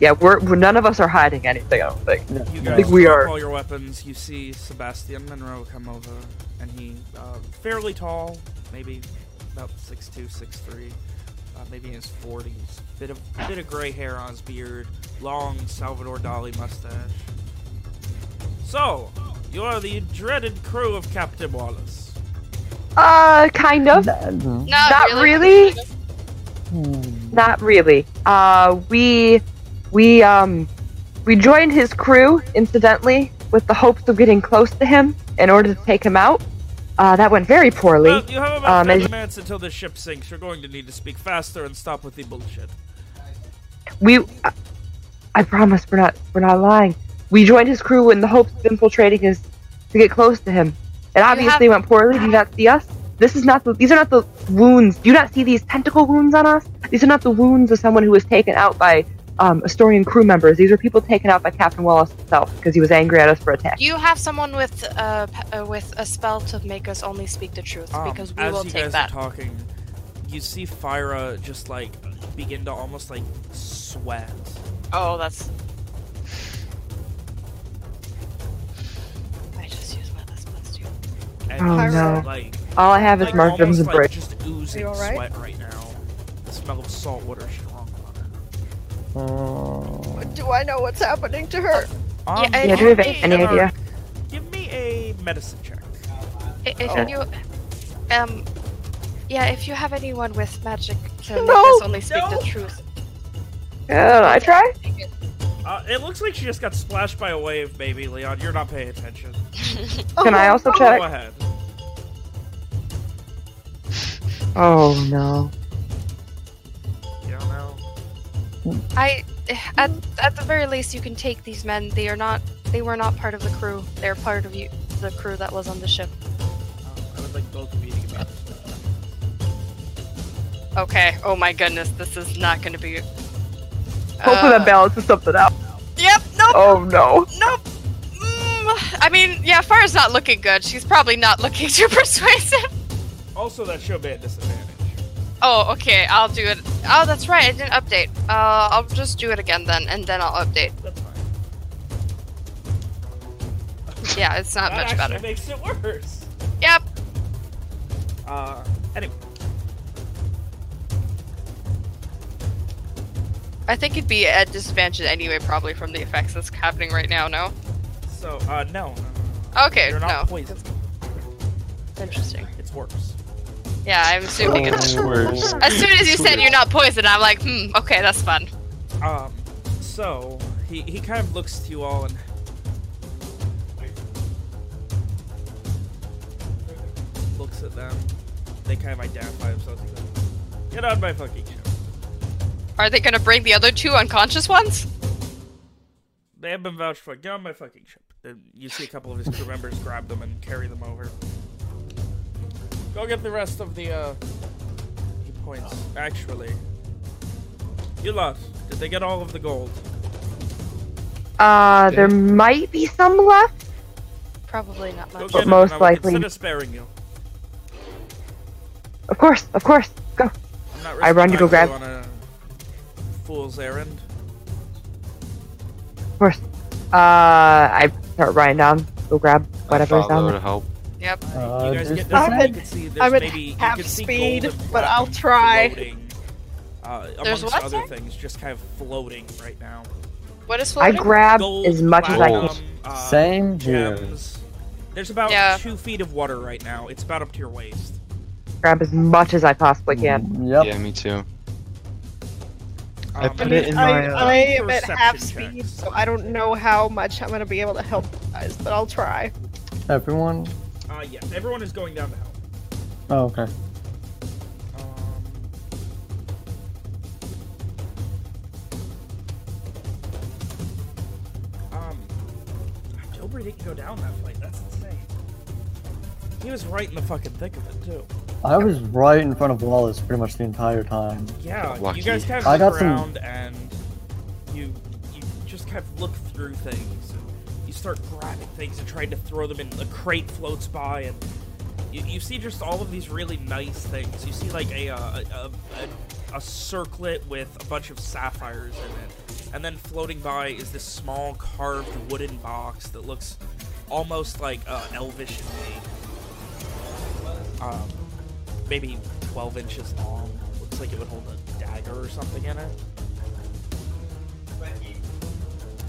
Yeah, we're, we're none of us are hiding anything. I don't think. You Yeah. guys think we are- all your weapons. You see Sebastian Monroe come over, and he uh, fairly tall, maybe about six two, six three, uh, maybe in his forties. Bit of bit of gray hair on his beard, long Salvador Dali mustache. So, you're the dreaded crew of Captain Wallace. Uh, kind of. That- Not, Not really. really. hmm. Not really. Uh, we we um we joined his crew incidentally with the hopes of getting close to him in order to take him out. Uh, that went very poorly. Well, you have about um, 30 as- minutes until the ship sinks. You're going to need to speak faster and stop with the bullshit. we I, I promise we're not we're not lying. We joined his crew in the hopes of infiltrating his to get close to him. It obviously went poorly. Do you not see us? This is not the these are not the wounds. Do you not see these tentacle wounds on us? These are not the wounds of someone who was taken out by um, Astorian crew members. These are people taken out by Captain Wallace himself because he was angry at us for attacking. You have someone with uh, uh, with a spell to make us only speak the truth? Um, because we as will you take guys that. are talking, you see Fyra just like begin to almost like sweat. Oh, that's. And Oh, he's, no. Like, All I have is like markings almost and like break. just oozing Are you alright? sweat right now. The smell of salt water strong on Oh. Do I know what's happening to her? Um, Yeah, Yeah, do you have Hey, any Emma, idea? Give me a medicine check. I- If Oh. you, um, yeah, if you have anyone with magic to No, only speak no. the truth. Yeah, I try. Uh, it looks like she just got splashed by a wave, baby Leon. You're not paying attention. Can I also Oh, check? Go ahead. Oh no. You don't know. I at at the very least, you can take these men. They are not. They were not part of the crew. They're part of you, the crew that was on the ship. Um, I would like both of you to give me Okay. Oh my goodness, this is not going to be. Hopefully Uh, that balances something out. Yep. Nope. Oh no. Nope. Mm, I mean, yeah, Fyra's not looking good. She's probably not looking too persuasive. Also, that should be a disadvantage. Oh, okay. I'll do it. Oh, that's right. I didn't update. Uh, I'll just do it again then, and then I'll update. That's fine. Yeah, it's not that much actually better. makes it worse. Yep. Uh, anyway, I think it'd be at disadvantage anyway, probably from the effects that's happening right now. No. so uh, no, no, no, Okay. you're not no. poisoned. Interesting. It's worse. Yeah, I'm assuming it's. Oh, worse. As soon as you said you're not poisoned, I'm like, hmm, okay, that's fun. Um, so he he kind of looks to you all and looks at them. They kind of identify themselves. He goes, Get on my fucking ship. Are they gonna bring the other two unconscious ones? They have been vouched for. Get on my fucking ship. You see a couple of his crew members grab them and carry them over. Go get the rest of the, uh... He points. Actually. You lost. did they get all of the gold? Uh, there might be some left. Probably not much. But most and I will likely- consider sparing you. Of course, of course. Go. I'm not I run to go grab- on a fool's errand. Of course. Uh, I start writing down. Go grab whatever's down Follow there. to help. Yep. Uh, you guys get this. I'm You at- can see I'm at maybe you half can speed, gold but I'll try. Floating, uh, There's amongst what, other sir? things, just kind of floating right now. What is floating? I grab Gold, as much as I can. uh, Same here. gems. There's about Yeah. two feet of water right now. It's about up to your waist. Grab as much as I possibly can. Mm, Yep. Yeah, me too. I Um, put and it in I, my, uh, I am at perception half checks. speed, so I don't know how much I'm gonna be able to help you guys, but I'll try. Everyone. Uh, yes, everyone is going down to help. Oh, okay. Um, um, Dobry didn't go down that fight. That's insane. He was right in the fucking thick of it too. I was right in front of Wallace pretty much the entire time. Yeah, Lucky. you guys kind of I look got some- and you you just kind of look through things and you start grabbing things and trying to throw them in. A crate floats by and you, you see just all of these really nice things. You see like a uh, a, a, a, a circlet with a bunch of sapphires in it, and then floating by is this small carved wooden box that looks almost like uh, elvish in made. Um, maybe 12 inches long. Looks like it would hold a dagger or something in it.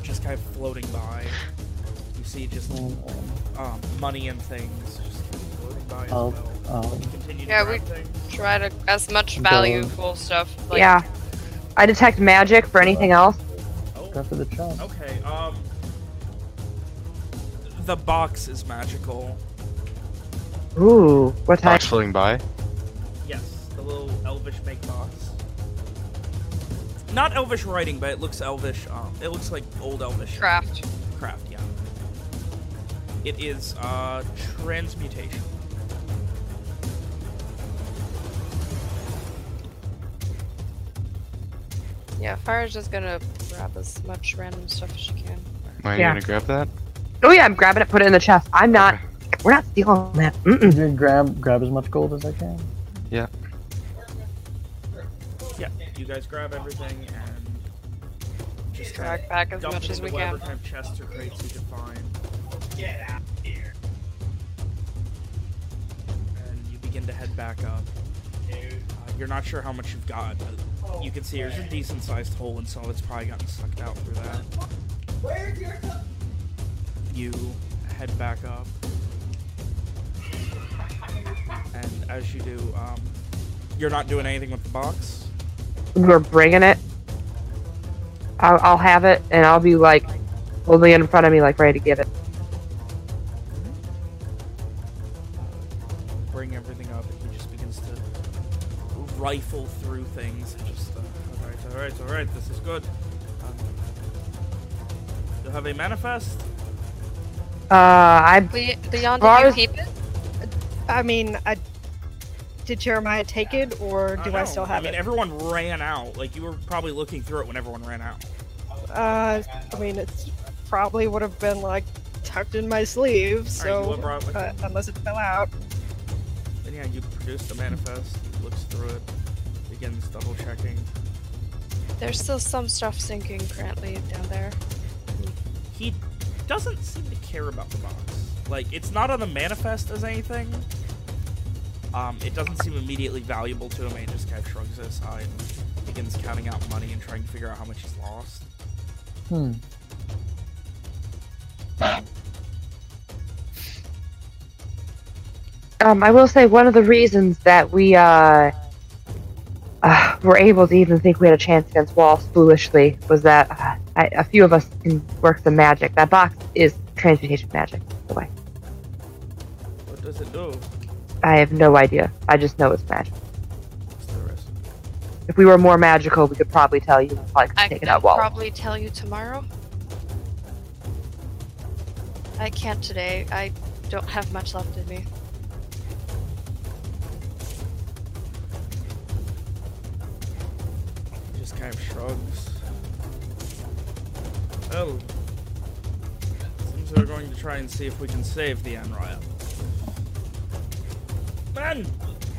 Just kind of floating by. You see just um, money and things just floating by as I'll, well. I'll continue to Yeah, we- things. Try to as much Go. valuable stuff. Like, yeah. I detect magic for anything else. Oh, go for the chest. okay. Um, the box is magical. Ooh, what type? Box floating by. Yes, the little elvish make box. Not elvish writing, but it looks elvish. Um, it looks like old elvish Craft. craft. Yeah. It is uh transmutation. Yeah, Fire's just gonna grab as much random stuff as she can. Am I Yeah. gonna grab that? Oh yeah, I'm grabbing it, put it in the chest. I'm not. We're not stealing that. Mm-mm. You grab grab as much gold as I can. Yeah, you guys grab everything and just kind Track back as dump much it as into we whatever can. kind of chests or crates you can find. Get out here. And you begin to head back up. Uh, you're not sure how much you've got, but you can see there's a decent sized hole, and so it's probably gotten sucked out through that. You head back up. And as you do, um, you're not doing anything with the box. We're bringing it. I'll, I'll have it, and I'll be like holding it in front of me, like ready to give it. bring everything up, and he just begins to rifle through things. and Just, uh, alright, alright, alright, this is good. You'll have a manifest. Uh, I Le- Leon, Far did you keep it? I mean, I did Jeremiah take it, or do I, know. still have it? I mean, it? everyone ran out. Like you were probably looking through it when everyone ran out. Uh, I mean, it's probably would have been like tucked in my sleeve, so went brought with uh, unless it fell out. Then yeah, you produce the manifest. Looks through it, begins double checking. There's still some stuff sinking currently down there. He doesn't seem to care about the box. Like it's not on the manifest as anything. Um, it doesn't seem immediately valuable to him. and He just kind of shrugs it aside and begins counting out money and trying to figure out how much he's lost. Hmm. Um, I will say one of the reasons that we uh, uh, were able to even think we had a chance against Wallace foolishly was that uh, I, a few of us can work some magic. That box is transmutation magic, by the way. What does it do? I have no idea. I just know it's magic. What's the rest? If we were more magical, we could probably tell you. We probably could I take it can out Wallace. probably tell you tomorrow. I can't today. I don't have much left in me. He just kind of shrugs. Well, seems we're going to try and see if we can save the Anne Royal. Man,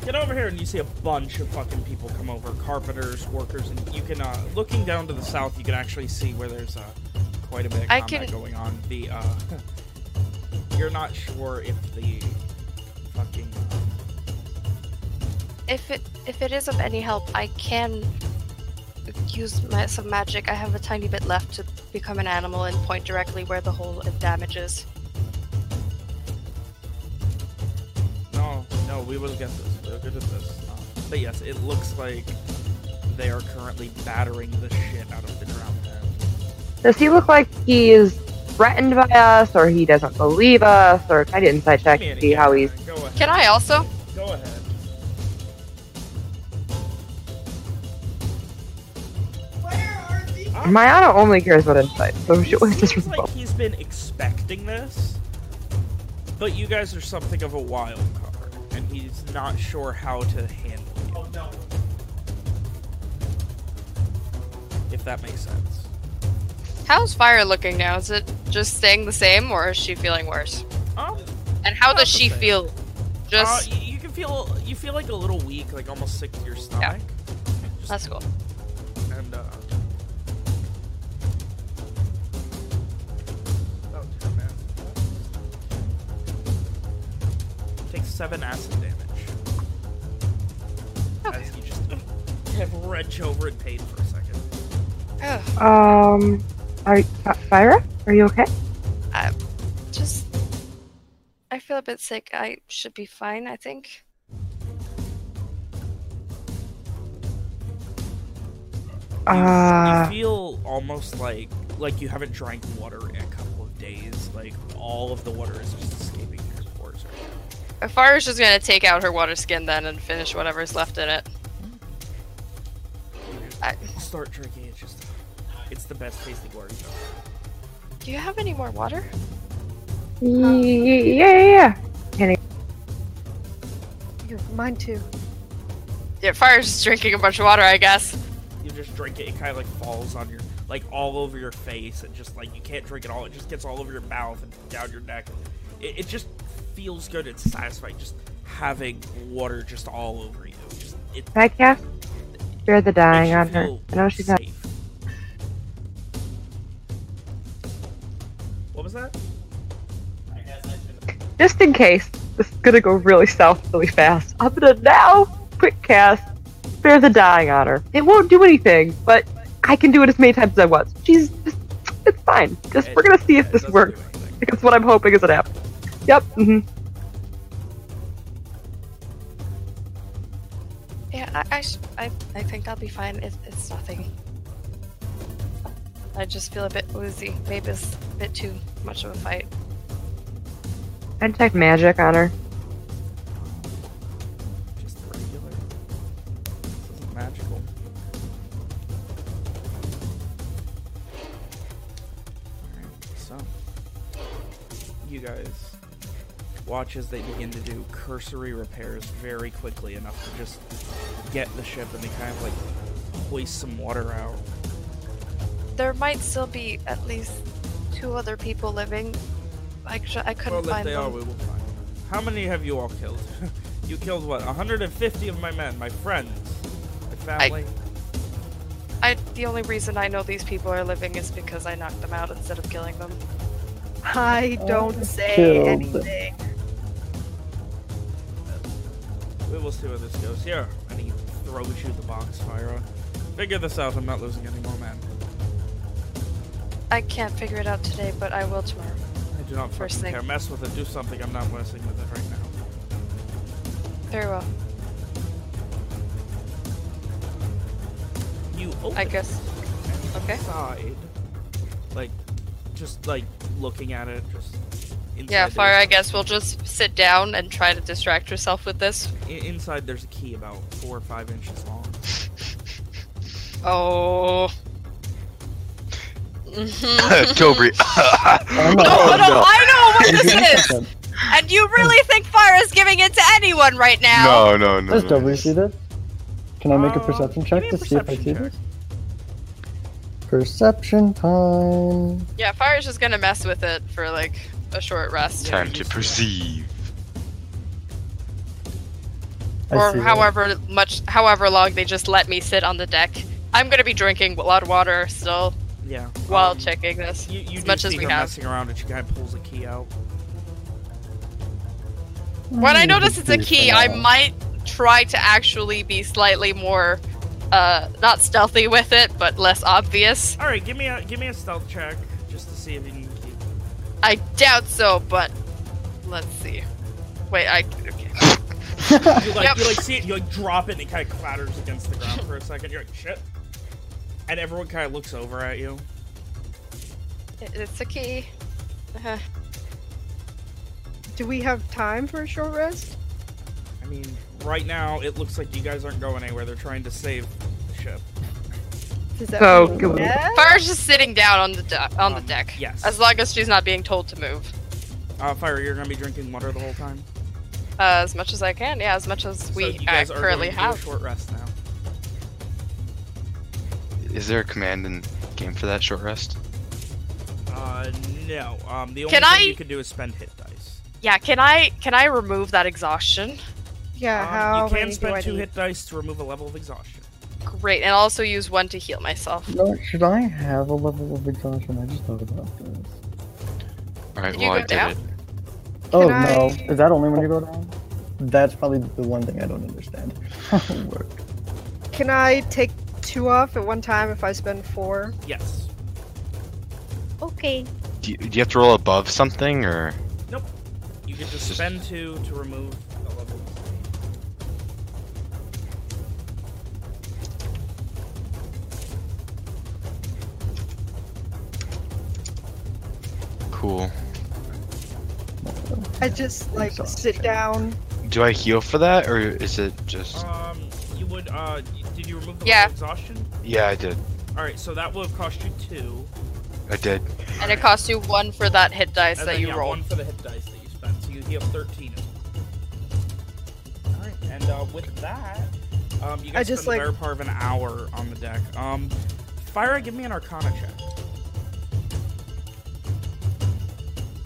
get over here! And you see a bunch of fucking people come over, carpenters, workers, and you can, uh, looking down to the south, you can actually see where there's, uh, quite a bit of I combat can- going on. The, uh, you're not sure if the fucking, If it if it is of any help, I can use my, some magic. I have a tiny bit left to become an animal and point directly where the hole of damage is. No, no, we will get this. We're good at this. Uh, but yes, it looks like they are currently battering the shit out of the drowned hen. Does he look like he's threatened by us, or he doesn't believe us, or I did insight check Give to see how he's. Go. Can I also? Go ahead. Mayana only cares about insight, so she always just Seems like he's been expecting this, but you guys are something of a wild card, and he's not sure how to handle you. If that makes sense. How's Fire looking now? Is it just staying the same, or is she feeling worse? Oh, And how About does she same. feel? Just uh, you, you can feel you feel like a little weak, like almost sick to your stomach. Just- that's cool. Seven acid damage. Okay. As you just kind of wrench over in pain for a second. Ugh, Um, are Fyra? Are you okay? I just I feel a bit sick. I should be fine. I think. You, Uh, you feel almost like like you haven't drank water in a couple of days. Like all of the water is just Fire's just gonna take out her water skin then and finish whatever's left in it. You just I- start drinking. It's just it's the best tasting water. you. Do you have any more water? yeah, yeah, yeah. You're mine too. Yeah, Fire's just drinking a bunch of water, I guess. you just drink it, it kind of like falls on your, like all over your face, and just like you can't drink it all. It just gets all over your mouth and down your neck. It, it just feels good. It's satisfying just having water just all over you. Just it Can I cast Spare the Dying makes on her? I know she's not. safe. What was that? Just in case this is gonna go really south really fast, I'm gonna now quick cast Spare the Dying on her. It won't do anything, but I can do it as many times as I want. She's just, it's fine. Just we're gonna see if this works. do. Because what I'm hoping is it happens. Yep. Mm hmm Yeah, I, I, I, I think I'll be fine. It, it's nothing. I just feel a bit woozy. Maybe it's a bit too much of a fight. I detect magic on her. Just regular. Magical. Alright, so. You guys watch as they begin to do cursory repairs very quickly enough to just get the ship and they kind of like hoist some water out. There might still be at least two other people living. I, sh- I couldn't Well, if find they them. are, we will find them. How many have you all killed? you killed what? 150 of my men, my friends, my family. I the only reason I know these people are living is because I knocked them out instead of killing them. I don't say killed. anything. We will see where this goes. Here, and he throws you the box fire. Figure this out. I'm not losing any more men. I can't figure it out today, but I will tomorrow. I do not First thing. care. Mess with it. Do something. I'm not messing with it right now. Very well. You open I guess. Okay. Inside, like, just like looking at it, just. Inside Yeah, Fire, I guess we'll just sit down and try to distract yourself with this. i- inside there's a key about four or five inches long. Oh. Mhm. Dobry. I'm No, not- no, I know what Give me a this is! And you really think Fire is giving it to anyone right now? no, no, no. Does no. W see this? Can I make a Uh, perception give check me a to see if I see check. this? Perception time. Yeah, Fire's just gonna mess with it for like a short rest. Time to perceive. I or see that. however much, however long they just let me sit on the deck. I'm gonna be drinking a lot of water still Yeah. while um, checking this. You, you as much see as we her have. messing around and she kind of pulls a key out. When I Hmm, notice it's a key, I might try to actually be slightly more, uh, not stealthy with it, but less obvious. All right, give me a give me a stealth check just to see if you can keep. I doubt so, but let's see. Wait, I okay. You like Yep. you like see it, you like drop it, and it kind of clatters against the ground for a second. You're like shit, and everyone kind of looks over at you. It's a key. Uh-huh. Do we have time for a short rest? I mean, right now it looks like you guys aren't going anywhere. They're trying to save the ship. Does that So, mean good. yes? Fire's just sitting down on the de- on the Um, deck. yes. As long as she's not being told to move. Uh, Fire, you're gonna be drinking water the whole time. Uh, as much as I can, yeah, as much as we so you uh, guys are currently going to do a have. short rest now. Is there a command in game for that short rest? Uh, no. Um, the only Can thing I- you can do is spend hit dice. Yeah, can I can I remove that exhaustion? Yeah, Um, how you can spend two hit dice to remove a level of exhaustion. Great, and also use one to heal myself. No, should I have a level of exhaustion? I just thought about this. Alright, Did you well, go I did down? it. Oh I- no, is that only when you go down? That's probably the one thing I don't understand. How. Can I take two off at one time if I spend four? Yes. Okay. Do you, do you have to roll above something, or Nope. You can just Just- spend two to remove cool? I just like Exhaustion. sit down. Do I heal for that, or is it just? Um, you would. Uh, did you remove the Yeah. exhaustion? Yeah, I did. All right, so that will have cost you two. I did. And it costs you one for that hit dice And that then, you yeah, roll. one for the hit dice that you spent, so you heal 13 of them. Alright, and uh, with that, um, you I guys just, spend the like- better part of an hour on the deck. Um, Fire, give me an Arcana check.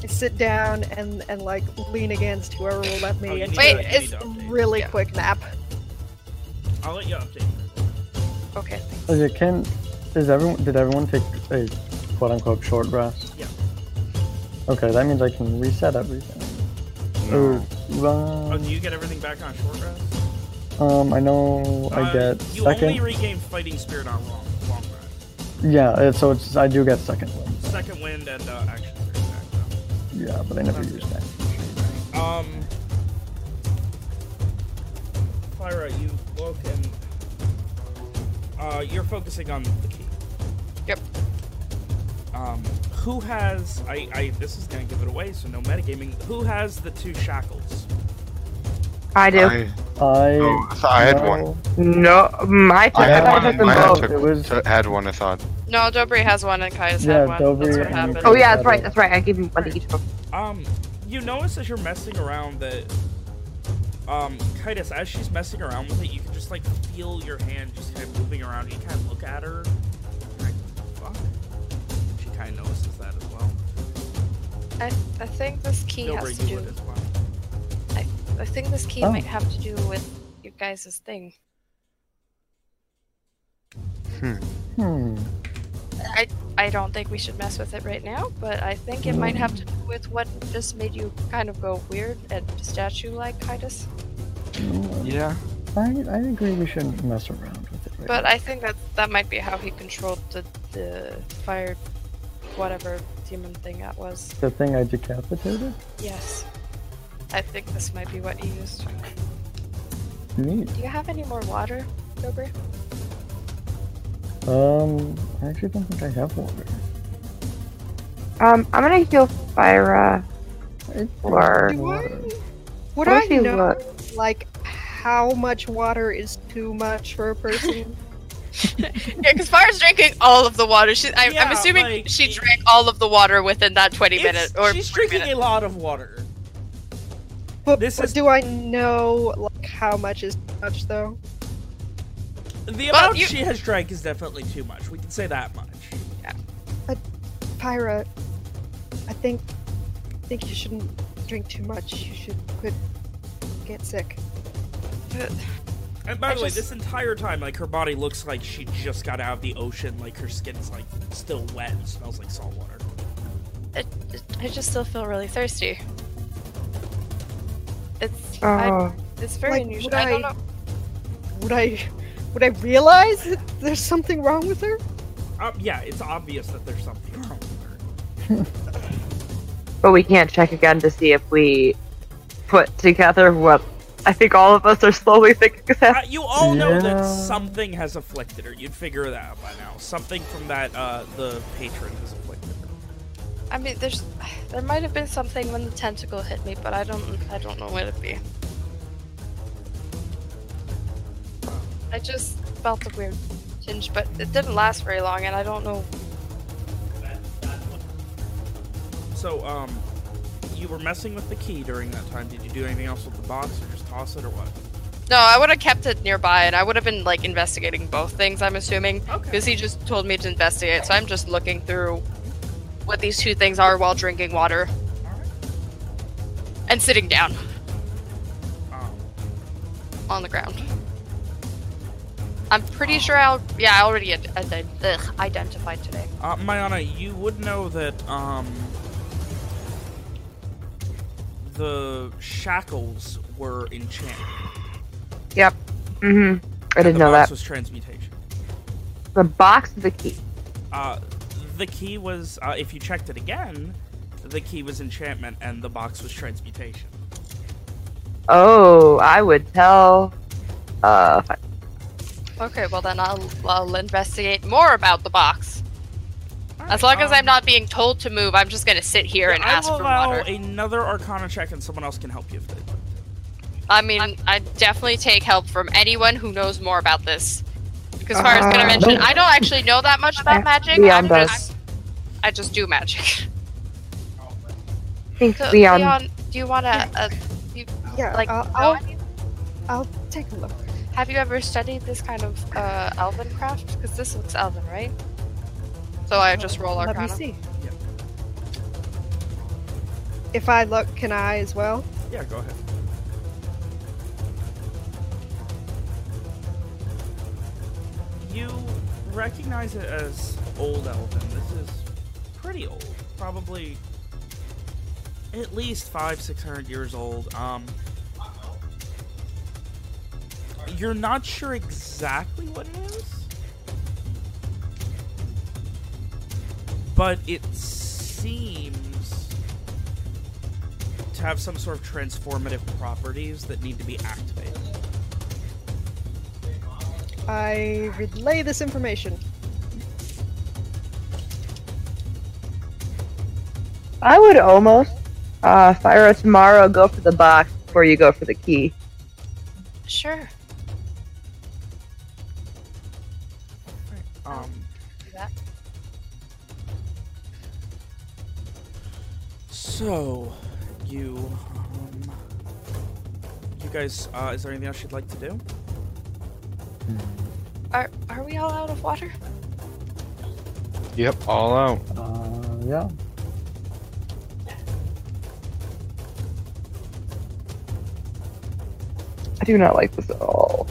I sit down and and like lean against whoever will let me Oh, and Wait, take to- you a really Yeah. quick nap. I'll let you update. Okay. Okay, can is everyone did everyone take a quote unquote short rest? Yeah. Okay, that means I can reset everything. No. Oh, Um, do you get everything back on short rest? um, I know I Uh, get You second. only regain fighting spirit on long, long rest. Yeah, it- so it's I do get second wind. Second wind and uh, action spirit back though. Yeah, but I never That's use that. Um, Clyra, you look and uh, you're focusing on the key. Yep. Um, who has? I, I. This is gonna give it away, so no metagaming. Who has the two shackles? I do. I, I oh, I thought I had no, one. No, my I had I one. took them I had, both. took, It was- t- had one. I thought. No, Dobry has one and Kai's Yeah, had one. That's what happened. Oh yeah, that's right. That's right. I gave him one to each of them. Um, you notice as you're messing around that, um, Kitus, as she's messing around with it, you can just like feel your hand just kind of moving around. You kind of look at her. Like, fuck. She kind of notices that as well. I, I think this key Nobody has to you do. would as well. I I think this key Oh. might have to do with your guys' thing. Hmm. I I don't think we should mess with it right now, but I think it might have to do with what just made you kind of go weird and statue-like, Kitus. Yeah. I, I agree we shouldn't mess around with it right But now. I think that that might be how he controlled the the fire, whatever demon thing that was. The thing I decapitated? Yes. I think this might be what he used. Neat. Do you have any more water, Dobry? Um, I actually don't think I have water. Um, I'm gonna heal Fyra. I Or- have Do I, would I know, look- like, how much water is too much for a person? Yeah, because Fire's drinking all of the water. She, I, Yeah, I'm assuming like, she drank all of the water within that 20 minutes or she's drinking minutes. a lot of water. But, This but is- do I know like how much is too much though? The amount you- she has drank is definitely too much. We can say that much. Yeah. But Fyra, I think I think you shouldn't drink too much. You should quit get sick. And by I the way, this entire time, like her body looks like she just got out of the ocean. Like her skin's like still wet and smells like salt water. I, I just still feel really thirsty. It's I, Oh, it's very Like, unusual. would I don't know. Would I would I realize that there's something wrong with her? Uh, yeah, it's obvious that there's something wrong with her. but we can't check again to see if we put together what I think all of us are slowly thinking. Uh, you all know that something has afflicted her. You'd figure that out by now. Something from that uh, the patron has afflicted her. I mean, there's there might have been something when the tentacle hit me, but I don't I don't know what it'd be. I just felt a weird tinge, but it didn't last very long, and I don't know. So, um, you were messing with the key during that time. Did you do anything else with the box, or just toss it, or what? No, I would have kept it nearby and I would have been like investigating both things, I'm assuming. Okay. Because he just told me to investigate, so I'm just looking through what these two things are while drinking water Alright. and sitting down Um, on the ground. I'm pretty sure I'll. Yeah, I already ad- ad- ugh, identified today. uh, Mayana, you would know that, um, the shackles were enchanted. Yep. Mm-hmm. I didn't the know box that. was transmutation. The box the key. Uh, the key was, uh, if you checked it again, the key was enchantment, and the box was transmutation. Oh, I would tell. Uh, Okay, well then I'll, I'll investigate more about the box. As long as I'm Um, not being told to move, I'm just gonna sit here Yeah, and I ask will for allow water. another Arcana check, and someone else can help you if they. I mean, I definitely take help from anyone who knows more about this. Because Fire's gonna Uh, mention, no. I don't actually know that much about magic. Leon I'm just, I just do magic. I think So, Leon. Leon, do you want to? Uh, you, Yeah, like, I'll, I'll, I'll take a look. Have you ever studied this kind of uh, elven craft? Because this looks elven, right? So I just roll our. Let Arcana. me see. Yep. If I look, can I as well? Yeah, go ahead. You recognize it as old elven. This is pretty old, probably at least five, six hundred years old. Um, you're not sure exactly what it is, but it seems to have some sort of transformative properties that need to be activated. I relay this information. I would almost uh, fire tomorrow. Go for the box before you go for the key. Sure. Um, So, you, um, you guys, uh, is there anything else you'd like to do? Are are we all out of water? Yep, all out. Uh, yeah. I do not like this at all.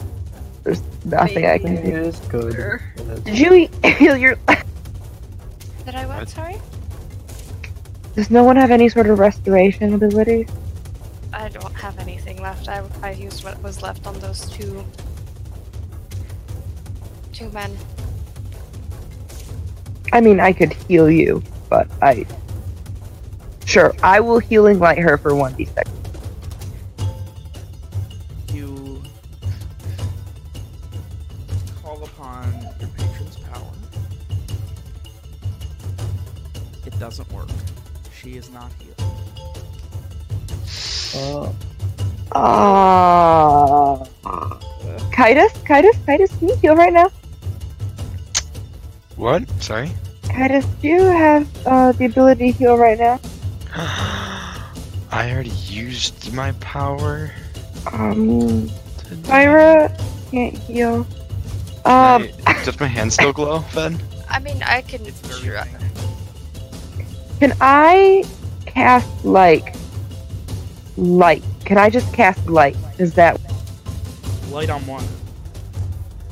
There's nothing I can It do. is good. Sure. Did you heal your? Did I what? What? Sorry. Does no one have any sort of restoration ability? I don't have anything left. I I used what was left on those two two men. I mean, I could heal you, but I. Sure, I will healing light her for one d six. Kitus, Kitus, Kitus, can you heal right now? What? Sorry? Kitus, do you have uh, the ability to heal right now? I already used my power. Um, Myra can't heal. Um, Wait, does my hand still glow, Fed? I mean, I can. It's very sure, faint. can I cast like light? Can I just cast light? Is that Light on one.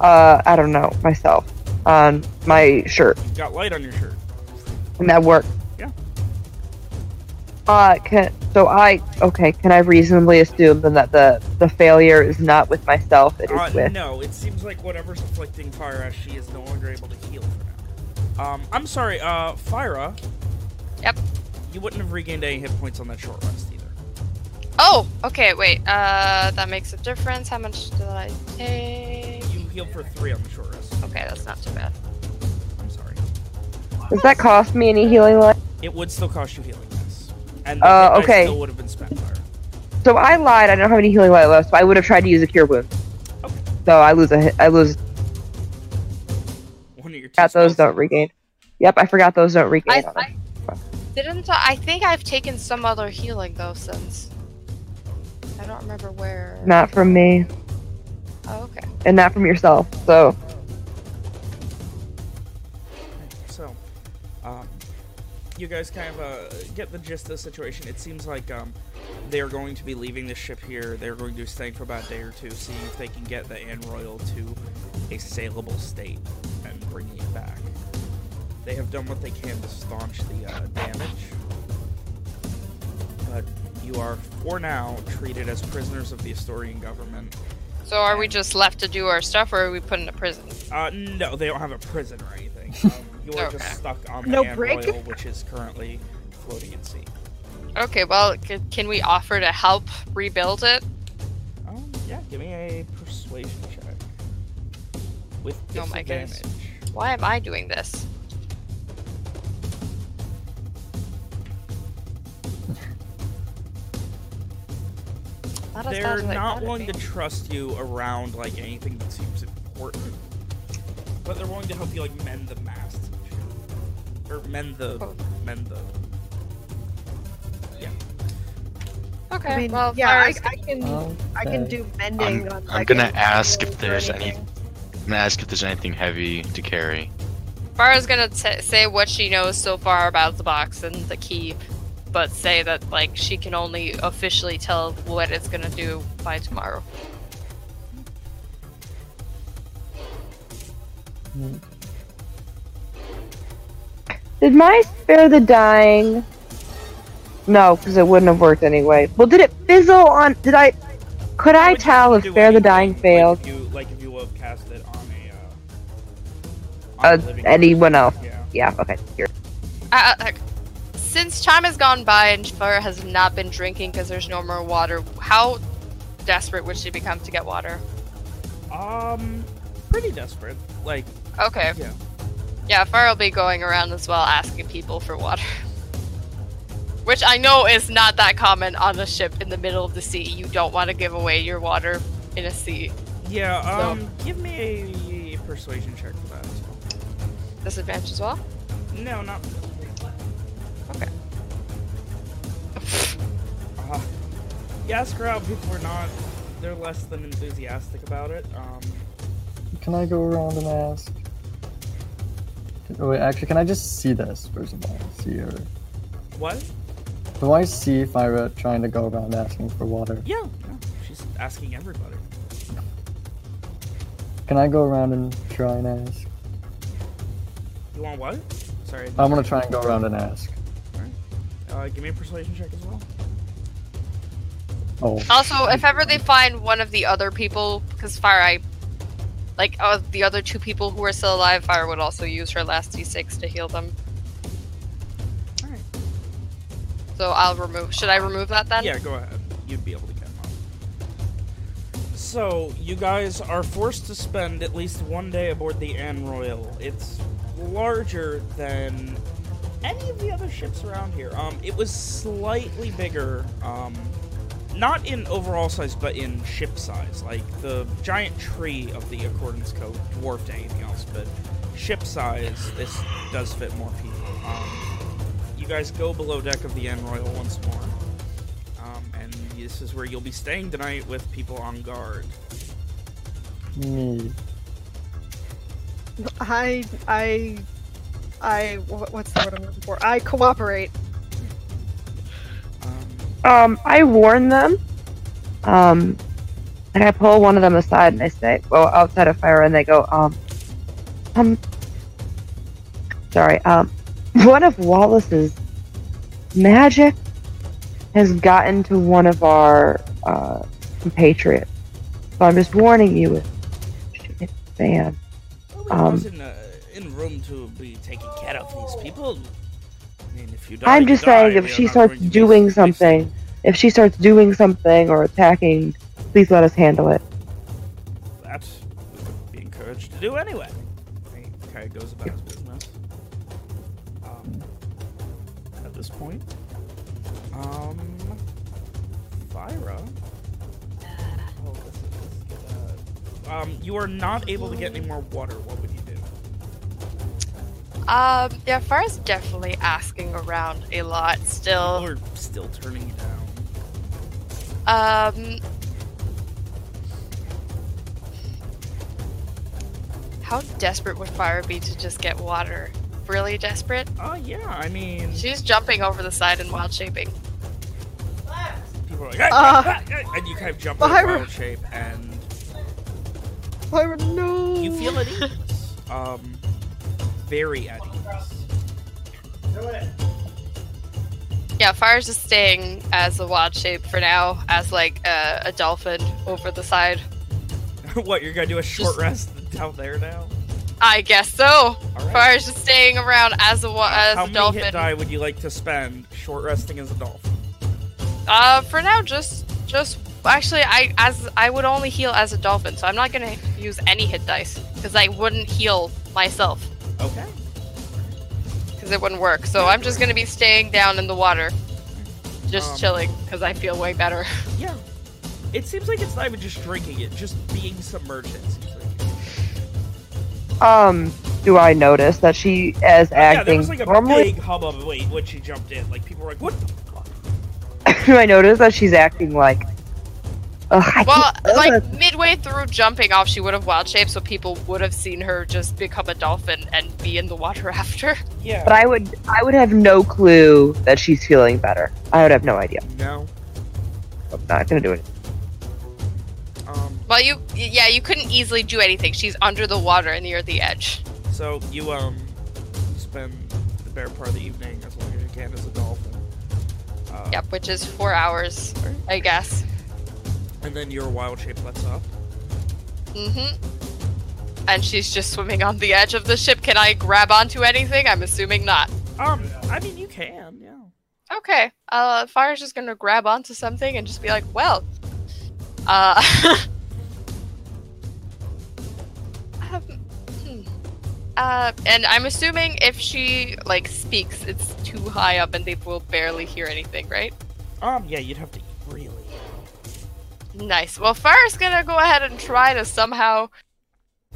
Uh I don't know myself on my shirt You've got light on your shirt. and that work? Yeah. Uh, can so I okay? Can I reasonably assume then that the the failure is not with myself? It is Uh, with no, it seems like whatever's afflicting Fyra, she is no longer able to heal for now. Um, I'm sorry, uh, Fyra. Yep. You wouldn't have regained any hit points on that short rest either. Oh, okay, wait. Uh, that makes a difference. How much did I take? You healed for three on the short rest. Okay, that's not too bad. I'm sorry. Does that cost me any healing light? It would still cost you healing dice. And the Uh, okay. still would have been spent, Fyra. So I lied. I don't have any healing light left. So I would have tried to use a cure wound. Okay. So I lose a hit. I lose. One of your two Forgot those don't regain. Yep, I forgot those don't regain. I, I didn't. I think I've taken some other healing though since. I don't remember where. Not from me, okay. And not from yourself. So So, um, you guys kind of uh, get the gist of the situation. It seems like um, they're going to be leaving the ship here. They're going to be staying for about a day or two, seeing if they can get the Anne Royal to a saleable state and bringing it back. They have done what they can to staunch the uh, damage, but you are, for now, treated as prisoners of the Astorian government. So are we just left to do our stuff, or are we put in a prison? Uh, no, they don't have a prison or anything. Um, you are Okay. just stuck on the No Anne brig? Royal, which is currently floating at sea. Okay, well, c- can we offer to help rebuild it? Um, yeah, give me a persuasion check. With Oh my disadvantage. goodness. Why am I doing this? They're as not thought willing to trust you around like anything that seems important, but they're willing to help you like mend the mast or mend the Oh. mend the. Yeah. Okay, I mean, well, yeah, I, Fyra's- I can okay. I can do mending I'm- on. I'm gonna ask if there's any- I'm gonna ask if there's anything heavy to carry. Farah's gonna t- say what she knows so far about the box and the key, but say that like she can only officially tell what it's gonna do by tomorrow. did my spare the dying? No, because it wouldn't have worked anyway. Well, did it fizzle on? Did I? Could I would tell if spare the anything, dying like, failed? if you like if you have cast it on a. Uh, on Uh, anyone else? Yeah. Yeah. Okay. Here. Uh, uh, since time has gone by and Farah has not been drinking because there's no more water, how desperate would she become to get water? Um, pretty desperate. Like, Okay. Yeah. Yeah, Farah will be going around as well asking people for water. Which I know is not that common on a ship in the middle of the sea. You don't want to give away your water in a sea. yeah. So- Um, give me a persuasion check for that. as well. Disadvantage as well? No, not. Ask around, people are not. They're less than enthusiastic about it. Um, Can I go around and ask? Oh, wait, actually, can I just see this first of all? See her. what? Do I see Fyra trying to go around asking for water? Yeah, yeah. She's asking everybody. Can I go around and try and ask? You want what? Sorry. I'm gonna try and go around and ask. Uh, give me a persuasion check as well. Oh, Also, if ever they find one of the other people, because Fyra, I like uh, the other two people who are still alive, Fyra would also use her last d6 to heal them. Alright. So I'll remove. Should I remove that then? Yeah, go ahead. You'd be able to get them up. So, you guys are forced to spend at least one day aboard the Anne Royal. It's larger than any of the other ships around here. Um, it was slightly bigger, um, not in overall size, but in ship size. Like, the giant tree of the Accordance Code dwarfed anything else, but ship size, this does fit more people. Um, you guys go below deck of the Anne Royal once more. Um, and this is where you'll be staying tonight with people on guard. me. I, I, I. What's the word I'm looking for? I cooperate. Um, I warn them. Um, and I pull one of them aside and I say, well, outside of fire, and they go, um, um, sorry, um, one of Wallace's magic has gotten to one of our, uh, compatriots. So I'm just warning you if it's bad. nobody Um, uh, in room to be taking care of these people. I mean, if you die, I'm just saying if she starts going to be doing something, if she starts doing something or attacking, please let us handle it. That we would be encouraged to do anyway. Of goes about his business. Um, at this point, um, Fyra. Oh, this is, uh, um, you are not able to get any more water. What would you? Um, yeah, Fyra's definitely asking around a lot still. People are still turning you down. Um, how desperate would Fyra be to just get water? Really desperate? Oh yeah, I mean, She's jumping over the side and wild shaping. people are like, "Ah, Uh, ah, ah," and you kind of jump in wild shape, and Fire, no. you feel at ease. Um, very at ease. Yeah, Fyra's just staying as a wild shape for now, as like a, a dolphin over the side. what, you're gonna do a short Just- rest down there now? I guess so. Alright. Fyra's just staying around as a as How a many dolphin. hit die would you like to spend short resting as a dolphin? Uh, for now, just just actually, I as I would only heal as a dolphin, so I'm not gonna use any hit dice because I wouldn't heal myself Okay. because it wouldn't work. So I'm just gonna be staying down in the water, just Um, chilling because I feel way better. Yeah. It seems like it's not even just drinking it, just being submerged. It seems like. Um, do I notice that she is acting? yeah, there was like a normally? big hubbub wait, when she jumped in. Like people were like, "What the fuck?" do I notice that she's acting like? Ugh, I Well, can't- like ugh. midway through jumping off, she would have wild shaped, so people would have seen her just become a dolphin and be in the water after. Yeah. but I would, I would have no clue that she's feeling better. I would have no idea. no. I'm not gonna do it. Um. Well, you, yeah, you couldn't easily do anything. She's under the water and near the edge. So you um spend the better part of the evening as long as you can as a dolphin. Uh, Yep, which is four hours, I guess. And then your wild shape lets up. Mm-hmm. And she's just swimming on the edge of the ship. Can I grab onto anything? I'm assuming not. Um, I mean you can, yeah. Okay. Uh, Fyra's just gonna grab onto something and just be like, well, uh, um, hmm. uh, and I'm assuming if she like speaks, it's too high up and they will barely hear anything, right? Um, yeah, you'd have to really. Nice. Well, Fyra's gonna go ahead and try to somehow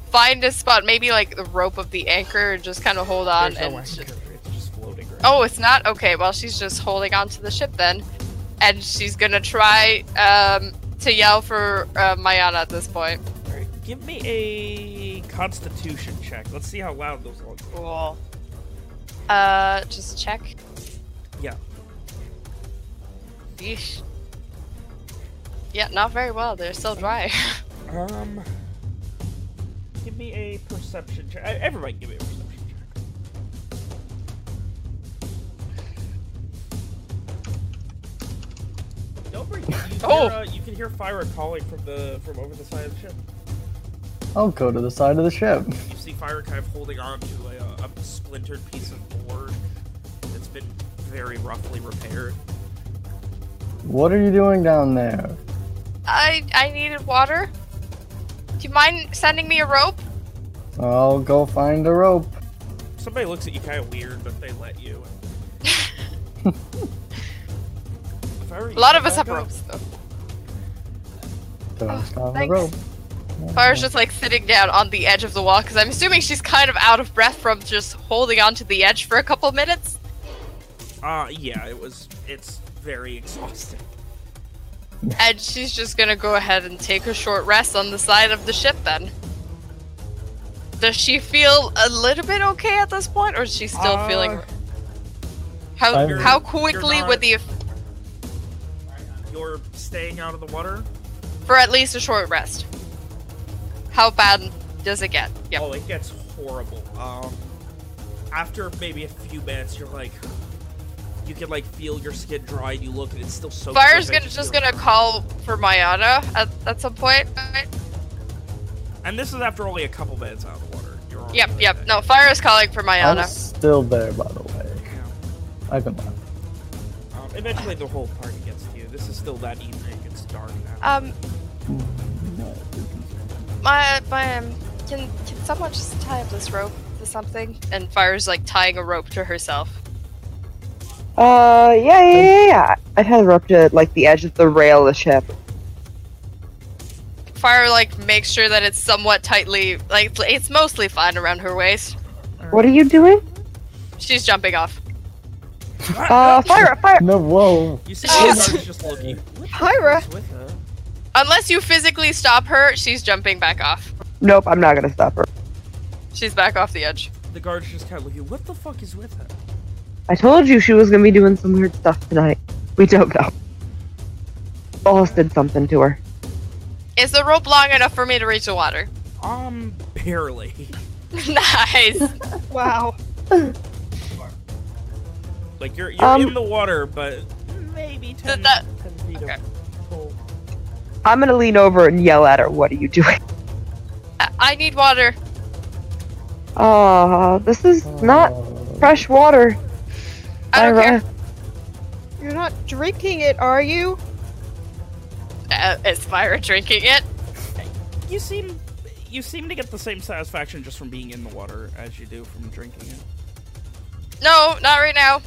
find a spot, maybe like the rope of the anchor, and just kind of hold on There's and. no ju- anchor. It's just floating around. Oh, it's not okay. Well, she's just holding on to the ship then, and she's gonna try um, to yell for uh, Mayana at this point. Alright, give me a constitution check. Let's see how loud those are. Cool. Uh, just check. Yeah. Yeesh. Yeah, not very well. They're still dry. Um. Give me a perception check. Uh, Everybody, give me a perception check. Dover, you, you, Oh. hear, uh, you can hear Fyra calling from the from over the side of the ship. I'll go to the side of the ship. You see Fyra kind of holding on to a, uh, a splintered piece of board that's been very roughly repaired. What are you doing down there? I I needed water. Do you mind sending me a rope? I'll go find a rope. Somebody looks at you kind of weird, but they let you. A lot of us have ropes though. Don't Oh, stop thanks. rope. Fyra's just like sitting down on the edge of the wall because I'm assuming she's kind of out of breath from just holding on to the edge for a couple minutes. Uh, yeah, it was. It's very exhausting. And she's just gonna go ahead and take a short rest on the side of the ship then. Does she feel a little bit okay at this point, or is she still Uh, feeling? How I'm- how quickly not- would the You're staying out of the water. for at least a short rest? How bad does it get? Yep. Oh, it gets horrible. Um, after maybe a few minutes, you're like, you can like feel your skin dry, and you look, and it's still so Fyra's gonna just gonna call for Mayana at, at some point. right? And this is after only a couple minutes out of the water. You're Yep, yep. that. No, Fyra is calling for I'm Mayana. still there, by the way. Yeah. I can laugh. Um, eventually, the whole party gets to you. This is still that evening. It's dark now. Um, my my um, can can someone just tie up this rope to something? And Fyra's like tying a rope to herself. Uh, yeah, yeah, yeah, yeah. I had her up to like the edge of the rail of the ship. Fyra like makes sure that it's somewhat tightly like it's mostly fine around her waist. What are you doing? She's jumping off. Uh, fire, fire. No, whoa. You see, Jeez. Just looking. What Fyra. fuck is with her? Unless you physically stop her, she's jumping back off. Nope, I'm not gonna stop her. She's back off the edge. The guard's just kind of looking. What the fuck is with her? I told you she was gonna be doing some weird stuff tonight. We don't know. Boss did something to her. Is the rope long enough for me to reach the water? Um, barely. nice. Wow. Like you're you're Um, in the water, but maybe 10, that- 10 feet okay. of. I'm gonna lean over and yell at her. What are you doing? I, I need water. Oh, this is not Uh, fresh water. I don't Ira. care. You're not drinking it, are you? Uh, is Fyra drinking it? You seem you seem to get the same satisfaction just from being in the water as you do from drinking it. No, not right now.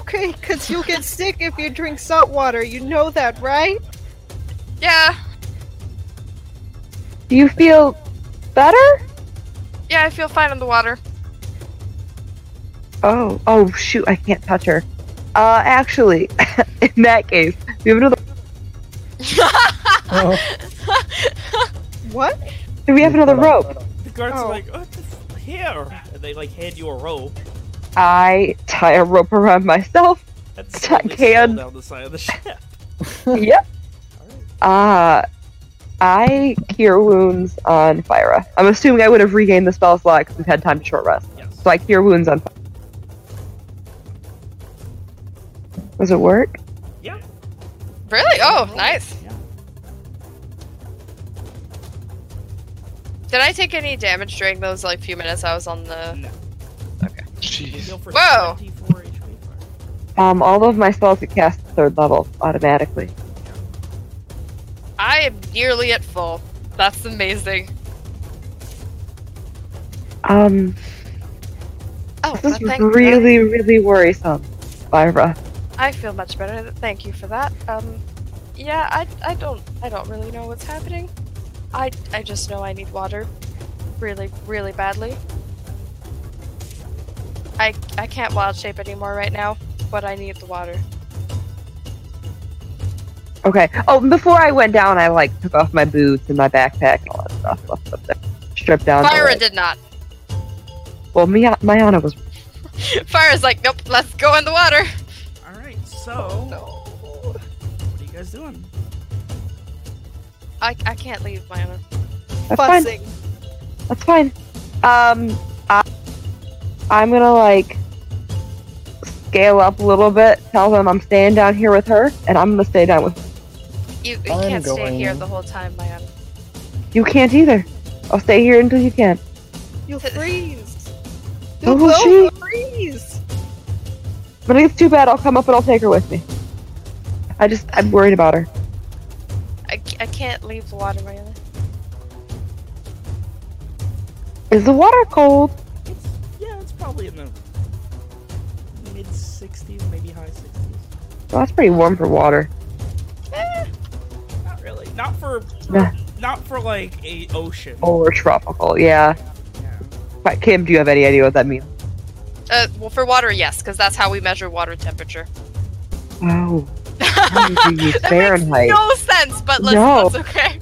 Okay, because you'll get sick if you drink salt water. You know that, right? Yeah, Do you feel better? yeah, I feel fine in the water. Oh, oh shoot! I can't touch her. Uh, actually, in that case, we have another. oh, What? Do we have another rope. The guard's Oh. like, what the here, and they like hand you a rope. I tie a rope around myself. That's Tuck slowly sail down the side of the ship. yep. Uh, I cure wounds on Fyra. I'm assuming I would have regained the spell slot because we've had time to short rest. Yes. So I cure wounds on. Does it work? Yeah. Really? Oh, nice. Yeah. Did I take any damage during those like few minutes I was on the? No. You Jeez. heal for Whoa. 24 Um, all of my spells get cast third level automatically. I am nearly at full. That's amazing. Um, Oh, this is really, really worrisome, Fyra. I feel much better. Thank you for that. Um, yeah, I, I don't I don't really know what's happening. I I just know I need water, really really badly. I I can't wild shape anymore right now, but I need the water. Okay. Oh, before I went down, I like took off my boots and my backpack and all that stuff left up there. Stripped down. like- did not. Well, Mia- Mayana was. Fyra's like, nope, let's go in the water. All right. So, what are you guys doing? I, I can't leave my own. That's fine. That's fine. Um, I, I'm gonna like scale up a little bit. Tell them I'm staying down here with her, and I'm gonna stay down with. You, you can't stay here the whole time, Mayan. You can't either. I'll stay here until you can. You'll freeze. So You'll will she. freeze. When it gets too bad, I'll come up and I'll take her with me. I just I'm worried about her. I, I can't leave the water, Mayan. Is the water cold? It's yeah, it's probably in the mid 60s, maybe high 60s. Well, that's pretty warm for water. Eh, not really. Not for, Nah. not for like a ocean. Or tropical, yeah. Yeah. But Kim, do you have any idea what that means? Uh, well, for water, yes, because that's how we measure water temperature. Oh, how do you use that Fahrenheit? makes no sense, but let's, No. that's okay.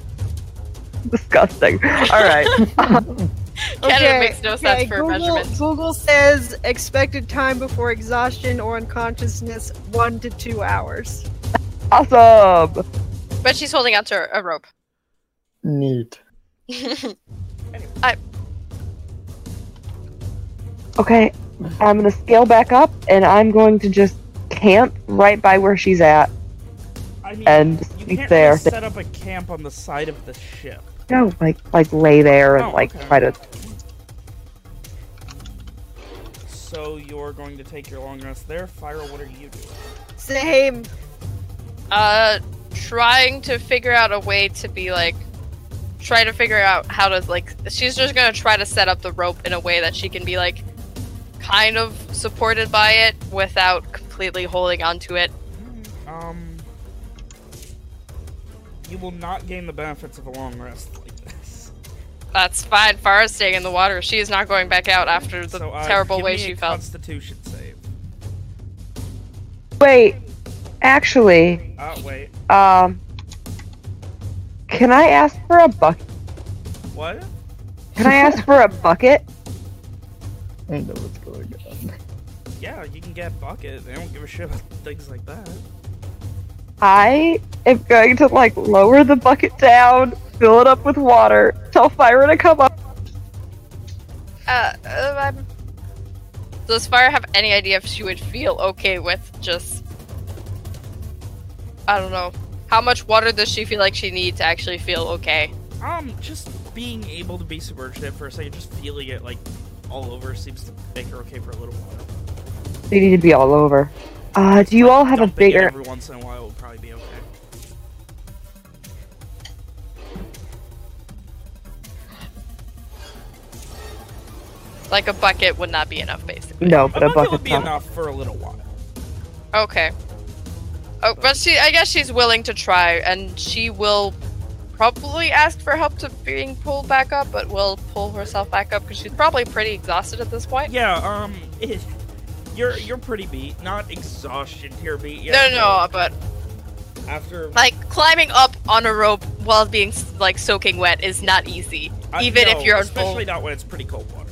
Disgusting. All right. Canada makes no sense okay, for Google, measurements. Google says expected time before exhaustion or unconsciousness one to two hours. awesome. But she's holding onto a rope. Neat. I, Okay, I'm gonna scale back up, and I'm going to just camp right by where she's at, I mean, and you sleep can't there. really set up a camp on the side of the ship. No, like like lay there and Oh, like okay. try to. So you're going to take your long rest there. Fyra, what are you doing? Same. uh, trying to figure out a way to be like, try to figure out how to like. She's just gonna try to set up the rope in a way that she can be like, kind of supported by it without completely holding onto it. Um, you will not gain the benefits of a long rest like this. That's fine. Farah's staying in the water. She is not going back out after the so, uh, terrible give way me she a felt. Constitution save. Wait, actually, Uh, wait. um, can I ask for a bucket? What? Can I ask for a bucket? Yeah, get bucket. They don't give a shit about things like that. I am going to like lower the bucket down, fill it up with water, tell Fyra to come up. Uh, I'm... Does Fyra have any idea if she would feel okay with just... I don't know. How much water does she feel like she needs to actually feel okay? Um, just being able to be submerged in it for a second, just feeling it like all over seems to make her okay for a little while. They need to be all over. Uh, do you all have a Dumping it bigger? every once in a while would probably be okay. Like a bucket would not be enough, basically. No, but a bucket would be not. enough for a little while. Okay. Oh, but she, I guess she's willing to try, and she will probably ask for help to being pulled back up, but will pull herself back up because she's probably pretty exhausted at this point. Yeah, um, it, you're you're pretty beat, not exhaustion tier beat. No, Yet, no, no, but but After like climbing up on a rope while being like soaking wet is not easy, I- even if no, you're on full. especially not when it's pretty cold water.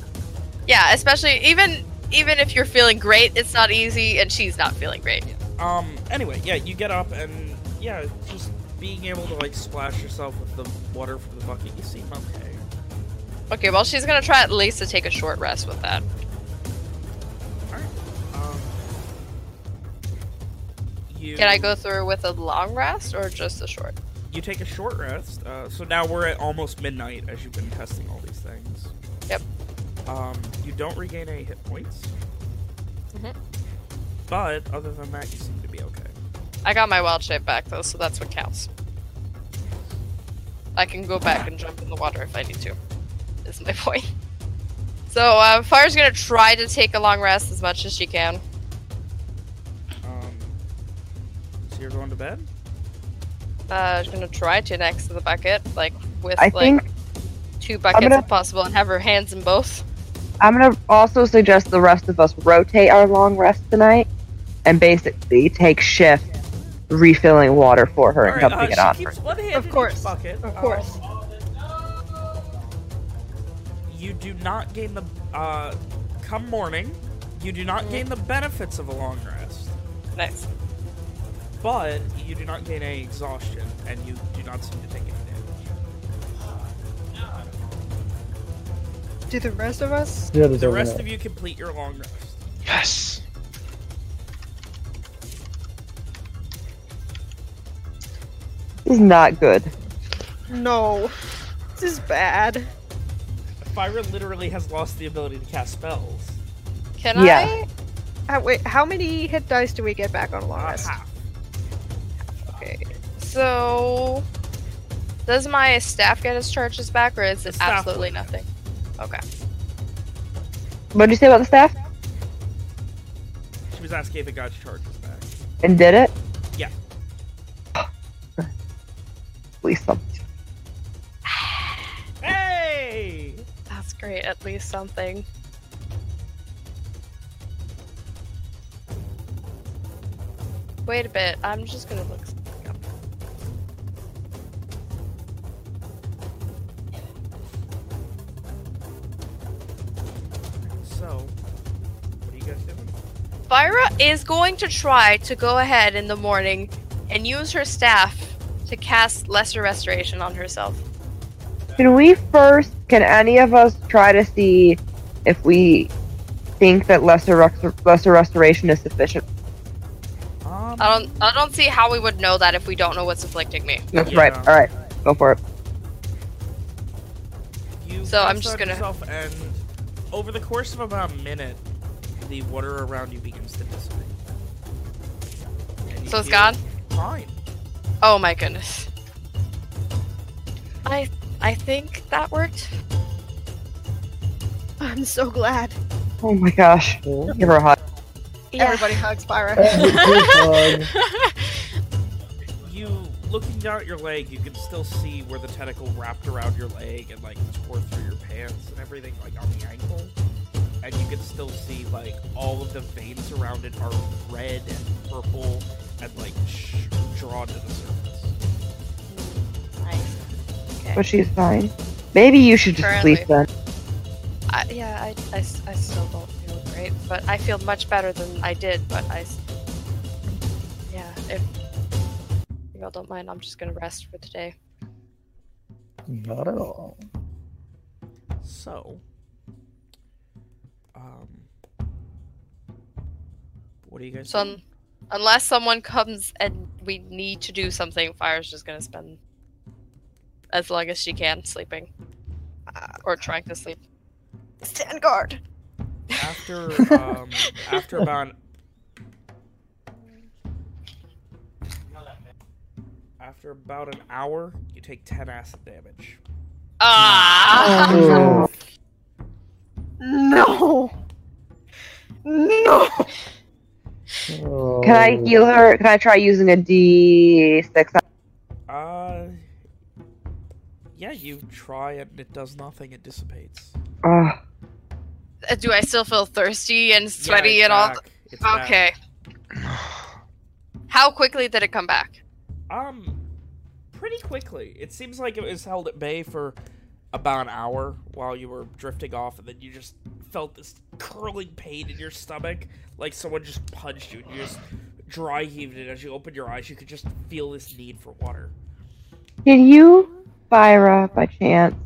Yeah, especially even even if you're feeling great, it's not easy, and she's not feeling great. Um. Anyway, yeah, you get up and yeah, just being able to like splash yourself with the water from the bucket, you seem okay. Okay, well she's gonna try at least to take a short rest with that. You, Can I go through with a long rest or just a short? You take a short rest. Uh, so now we're at almost midnight as you've been testing all these things. Yep. Um, you don't regain any hit points. Mhm. But other than that, you seem to be okay. I got my wild shape back though, so that's what counts. I can go back and jump in the water if I need to. Is my point. So uh, Fyra's gonna try to take a long rest as much as she can. You're going to bed? Uh, she's gonna try to next to the bucket, like with I like think two buckets gonna- if possible, and have her hands in both. I'm gonna also suggest the rest of us rotate our long rest tonight, and basically take shift refilling water for her and Alright, dumping uh, it she on her. Of course. each bucket. Of course. Um, you do not gain the uh, come morning. You do not gain the benefits of a long rest, Nice. But you do not gain any exhaustion, and you do not seem to take any damage. Do the rest of us? Yeah, The rest of you complete your long rest. Yes. This is not good. No. This is bad. Fyra literally has lost the ability to cast spells. Can Yeah. Uh, wait, how many hit dice do we get back on a long Uh, rest? half. Okay. I? So, does my staff get its charges back, or is it absolutely will. nothing? Okay. What did you say about the staff? She was asking if it got charges back. And did it? Yeah. At least some. Hey! That's great. At least something. Wait a bit. I'm just gonna look So, what are you guys doing? Fyra is going to try to go ahead in the morning and use her staff to cast Lesser Restoration on herself. Can we first? Can any of us try to see if we think that lesser rex- lesser restoration is sufficient? Um, I don't. I don't see how we would know that if we don't know what's afflicting me. That's Yeah. right. All right, go for it. You So I'm just gonna- yourself and over the course of about a minute, the water around you begins to dissipate. So it's gone? Fine. Oh my goodness. I I think that worked. I'm so glad. Oh my gosh, give her a hug. Everybody hugs Fyra. You looking down at your leg, you can still see where the tentacle wrapped around your leg and like tore through your pants and everything, like on the ankle. And you can still see like all of the veins around it are red and purple and like sh- drawn to the surface. nice. Okay. But she's fine. Maybe you should just Currently. sleep then. I, yeah, i i still don't feel great, but I feel much better than I did. But I, yeah, if you all don't mind, I'm just gonna rest for today. Not at all. So, um, what are you guys So doing? un- unless someone comes and we need to do something, Fyra's just gonna spend as long as she can sleeping or trying to sleep. Stand guard. after um, after about after about an hour, you take ten acid damage. Ah! Oh. No. No. Can I heal her? Can I try using a D6? Uh, yeah, you try it and it does nothing. It dissipates. Ugh. Uh, Do I still feel thirsty and Yeah, sweaty it's and all? back. It's back. Okay. How quickly did it come back? Um, pretty quickly. It seems like it was held at bay for about an hour while you were drifting off, and then you just felt this curling pain in your stomach, like someone just punched you, and you just dry heaved it. As you opened your eyes, you could just feel this need for water. Can you, Fyra, by chance,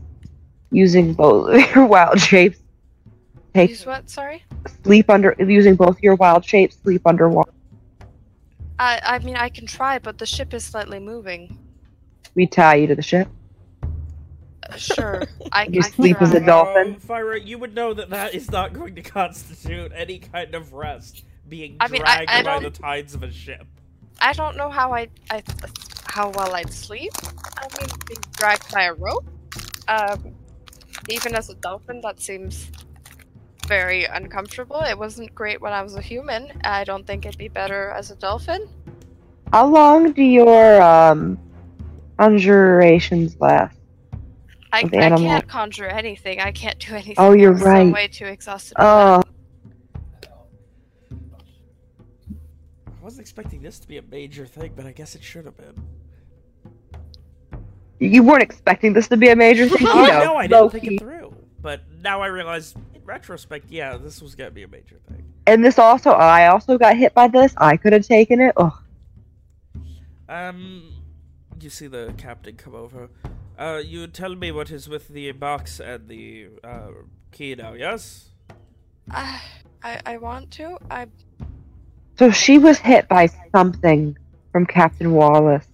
using both of your wild shapes, take Use what? Sorry. sleep under using both your wild shapes, sleep underwater? I I mean I can try, but the ship is slightly moving. We tie you to the ship. Uh, Sure, I You I can sleep as a dolphin? Um, Fyra, you would know that that is not going to constitute any kind of rest, being I mean, I- dragged I by don't- the tides of a ship. I don't know how I I how well I'd sleep. I mean, being dragged by a rope. Um, even as a dolphin, that seems very uncomfortable. It wasn't great when I was a human. I don't think it'd be better as a dolphin. How long do your um conjurations last? I, I can't conjure anything. I can't do anything. Oh, you're else. right. I'm way too exhausted. for Oh, that. wasn't expecting this to be a major thing, but I guess it should have been. You weren't expecting this to be a major thing, you Oh, know. no, I didn't think it through. But now I realize, in retrospect, yeah, this was gonna be a major thing. And this also, I also got hit by this. I could have taken it. Oh, Um, you see the captain come over. Uh, you tell me what is with the box and the uh, key now, yes? Uh, I I want to. I so she was hit by something from Captain Wallace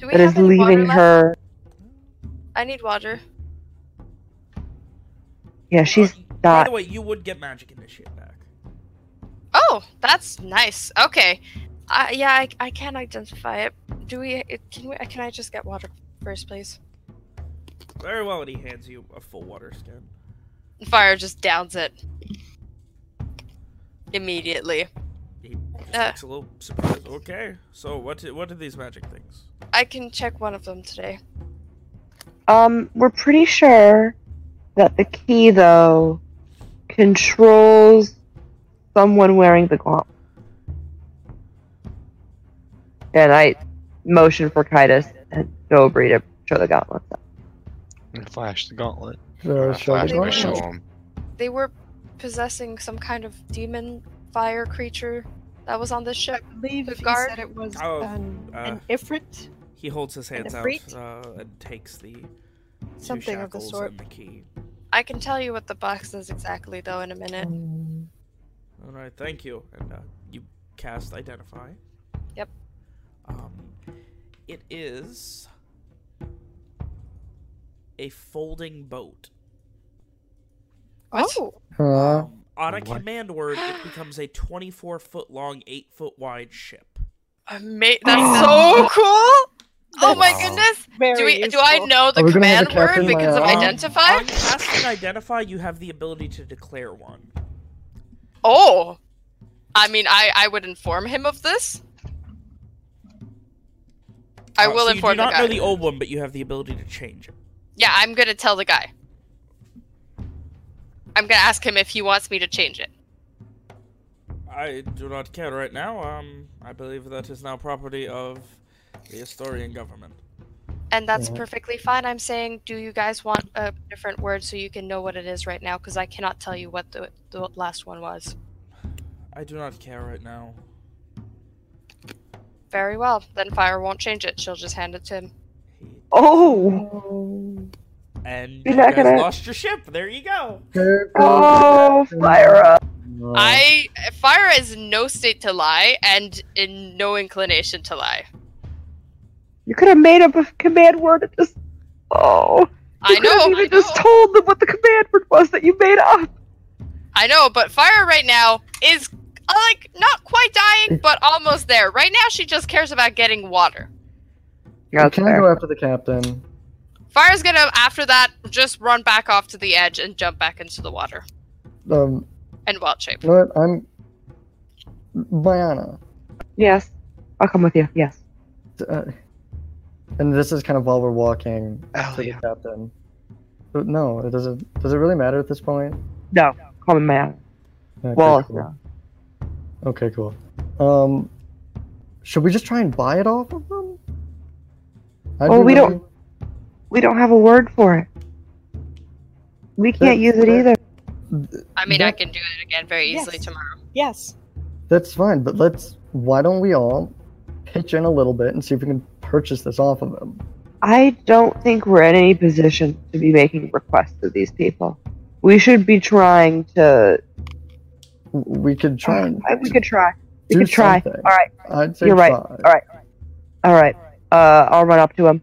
do we that have is any water leaving her. I need water. Yeah, she's Uh, By the way, you would get magic initiate back. Oh, that's nice. Okay. Uh, yeah, I, I can identify it. Do we? It, can we? Can I just get water first, please? Very well, and he hands you a full water skin. Fyra just downs it immediately. He just Uh. a little surprised. Okay, so what? i- What are these magic things? I can check one of them today. Um, we're pretty sure that the key, though, controls someone wearing the gauntlet. And I motion for Kitus and Dobry to show the gauntlets. And Flash the gauntlet. So Uh, show Flash the gonna show gauntlet. They were possessing some kind of demon fire creature that was on this I ship. believe The he guard? said it was Oh, an, uh, an ifrit. He holds his hands out uh, and takes the two Something of the sort. and the key. I can tell you what the box is exactly, though, in a minute. All right, thank you. And uh, you cast identify. Yep. Um, it is a folding boat. Oh, Uh, Um, on a What? command word, it becomes a 24 foot long, 8 foot wide ship. ama- that's so cool! Oh my Wow. goodness! Very Do we? Do I know the Are we gonna have command word because of Lyle? identify? On casting identify, you have the ability to declare one. Oh, I mean, I I would inform him of this. I will so inform You do not the guy. know the old one, but you have the ability to change it. Yeah, I'm gonna tell the guy. I'm gonna ask him if he wants me to change it. I do not care right now. Um, I believe that is now property of the Astorian government. And that's Yeah. perfectly fine. I'm saying, do you guys want a different word so you can know what it is right now? Because I cannot tell you what the, the last one was. I do not care right now. Very well. Then Fyra won't change it. She'll just hand it to him. Oh! and You're you not guys gonna- lost your ship. There you go. there goes Oh, the- fire up! I Fyra is no state to lie and in no inclination to lie. You could have made up a command word that just. Oh. I You could know. have I even just told them what the command word was that you made up. I know, but Fyra right now is like not quite dying, but almost there. Right now, she just cares about getting water. Yeah, that's can I fair. go after the captain? Fyra's gonna, after that, just run back off to the edge and jump back into the water Um, and wild shape. you know what? I'm Biana. Yes. I'll come with you. Yes. Uh, and this is kind of while we're walking Oh, to yeah. the captain. But no, it doesn't. Does it really matter at this point? No. Call me man. Okay, Wallace. cool. No. Okay, cool. Um, should we just try and buy it off of them? I'd Well, be we willing- don't- We don't have a word for it. We can't use it either. I mean, I can do it again very easily Yes. tomorrow. Yes. That's fine, but let's. Why don't we all pitch in a little bit and see if we can purchase this off of them? I don't think we're in any position to be making requests of these people. We should be trying to. W- We could try and. Uh, we could try. We could try. something. All right. I'd say You're right. try. All right. All right. Uh, I'll run up to him.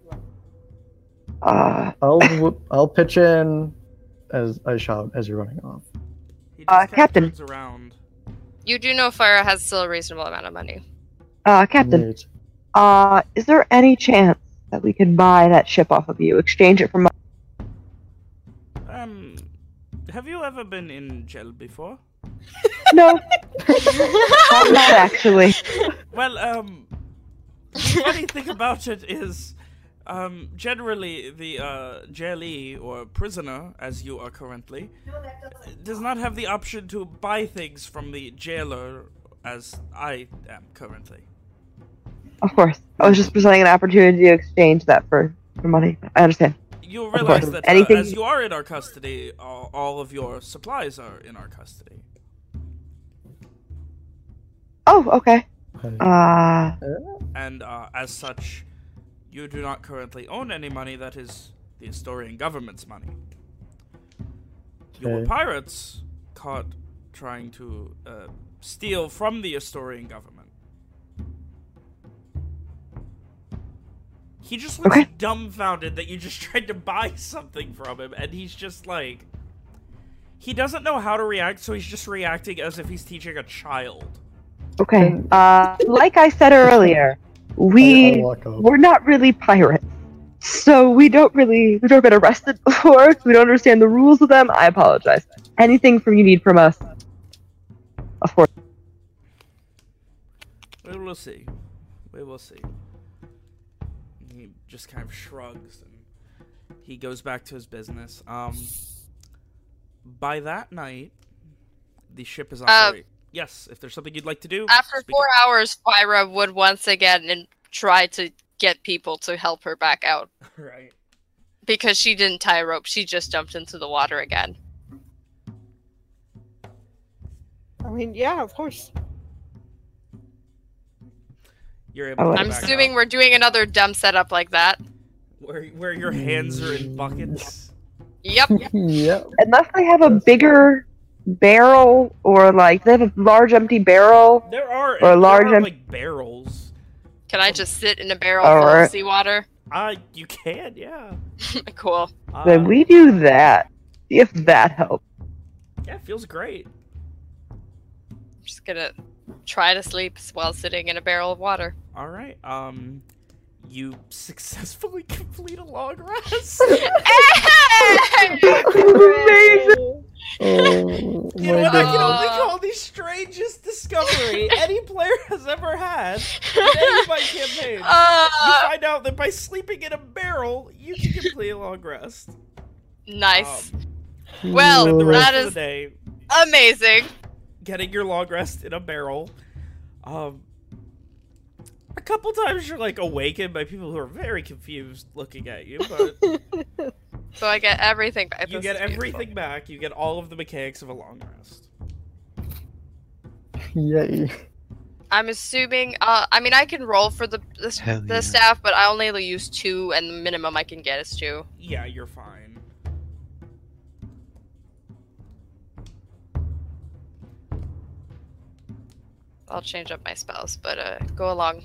Uh, I'll I'll pitch in as I shout as you're running off. Uh, Captain. around. You do know Fyra has still a reasonable amount of money. uh, Captain. Neat. Uh, is there any chance that we can buy that ship off of you, exchange it for money? Um, have you ever been in jail before? No, I'm not actually. Well, um, the funny thing about it is, um, generally the uh, jailee or prisoner, as you are currently, does not have the option to buy things from the jailer, as I am currently. Of course. I was just presenting an opportunity to exchange that for, for money. I understand. You realize that uh, Anything- as you are in our custody, all, all of your supplies are in our custody. Oh, okay. Uh, And uh, as such, you do not currently own any money that is the Astorian government's money. You were pirates caught trying to uh, steal from the Astorian government. He just looks Okay. dumbfounded that you just tried to buy something from him, and he's just like. He doesn't know how to react, so he's just reacting as if he's teaching a child. Okay. Uh, like I said earlier, I- I we walk up. we're not really pirates. So we don't really we've never been arrested before. So we don't understand the rules of them. I apologize. Anything from you need from us, of course. We will see. We will see. He just kind of shrugs and he goes back to his business. Um, by that night, the ship is Uh, operate. Yes, if there's something you'd like to do. After speak four hours, Fyra would once again and try to get people to help her back out right. because she didn't tie a rope. She just jumped into the water again. I mean, yeah, of course. You're able Oh, to I'm assuming up. we're doing another dumb setup like that. where where your hands are in buckets. Yep. Yep. Unless they have a bigger barrel or like they have a large empty barrel. There are Or there large are, em- like barrels. Can I just sit in a barrel All full right. of seawater? Uh, you can, yeah. cool. Uh, Then we do that. See if that helps. yeah, it feels great. I'm just gonna try to sleep while sitting in a barrel of water. All right. Um, you successfully complete a long rest. Amazing. Oh, You know what I can only call the strangest discovery any player has ever had in any of my campaigns. You Uh, find out that by sleeping in a barrel, you can complete a long rest. nice. Um, Well, spend the rest that is day amazing. getting your long rest in a barrel. Um, a couple times you're like awakened by people who are very confused looking at you, but So I get everything back. you This get is beautiful. everything back. You get all of the mechanics of a long rest. Yay. I'm assuming. Uh, I mean, I can roll for the the, Hell the yeah. staff, but I only use two, and the minimum I can get is two. Yeah, you're fine. I'll change up my spells, but uh, go along.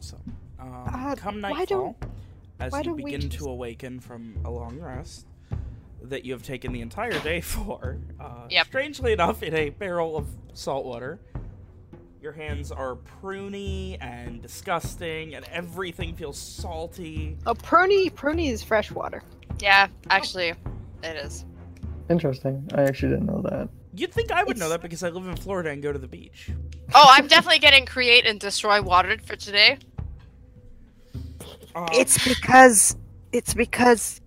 So, um, Uh, come why nightfall, don't- as why you begin just- to awaken from a long rest that you have taken the entire day for, uh, Yep. strangely enough, in a barrel of salt water. Your hands are pruny and disgusting, and everything feels salty. Oh, pruny, pruny is fresh water. Yeah, actually, it is. Interesting. I actually didn't know that. You'd think I would know that because I live in Florida and go to the beach. Oh, I'm definitely getting create and destroy water for today. Um, It's because it's because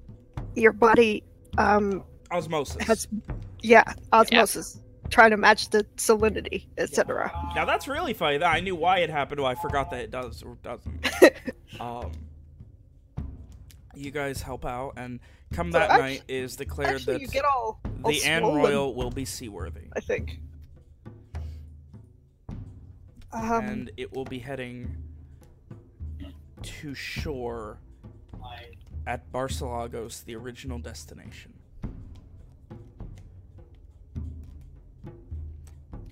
your body um osmosis. has yeah osmosis trying to match the salinity etc. Now that's really funny. I knew why it happened. But I forgot that it does or doesn't. um, you guys help out, and come So that act- night is declared Actually, that you get all, all the Anne Royal will be seaworthy, I think. Um, and it will be heading to shore at Barcelagos, the original destination.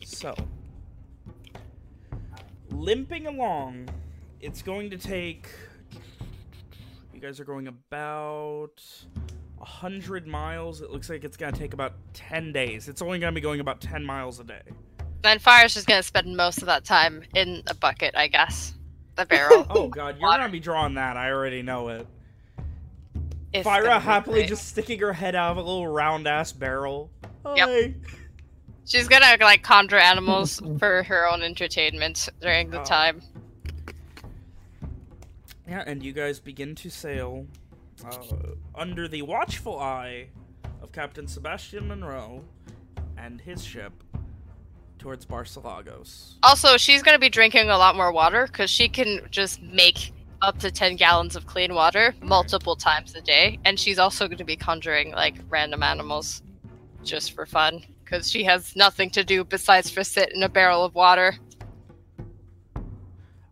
So, limping along, it's going to take. You guys are going about a hundred miles. It looks like it's gonna take about ten days. It's only gonna be going about ten miles a day. Then Fyra's just gonna spend most of that time in a bucket, I guess. The barrel. Oh god, you're gonna be drawing that. I already know it. It's Fyra happily just sticking her head out of a little round ass barrel. Yep. She's gonna like conjure animals for her own entertainment during the Oh. time. Yeah, and you guys begin to sail uh, under the watchful eye of Captain Sebastian Monroe and his ship towards Barcelagos. Also, she's gonna be drinking a lot more water because she can just make up to 10 gallons of clean water multiple times a day. And she's also gonna be conjuring like random animals just for fun because she has nothing to do besides just sit in a barrel of water.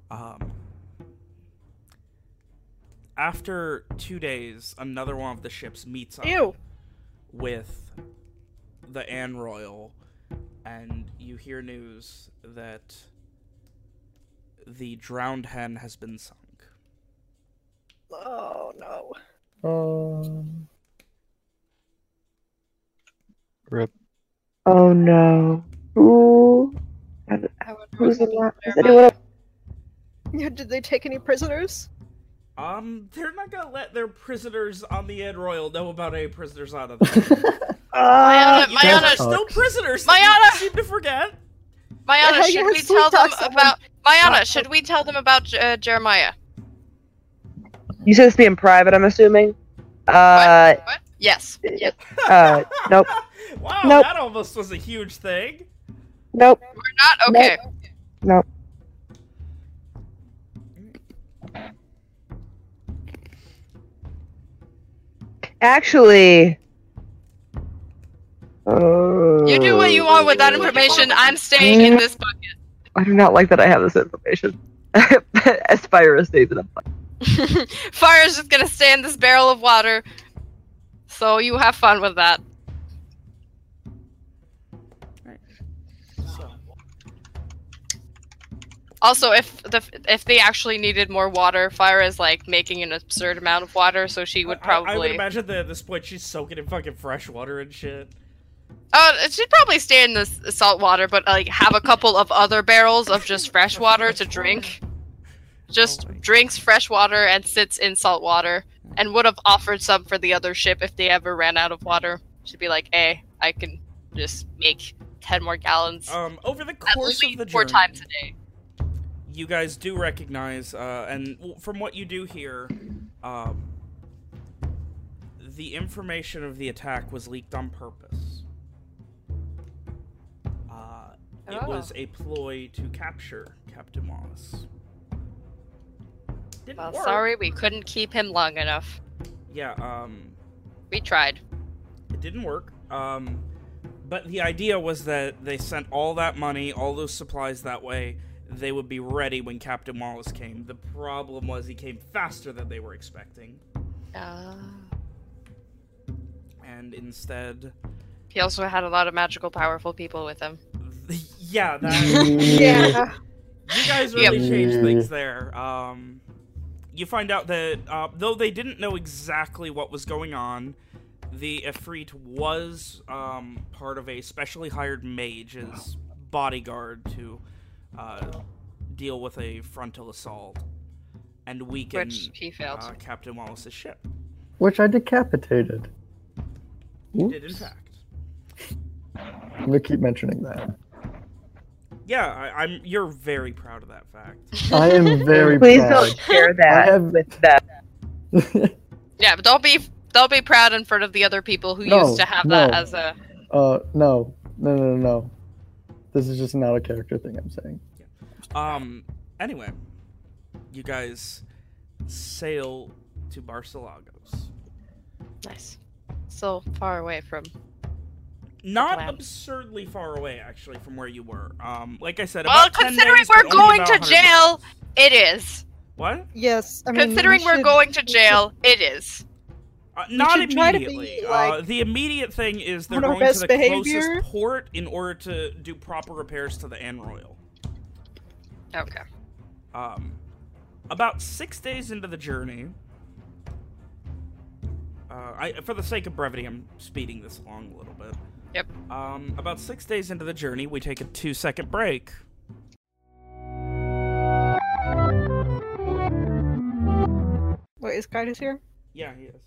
Um, after two days, another one of the ships meets up Ew. with the Anne Royal, and you hear news that the drowned hen has been sunk. Oh no. Um, Rip. Oh no. Who? Who's in that? Is anyone? Did they take any prisoners? Um, they're not gonna let their prisoners on the Anne Royal know about any prisoners out of there. Uh, Mayana, you Mayana, still prisoners. Mayana! You seem to forget. Mayana, should we tell them someone. about Mayana? Should we tell them about uh, Jeremiah? You said this being private, I'm assuming. Uh, What? Yes. Yes. uh, nope, wow, Nope. that almost was a huge thing. nope, We're not okay. nope. Actually, uh, You do what you want with that information. I'm staying in this bucket. I do not like that I have this information. As Fyra stays it up. Fyra's just gonna stay in this barrel of water. So you have fun with that. Also, if the if they actually needed more water, Fyra is like making an absurd amount of water, so she would I- I, would imagine that at this point she's soaking in fucking fresh water and shit. Oh, she'd probably stay in the salt water, but like have a couple of other barrels of just fresh water to drink. Just Oh drinks fresh water and sits in salt water, and would have offered some for the other ship if they ever ran out of water. She'd be like, "Hey, I can just make ten more gallons Um, over the course of the four journey, times a day." You guys do recognize, uh, and from what you do hear, um, the information of the attack was leaked on purpose. Uh, it Oh. was a ploy to capture Captain Wallace. Didn't Well, work. sorry, we couldn't keep him long enough. Yeah, um, We tried. it didn't work. Um, but the idea was that they sent all that money, all those supplies that way. They would be ready when Captain Wallace came. The problem was he came faster than they were expecting, Uh, and instead, he also had a lot of magical, powerful people with him. yeah, that yeah. you guys Yep. really changed things there. Um, you find out that uh, though they didn't know exactly what was going on, the Efreet was um, part of a specially hired mage's bodyguard to uh, deal with a frontal assault and weaken Which he failed. uh, Captain Wallace's ship. which I decapitated. He did in fact. I'm gonna keep mentioning that. Yeah, I, I'm. You're very proud of that fact. I am very Please proud. don't share that I have- with them. Yeah, but don't be don't be proud in front of the other people who No, used to have that as a. uh, no, no, no, no, no. This is just not a character thing I'm saying. Yeah. Um. Anyway, you guys sail to Barcelagos. Nice. So far away from. Not Plan. absurdly far away, actually, from where you were. Um, like I said, Well, about 10 considering days, we're going to jail, miles. it is. What? Yes. I mean, Considering we we're going to we should- jail, it is. Uh, not should try to be, immediately. uh, the immediate thing is they're on our going to best the behavior. closest port in order to do proper repairs to the Anne Royal. Okay. Um, about six days into the journey, uh, I, for the sake of brevity, I'm speeding this along a little bit. Yep. Um, about six days into the journey, we take a two-second break. Wait, is Kitus here? Yeah, he is.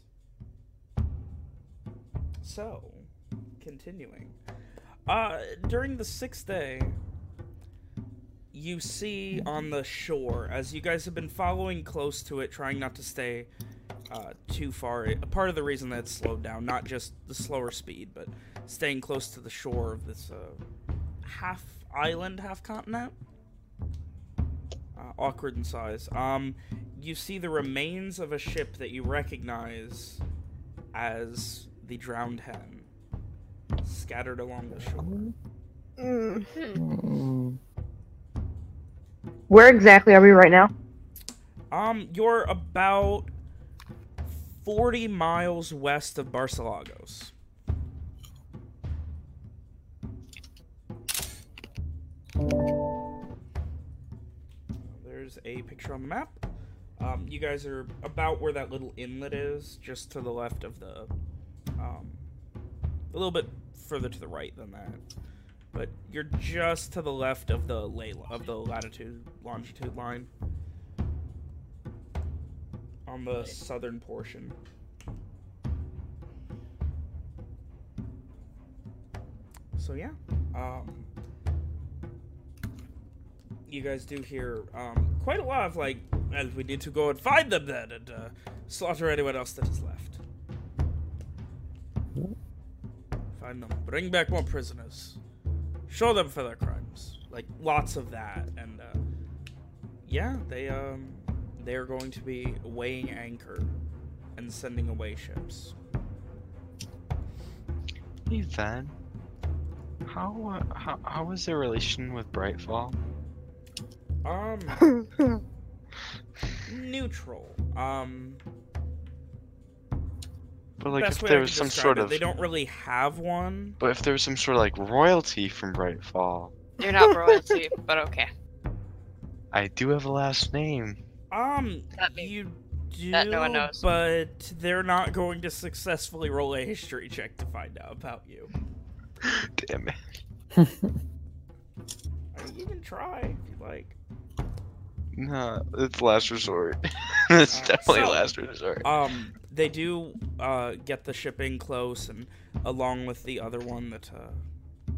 So, continuing. Uh, during the sixth day, you see on the shore, as you guys have been following close to it, trying not to stay uh, too far. A part of the reason that it's slowed down, not just the slower speed, but staying close to the shore of this uh, half island, half continent. Uh, awkward in size. Um, you see the remains of a ship that you recognize as the Drowned Hen, scattered along the shore. Mm. Mm. Where exactly are we right now? Um, you're about 40 miles west of Barcelagos. There's a picture on the map. Um, you guys are about where that little inlet is, just to the left of the, um, a little bit further to the right than that. But you're just to the left of the lay of the latitude longitude line on the southern portion. So yeah, um, you guys do hear um, quite a lot of like, well, we need to go and find them then and uh, slaughter anyone else that is left. Find them, bring back more prisoners, show them for their crimes. Like lots of that, and uh, yeah, they um, they are going to be weighing anchor and sending away ships. Hey, Van. How, uh, how how is their relation with Brightfall? Um, neutral. Um, But like, best if there was some sort it, of, they don't really have one. but if there was some sort of like royalty from Brightfall, You're not royalty, but okay. I do have a last name. Um, you do, that no one knows. but they're not going to successfully roll a history check to find out about you. Damn it. I mean, you can try if you like. No, it's last resort. it's Uh, definitely so- last resort. Um, they do uh, get the shipping close, and along with the other one that uh,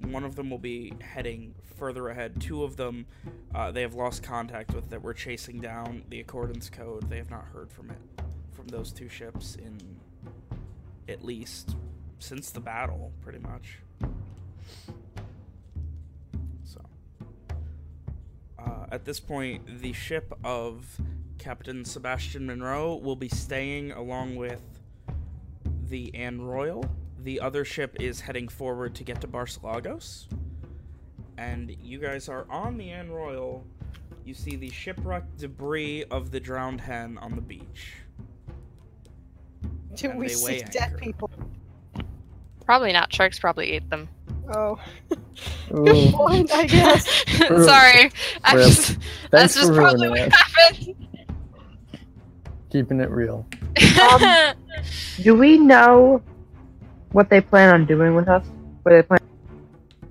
one of them will be heading further ahead. Two of them uh, they have lost contact with that we're chasing down the accordance code. They have not heard from it from those two ships in at least since the battle, pretty much. So. Uh, at this point, the ship of Captain Sebastian Monroe will be staying along with the Anne Royal. The other ship is heading forward to get to Barcelagos. And you guys are on the Anne Royal. You see the shipwreck debris of the drowned hen on the beach. Do And we see weigh dead people? Probably not. Sharks probably ate them. Oh, good point, I guess. Sorry. I just, that's just probably what happened. Keeping it real. Um, Do we know what they plan on doing with us? What they plan?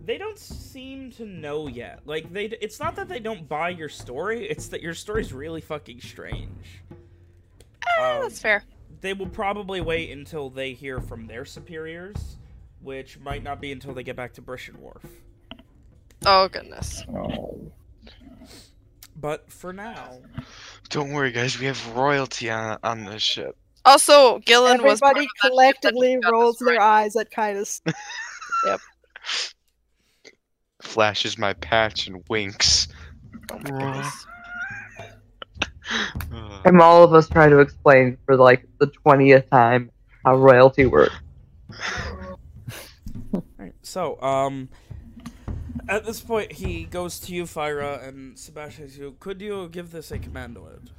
They don't seem to know yet. Like they, it's not that they don't buy your story. It's that your story's really fucking strange. Eh, Um, that's fair. they will probably wait until they hear from their superiors, which might not be until they get back to Brishan Wharf. Oh goodness. Oh. But for now, Don't worry, guys. We have royalty on on this ship. Also, Gillen was Everybody of ship collectively rolls destroyed. their eyes at kind of. Yep. Flashes my patch and winks. goodness. Uh, And all of us try to explain for like the twentieth time how royalty works. Alright, so um, at this point he goes to you, Fyra, and Sebastian. asks You could you give this a command word?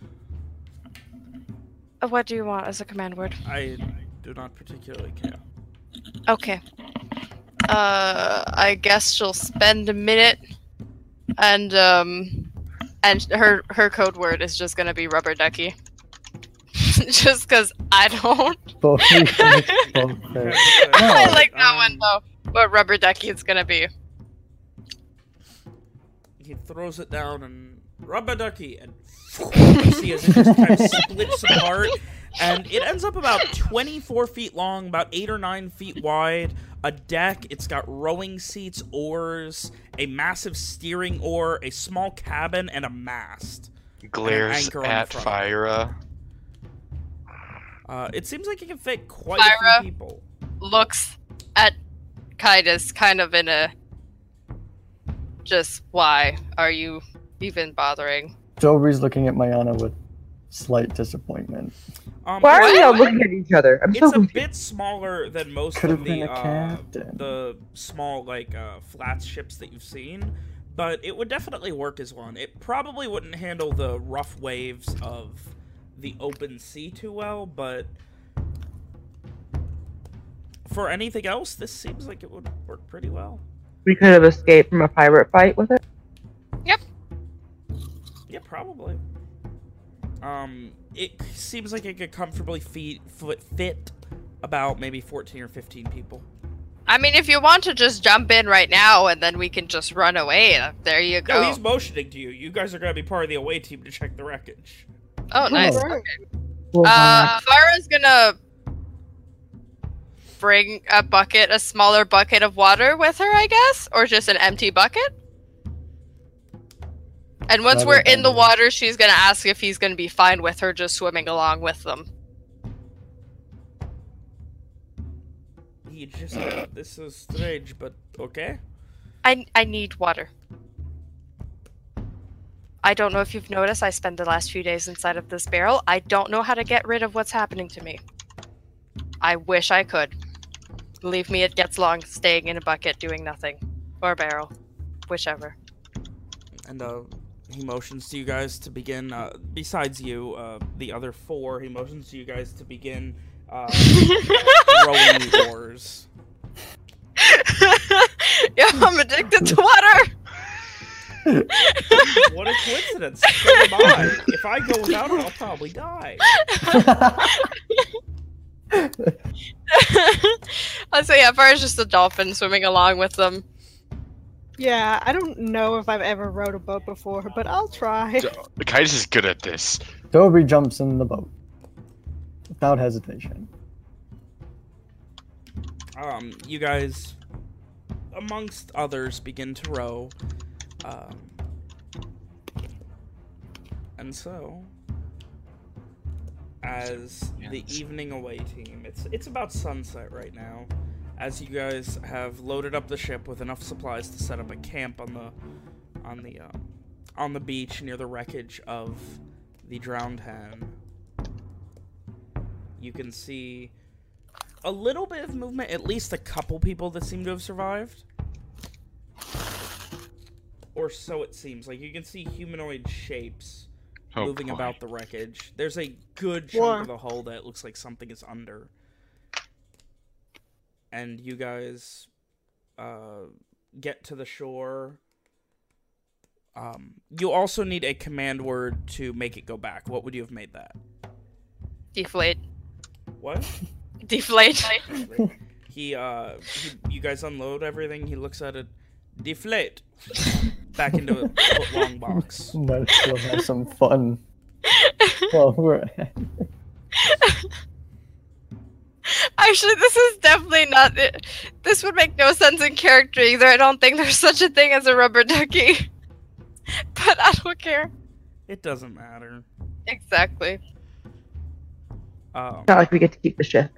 Uh, What do you want as a command word? I do not particularly care. Okay. Uh, I guess she'll spend a minute, and um, and her her code word is just gonna be rubber ducky. just because I don't. Both we think both fair. I like that one Um, though. What rubber ducky is gonna be? He throws it down and rubber ducky, and you see as it just kind of splits apart, and it ends up about 24 feet long, about eight or nine feet wide. A deck. It's got rowing seats, oars, a massive steering oar, a small cabin, and a mast. glares anchor on the at front. Fyra. Uh, it seems like it can fit quite a few people. Looks at Kitus kind of in a just why are you even bothering? Dobry's looking at Mayana with slight disappointment. Um, Why are it's- we all looking at each other? I'm so It's a confused. bit smaller than most Could of the uh, captain. the small like uh, flat ships that you've seen, but it would definitely work as one. It probably wouldn't handle the rough waves of the open sea too well, but for anything else, this seems like it would work pretty well. We could have escaped from a pirate fight with it. Yep. Yeah, probably. Um, it seems like it could comfortably feed, fit, fit about maybe 14 or 15 people. I mean, if you want to just jump in right now and then we can just run away, uh, there you go. No, he's motioning to you. You guys are gonna be part of the away team to check the wreckage. oh, nice. Alright. Well, Uh, Farah's gonna bring a bucket, a smaller bucket of water with her, I guess, or just an empty bucket. And once Rather we're in the than- water, she's gonna ask if he's gonna be fine with her just swimming along with them. He just this is strange, but okay. I I need water. I don't know if you've noticed. I spend the last few days inside of this barrel. I don't know how to get rid of what's happening to me. I wish I could. Believe me, it gets long staying in a bucket doing nothing, or a barrel, whichever. And uh, he motions to you guys to begin. Uh, besides you, uh, the other four, he motions to you guys to begin uh, rowing the oars. yeah, I'm addicted to water. What a coincidence! So am I. If I go without it, I'll probably die. I'd say yeah, Farah's just a dolphin swimming along with them. Yeah, I don't know if I've ever rowed a boat before, but I'll try. The Kitus is good at this. Dobry jumps in the boat without hesitation. um, you guys, amongst others, begin to row. Um, and so, as the evening away team, it's it's about sunset right now. As you guys have loaded up the ship with enough supplies to set up a camp on the on the um, on the beach near the wreckage of the drowned hen. You can see a little bit of movement, at least a couple people that seem to have survived. Or so it seems. Like you can see humanoid shapes Oh, moving boy. about the wreckage. There's a good chunk War. of the hull that looks like something is under. And you guys uh, get to the shore. Um, you also need a command word to make it go back. What would you have made that? Deflate. What? Deflate. he uh he, you guys unload everything he looks at it deflate back into a foot long box Might as well have some fun. well, we're Actually, this is definitely not. It. This would make no sense in character either. I don't think there's such a thing as a rubber ducky. But I don't care. it doesn't matter Exactly. um Not like we get to keep the ship.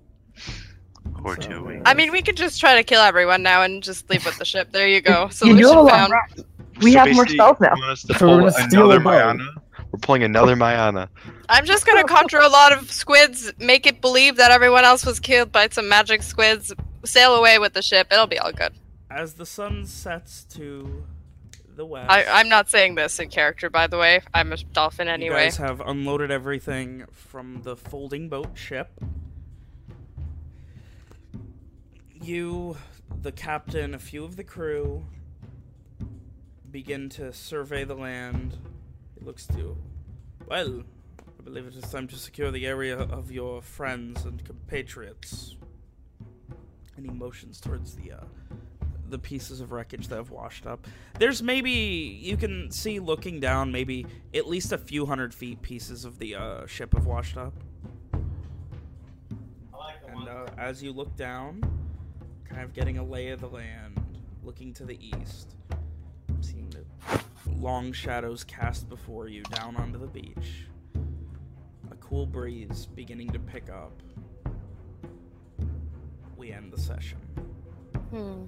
Or So, do we? uh, I mean, we could just try to kill everyone now and just leave with the ship. There you go. You Solution do have a long found. rest. We So have more basically, spells now. you want us to So we're pull gonna steal another. Mayana? We're pulling another Mayana. I'm just gonna conjure a lot of squids, make it believe that everyone else was killed by some magic squids, sail away with the ship. It'll be all good. as the sun sets to the west I, I'm not saying this in character, by the way. I'm a dolphin anyway. you anyway. guys have unloaded everything from the folding boat ship you the captain a few of the crew begin to survey the land. It looks to well i believe it is time to secure the area of your friends and compatriots. And he motions towards the uh, the pieces of wreckage that have washed up? There's maybe you can see looking down maybe at least a few hundred feet pieces of the uh, ship have washed up. And uh, as you look down kind of getting a lay of the land looking to the east long shadows cast before you down onto the beach. A cool breeze beginning to pick up. We end the session. Hmm.